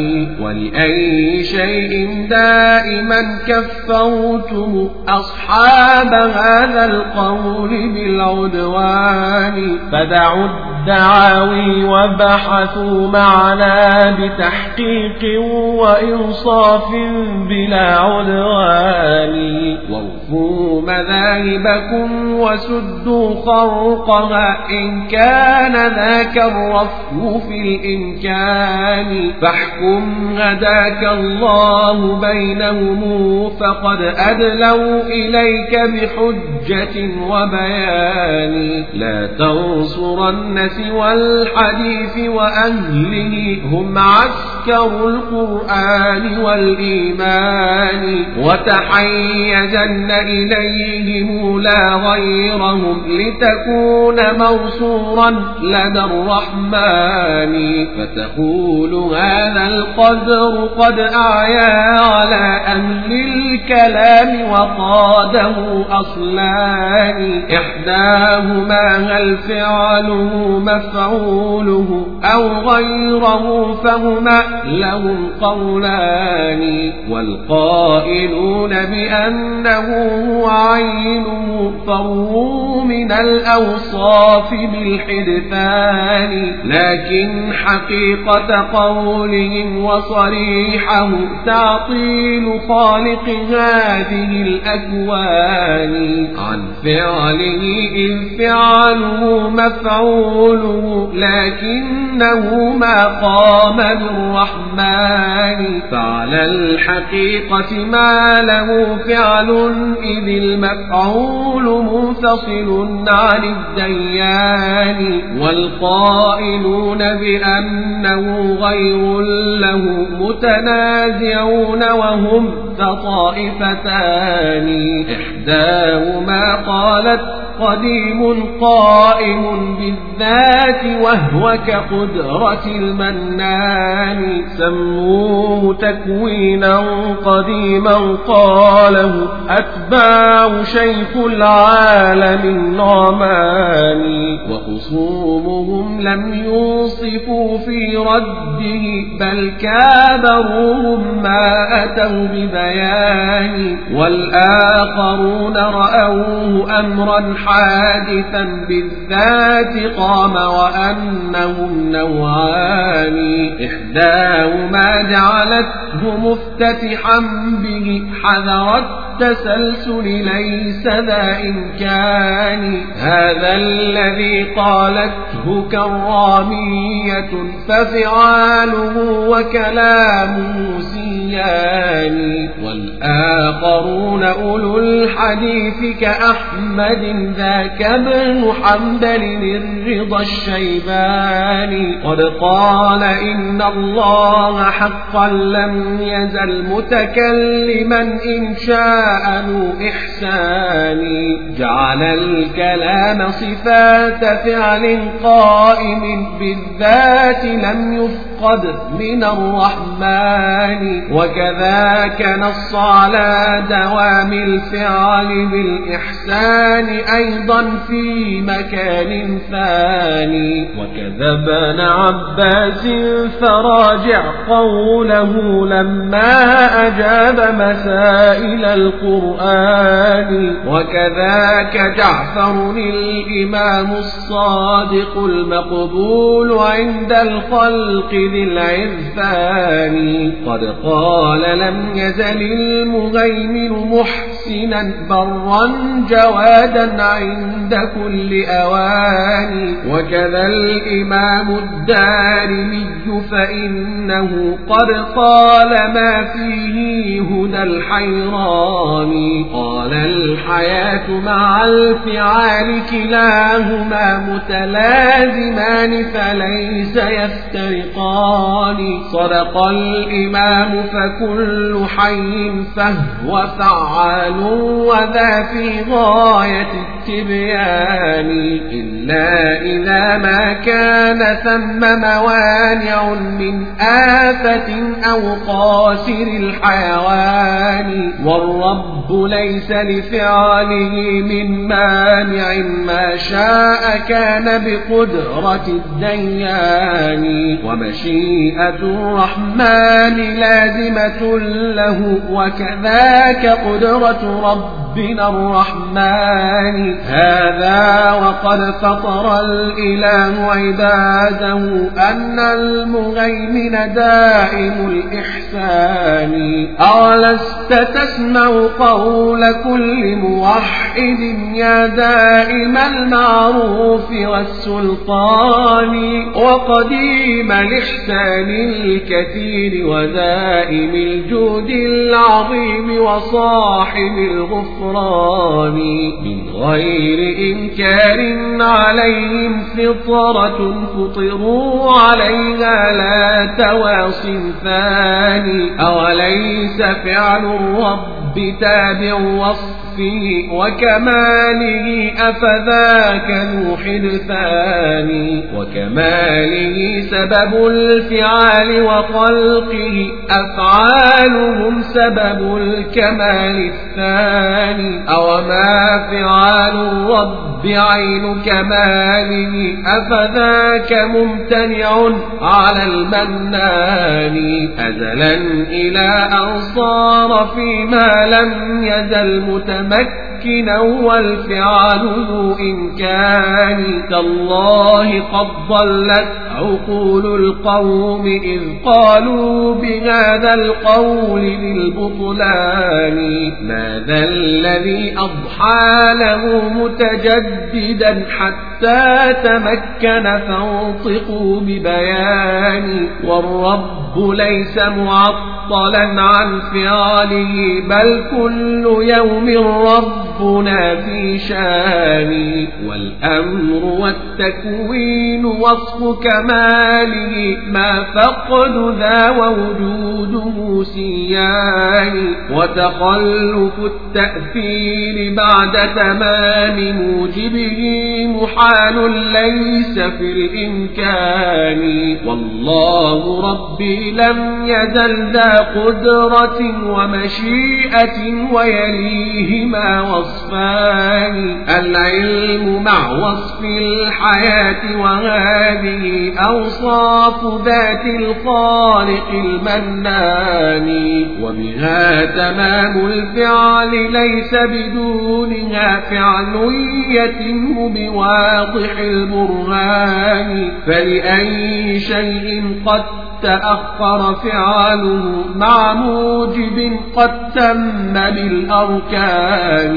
ولأي شيء دائما كفرتم أصحاب هذا القول بالعدوان. فدعوا الدعاوي وبحثوا معنا بتحقيق وإنصاف بلا عدوان. وارفوا مذاهبكم وسدوا خرقها إن كان ذاك الرفو في الإمكان. فاحكم هداك الله بينهم فقد أدلوا إليك بحجة وبيان. لا تنصرن سوى الحديث وأهله هم عسكر القرآن والإيمان. وتحيزن إليهم لا غيرهم لتكون موصورا لدى الرحمن. فتقول هذا القدر قد أعيا على أهل الكلام وقاده أصلان. إحداهما هل فعله مفعوله أو غيره فهما لهم قولان. والقائلون بأنه عينه فروا من الأوصاف. بالحدثان لكن حقيقة قولهم وصريحه تعطيل خالق هذه الأكوان. عن فعله إذ فعله مفعوله لكنه ما قام بالرحمن. فعلى الحقيقة ما له فعل إذ المفعول منفصل عن الديان. والقائلون بأنه غير له متنازعون وهم كطائفتان. إحداهما قالت قديم قائم بالذات وهو كقدرة المنان. سموه تكوينا قديما قاله أتباع شيخ العالم النعمان. وخصومهم لم يوصفوا في رده بل كابروهم ما أتوا ببيان. والآخرون رأوه أمرا حادثا بالذات قام وأنهم نوعان. إحداهما جعلته مفتتحا به حذر التسلسل ليس ذا إمكان. هذا الذي قالته كرامية ففعاله وكلامه سيان والآخرون أولو الحديث كأحمد ذاك ابن حنبل الرضا الشيباني قد قال إن الله حقا لم يزل متكلما إن شاء ذو إحسان جعل الكلام صفات فعل قائم بالذات لم يفقد من الرحمن. وكذاك نص على دوام الفعل بالإحسان أيضا في مكان ثاني. وكذا ابن عباس فراجع قوله لما أجاب مسائل القرآن. القرآن. وكذاك جعفر الإمام الصادق المقبول عند الخلق ذي العرفان. قد قال لم يزل المهيمن محسنا برا جوادا عند كل أوان. وكذا الإمام الدارمي فإنه قد قال ما فيه هدى الحيران. قال الحياة مع الفعال كلاهما متلازمان فليس يفترقان. صدق الإمام فكل حي فهو فعال وذا في غاية التبيان. إلا إذا ما كان ثم موانع من آفة أو قاسر الحيوان. والرب ليس لفعله من مانع ما شاء كان بقدرة الديان. ومشيئة الرحمن لازمة له وكذاك قدرة ربنا الرحمن. هذا وقد فطر الإله عباده أن المغيمن دائم الإحسان. أولست تسمع قول كل موحد يا دائم المعروف والسلطان وقديم الإحسان الكثير ودائم الجود العظيم وصاحب الغفران من غير إنكار عليهم فطرة فطروا عليها لا تواصي ثاني أوليس فعل الرب تابع وصفه وكماله أفذاك ذو حدثان وكماله سبب الفعال وخلقه أفعالهم سبب الكمال الثاني أو ما فعال الرب عين كماله أفذاك ممتنع على المنان أزلا إلى أن صار فيما لم يزل متمكنا والفعل ذو إمكان. تالله قد ضلت عقول القوم إذ قالوا بهذا القول للبطلان. ماذا الذي أضحى له متجددا حتى تمكن فانطقوا ببيان. والرب ليس معطلا عن فعله بل كل يوم ربنا في شان والأمر والتكوين وصف كماله ما فقد ذا ووجوده سيان وتخلف التأثير بعد تمام موجبه محال ليس في الإمكان. والله ربي لم يزل ذا قدرة ومشيئة ويليهما وصفان العلم مع وصف الحياة وهذه أوصاف ذات الخالق المنان. وبها تمام الفعل ليس بدونها فعل يتم بواضح البرهان فلأي شيء قد تأخر فعاله مع موجب قد تم بالأركان.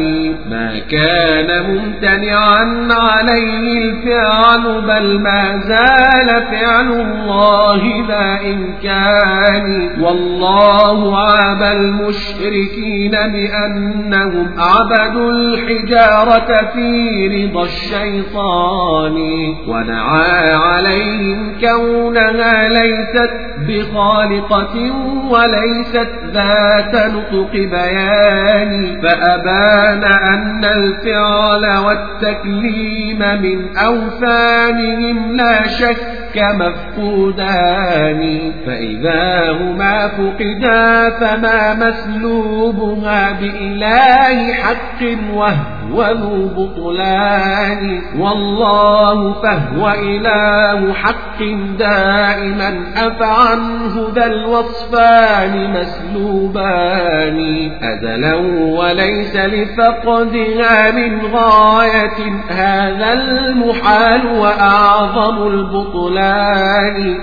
ما كان ممتنعا عليه الفعل بل ما زال فعل الله ذا إمكان. والله عاب المشركين بأنهم عبدوا الحجارة في رضا الشيطان. ونعى عليهم كونها ليست بخالقة وليست ذات نطق بيان فأبان أن الفعل والتكليم من أوثانهم لا شك. مفقودان فإذا هما فقدا فما مسلوبها بإله حق وهو ذو بطلان. والله فهو إله حق دائما أفعنه ذا الوصفان مسلوبان. أزلا وليس لفقدها من غاية هذا المحال وأعظم البطلان.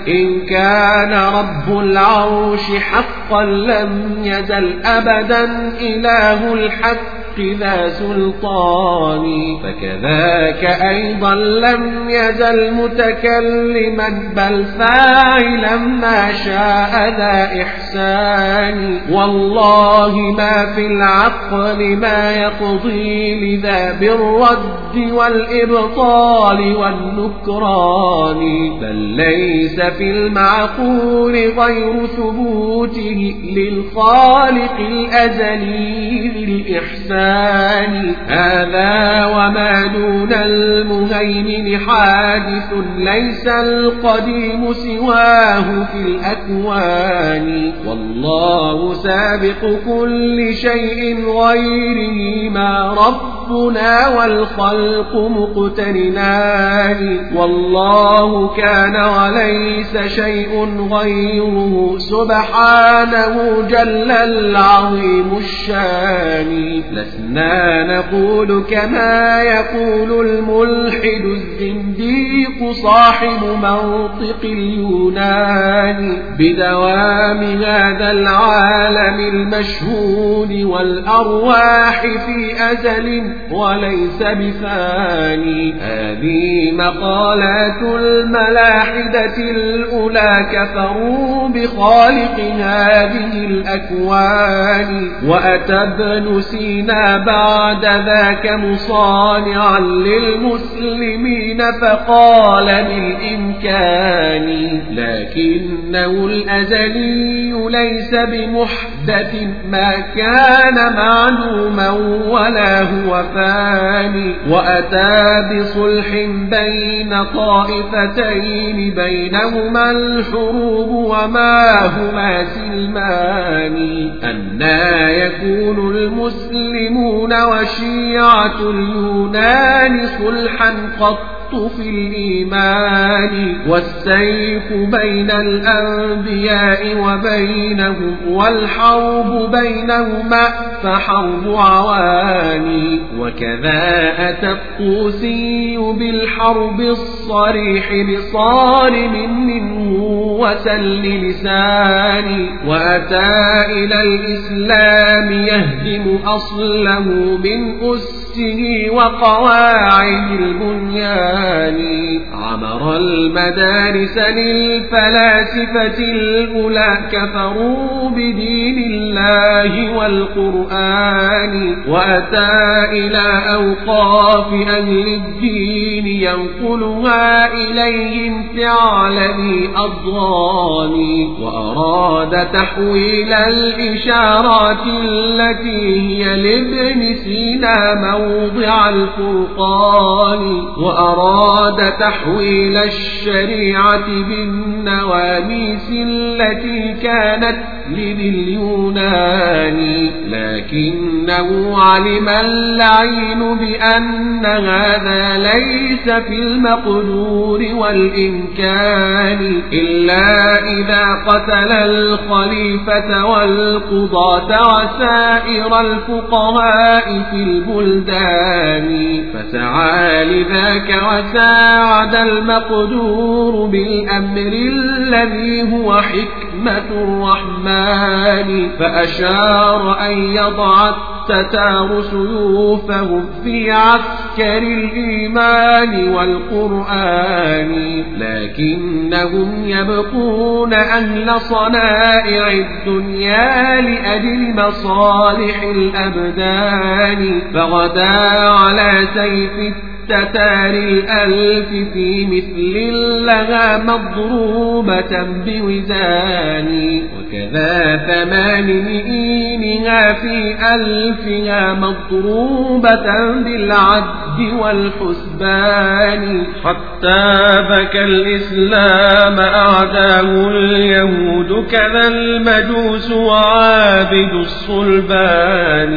إن كان رب العرش حقا لم يزل أبدا إله الحق ذا سلطان. فكذاك أيضا لم يزل متكلما بل فاعلا ما شاء ذا إحسان. والله ما في العقل ما يقضي لذا بالرد والإبطال والنكران. ليس في المعقول غير ثبوته للخالق الأزلي ذي الإحسان الرحمن هذا وما دون المهيمن حادث ليس القديم سواه في الأكوان والله سابق كل شيء غيره ما ربنا والخلق مقترنان والله كان وليس شيء غيره. سبحانه جل العظيم الشان. لسنا نقول كما يقول الملحد الزنديق صاحب منطق اليونان. بدوام هذا العالم المشهود والأرواح في أزل وليس بفاني. هذه مقالات الملاحدة الأولى كفروا بخالق هذه الأكوان. وأتى ابن سينا بعد ذاك مصانعا للمسلمين فقال بالإمكان لكنه الأزلي ليس بمحدث ما كان معلوما ولا هو فاني. وأتى بصلح بين طائفتين بينهما الحروب وما هما سلمان. أنا يكون المسلمون وشيعة اليونان صلحا قط. في الإيمان والسيف بين الأنبياء وبينهم والحرب بينهما فحرب عواني وكذا أتى الطوسي بالحرب الصريح بصارم منه وسل لساني وأتى إلى الإسلام يهدم أصله من أسه وقواعد البنيان عمر المدارس للفلاسفة الأولى كفروا بدين الله والقرآن وأتى إلى أوقاف أهل الدين ينقلها إليهم ثعلبي أضغاني وأراد تحويل الإشارات التي هي لابن سينا موضع الفرقان وأراد تحويل الشريعة بالنواميس التي كانت لذي اليونان لكنه علم اللعين بأن هذا ليس في المقدور والإمكان إلا إذا قتل الخليفة والقضاة وسائر الفقهاء في البلدان. فسعى لذاك وساعد المقدور بالأمر الذي هو حكمة الرحمن فأشار أن يضع التتار سيوفهم في عسكر الإيمان والقرآن لكنهم يبقون أهل صنائع الدنيا لأجل مصالح الأبدان فغدا على سيف الألف في مثل لها مضروبة بوزان وكذا ثمان مئينها في ألفها مضروبة بالعد والحسبان. حتى بكى الإسلام أعداه اليهود كذا المجوس وعابد الصلبان.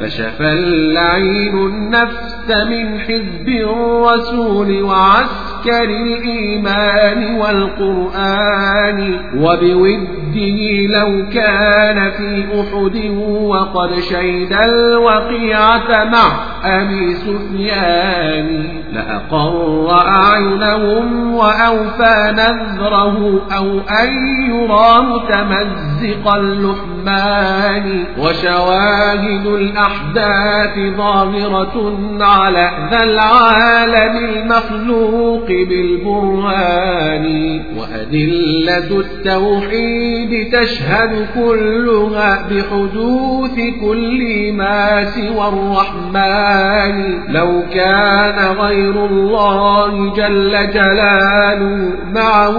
فشفى اللعين النفس من حزب الرسول وعسكر الإيمان والقرآن وبوده لو كان في أحد وقد شهد الوقيعة مع أبي سفيان لأقر أعينهم وأوفى نذره أو أن يرى متمزق اللحمان وشواهد الأحداث ظاهرة على ذا العالم المخلوق بالبرهان وأدلة التوحيد تشهد كلها بحدوث كل ما سوى الرحمن. لو كان غير الله جل جلاله معه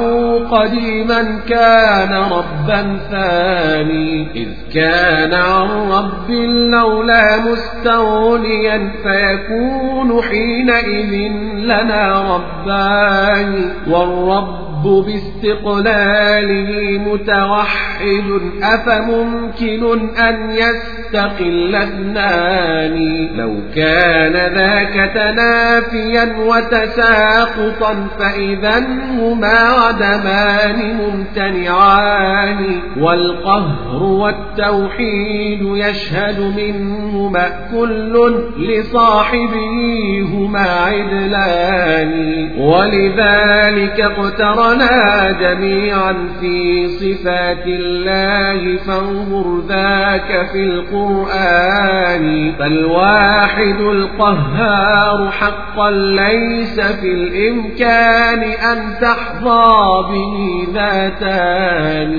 قديما كان ربا ثاني. إذ كان عن رب لولا مستغنيا فيكون حينئذ لنا ربان والرب باستقلاله متوحد أفممكن أن يستقل اثنان لو كان ذاك تنافيا وتساقطا فإذا هما عدمان ممتنعان. والقهر والتوحيد يشهد منهما كل لصاحبه هما عدلان. ولذلك اقترن أمرنا جميعا في صفات الله فانظر ذاك في القرآن. فالواحد القهار حقا ليس في الإمكان أن تحظى به ذاتان.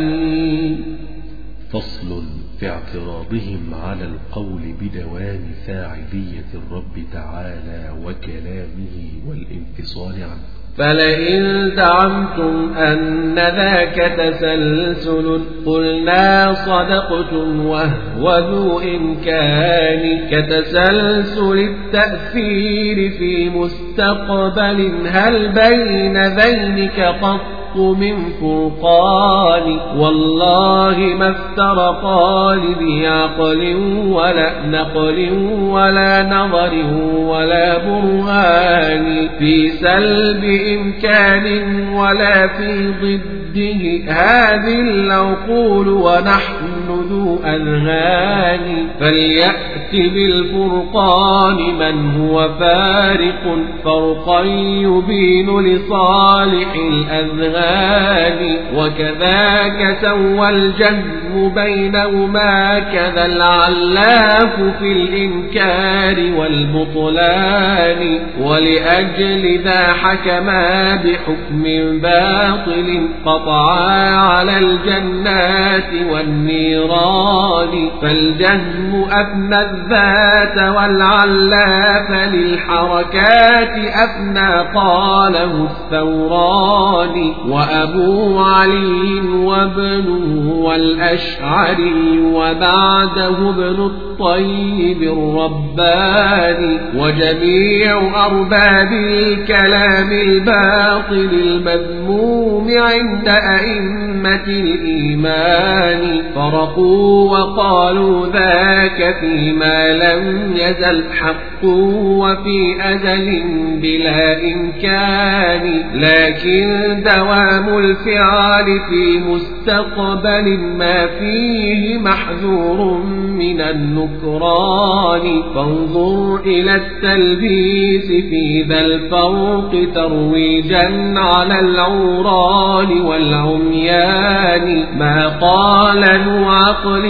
فصل في اعتراضهم على القول بدوام فاعلية الرب تعالى وكلامه والانفصال عنه. فلئن زعمتم أن ذاك تسلسل قلنا صدقتم وهو ذو إمكان كتسلسل التأثير في مستقبل هل بين ذينك قط من فرقان والله ما افترقا لذي عقل ولا نقل ولا نظر ولا برهان في سلب إمكان ولا في ضده. هذه العقول ونحن ذو أذهان. فليأت بالفرقان من هو فارق فرقا يبين لصالح الأذهان وكذاك سوى الجهم بينهما كذا العلاف في الإنكار والبطلان ولأجل ذا حكما بحكم باطل قطعا على الجنات والنيران فالجهم أفنى الذات والعلاف للحركات أفنى قاله الثوران وأبو علي وابنه والأشعري وبعده ابن الطيب الرباني وجميع أرباب الكلام الباطل المذموم عند أئمة الإيمان فرقوا وقالوا ذاك فيما لم يزل حق وفي أزل بلا إمكان لكن دوام الفعال في مستقبل ما فيه محذور من النكران. فانظر إلى التلبيس في ذا الفرق ترويجا على العوران والعميان. ما قال ذو عقل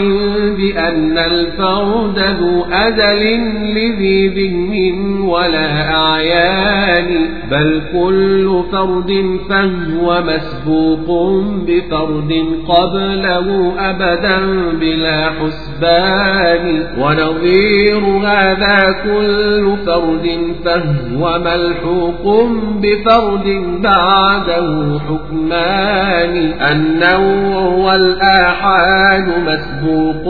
بأن الفرد ذو أزل لذي ذهن ولا أعيان بل كل فرد فهو مسبوق بفرد قبله أبدا بلا حسبان. ونظير هذا كل فرد فهو ملحوق بفرد بعده حكمان. النوع والآحاد مسبوق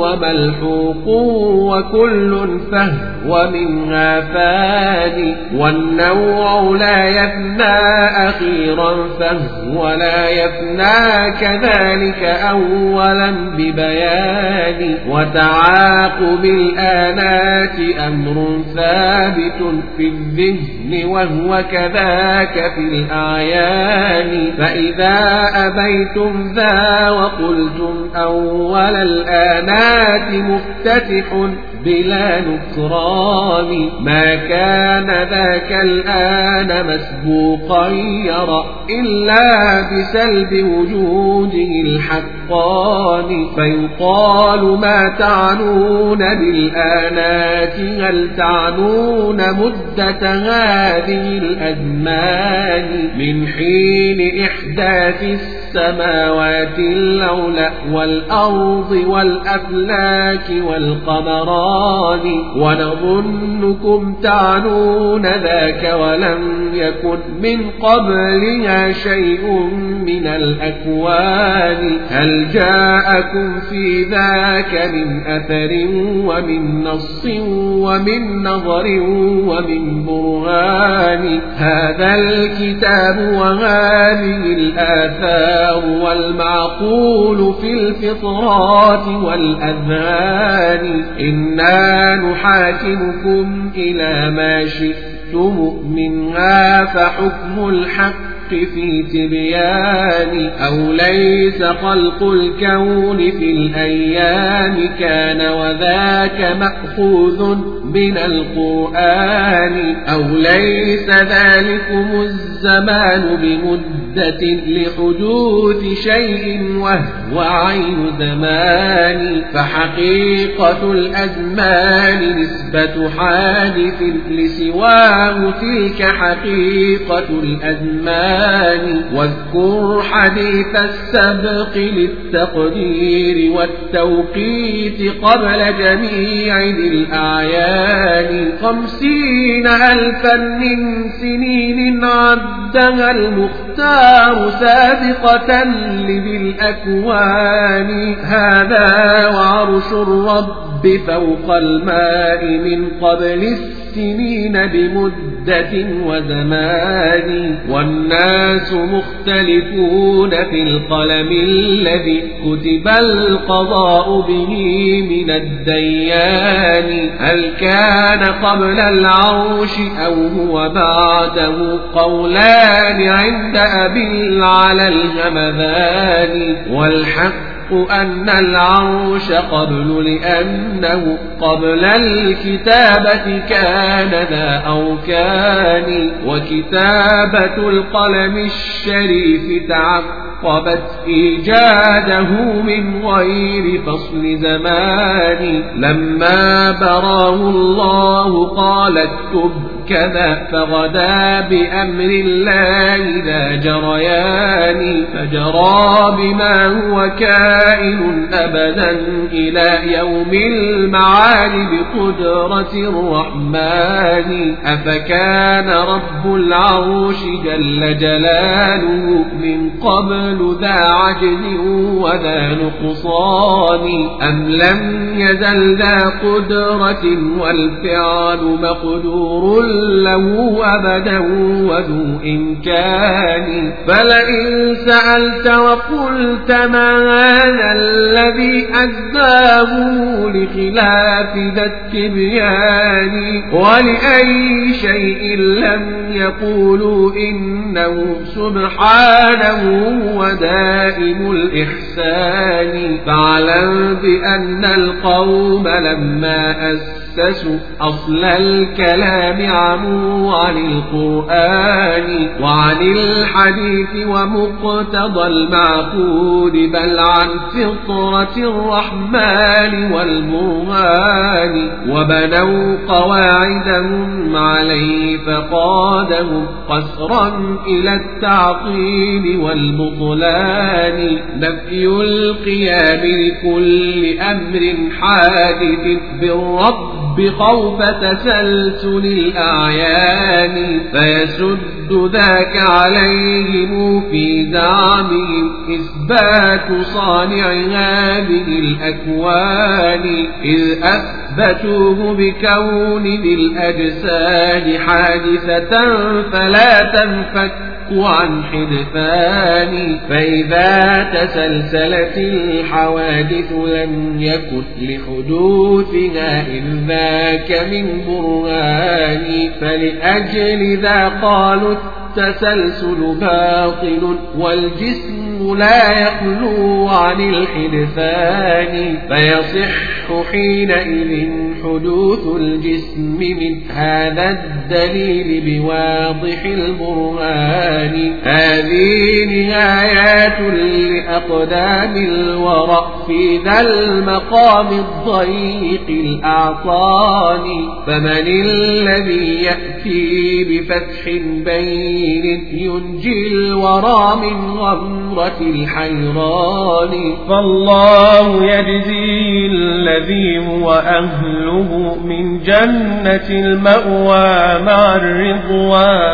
وملحوق وكل فهو منها فاني والنوع لا يفنى أخيرا فهو لا يفنى كذلك أولا ببيان وتعاقب الآنات أمر ثابت في الذهن وهو كذاك في الأعيان فإذا أبيتم ذا وقلتم أول الآنات مفتتح بلا نكران ما كان ذاك الآن مسبوقا يرى إلا بسلب وجوده الحقان فيقال ما تعنون بالآنات هل تعنون مدة هذه الأزمان من حين إحداث السماوات الأولى والأرض والأفلاك والقمران ونظنكم تعنون ذاك ولم يكن من قبلها شيء من الأكوان. هل جاءكم في ذاك من أثر ومن نص ومن نظر ومن برهان؟ هذا الكتاب وهذه الآثار والمعقول في الفطرات والأذهان إنا نحاكمكم إلى ما شئتم منها فحكم الحق في تبيان أو ليس خلق الكون في الأيام. كان وذاك مأخوذ من القرآن أو ليس ذلكم الزمان. بمدة لحدوث شيء وهو عين زمان فحقيقة الأزمان نسبة حادث لسواه تلك حقيقة الأزمان. واذكر حديث السبق للتقدير والتوقيت قبل جميع الأعيان خمسين ألفا من سنين عدها المختار سابقة لذي الأكوان هذا وعرش الرب فوق الماء من قبل السنين بمدة وزمان والناس مختلفون في القلم الذي كتب القضاء به من الديان هل كان قبل العرش أو هو بعده قولان عند أبي على الجمذان والحق أن العرش قبل لأنه قبل الكتابة كان ذا أركان وكتابة القلم الشريف تعقبت إيجاده من غير فصل زمان لما براه الله قال اكتب كذا فغدا بأمر الله ذا جريان فجرى بما هو كائن أبدا إلى يوم المعاد بقدرة الرحمن. أفكان رب العرش جل جلاله من قبل ذا عجز وذا نقصان. أم لم يزل ذا قدرة والفعل مقدور له أبدا وذو إمكان. فلئن سألت وقلت ما هذا الذي أسباه لخلاف ذا التبيان. ولأي شيء لم يقولوا إنه سبحانه ودائم الإحسان. فاعلم بأن القوم لما أسلموا أسسوا أصل الكلام عموا عن القرآن وعن الحديث ومقتضى المعقود بل عن فطرة الرحمن والبرهان. وبنوا قواعدهم عليه فقادهم قسرا إلى التعطيل والبطلان. نفي القيام لكل أمر حادث بالرب الرب خوف تسلسل الأعيان فيسد ذاك عليهم في زعمهم إثبات صانع هذه الأكوان إذ أثبتوه بكون ذي الأجساد حادثة فلا تنفك عن حدثان فإذا تسلسلت الحوادث لم يكن لحدوثها إذ ذاك من برهان فلأجل ذا قالوا التسلسل باطل والجسم لا يخلو عن الحدثان فيصح حينئذ حدوث الجسم من هذا الدليل بواضح البرهان. هذه نهايات لأقدام الورى في ذا المقام الضيق الأعطان. فمن الذي يأتي بفتح بين ينجي الورى من غمرة الحيران. فالله يجزي الذي هو أهله من جنة المأوى مع الرضوان.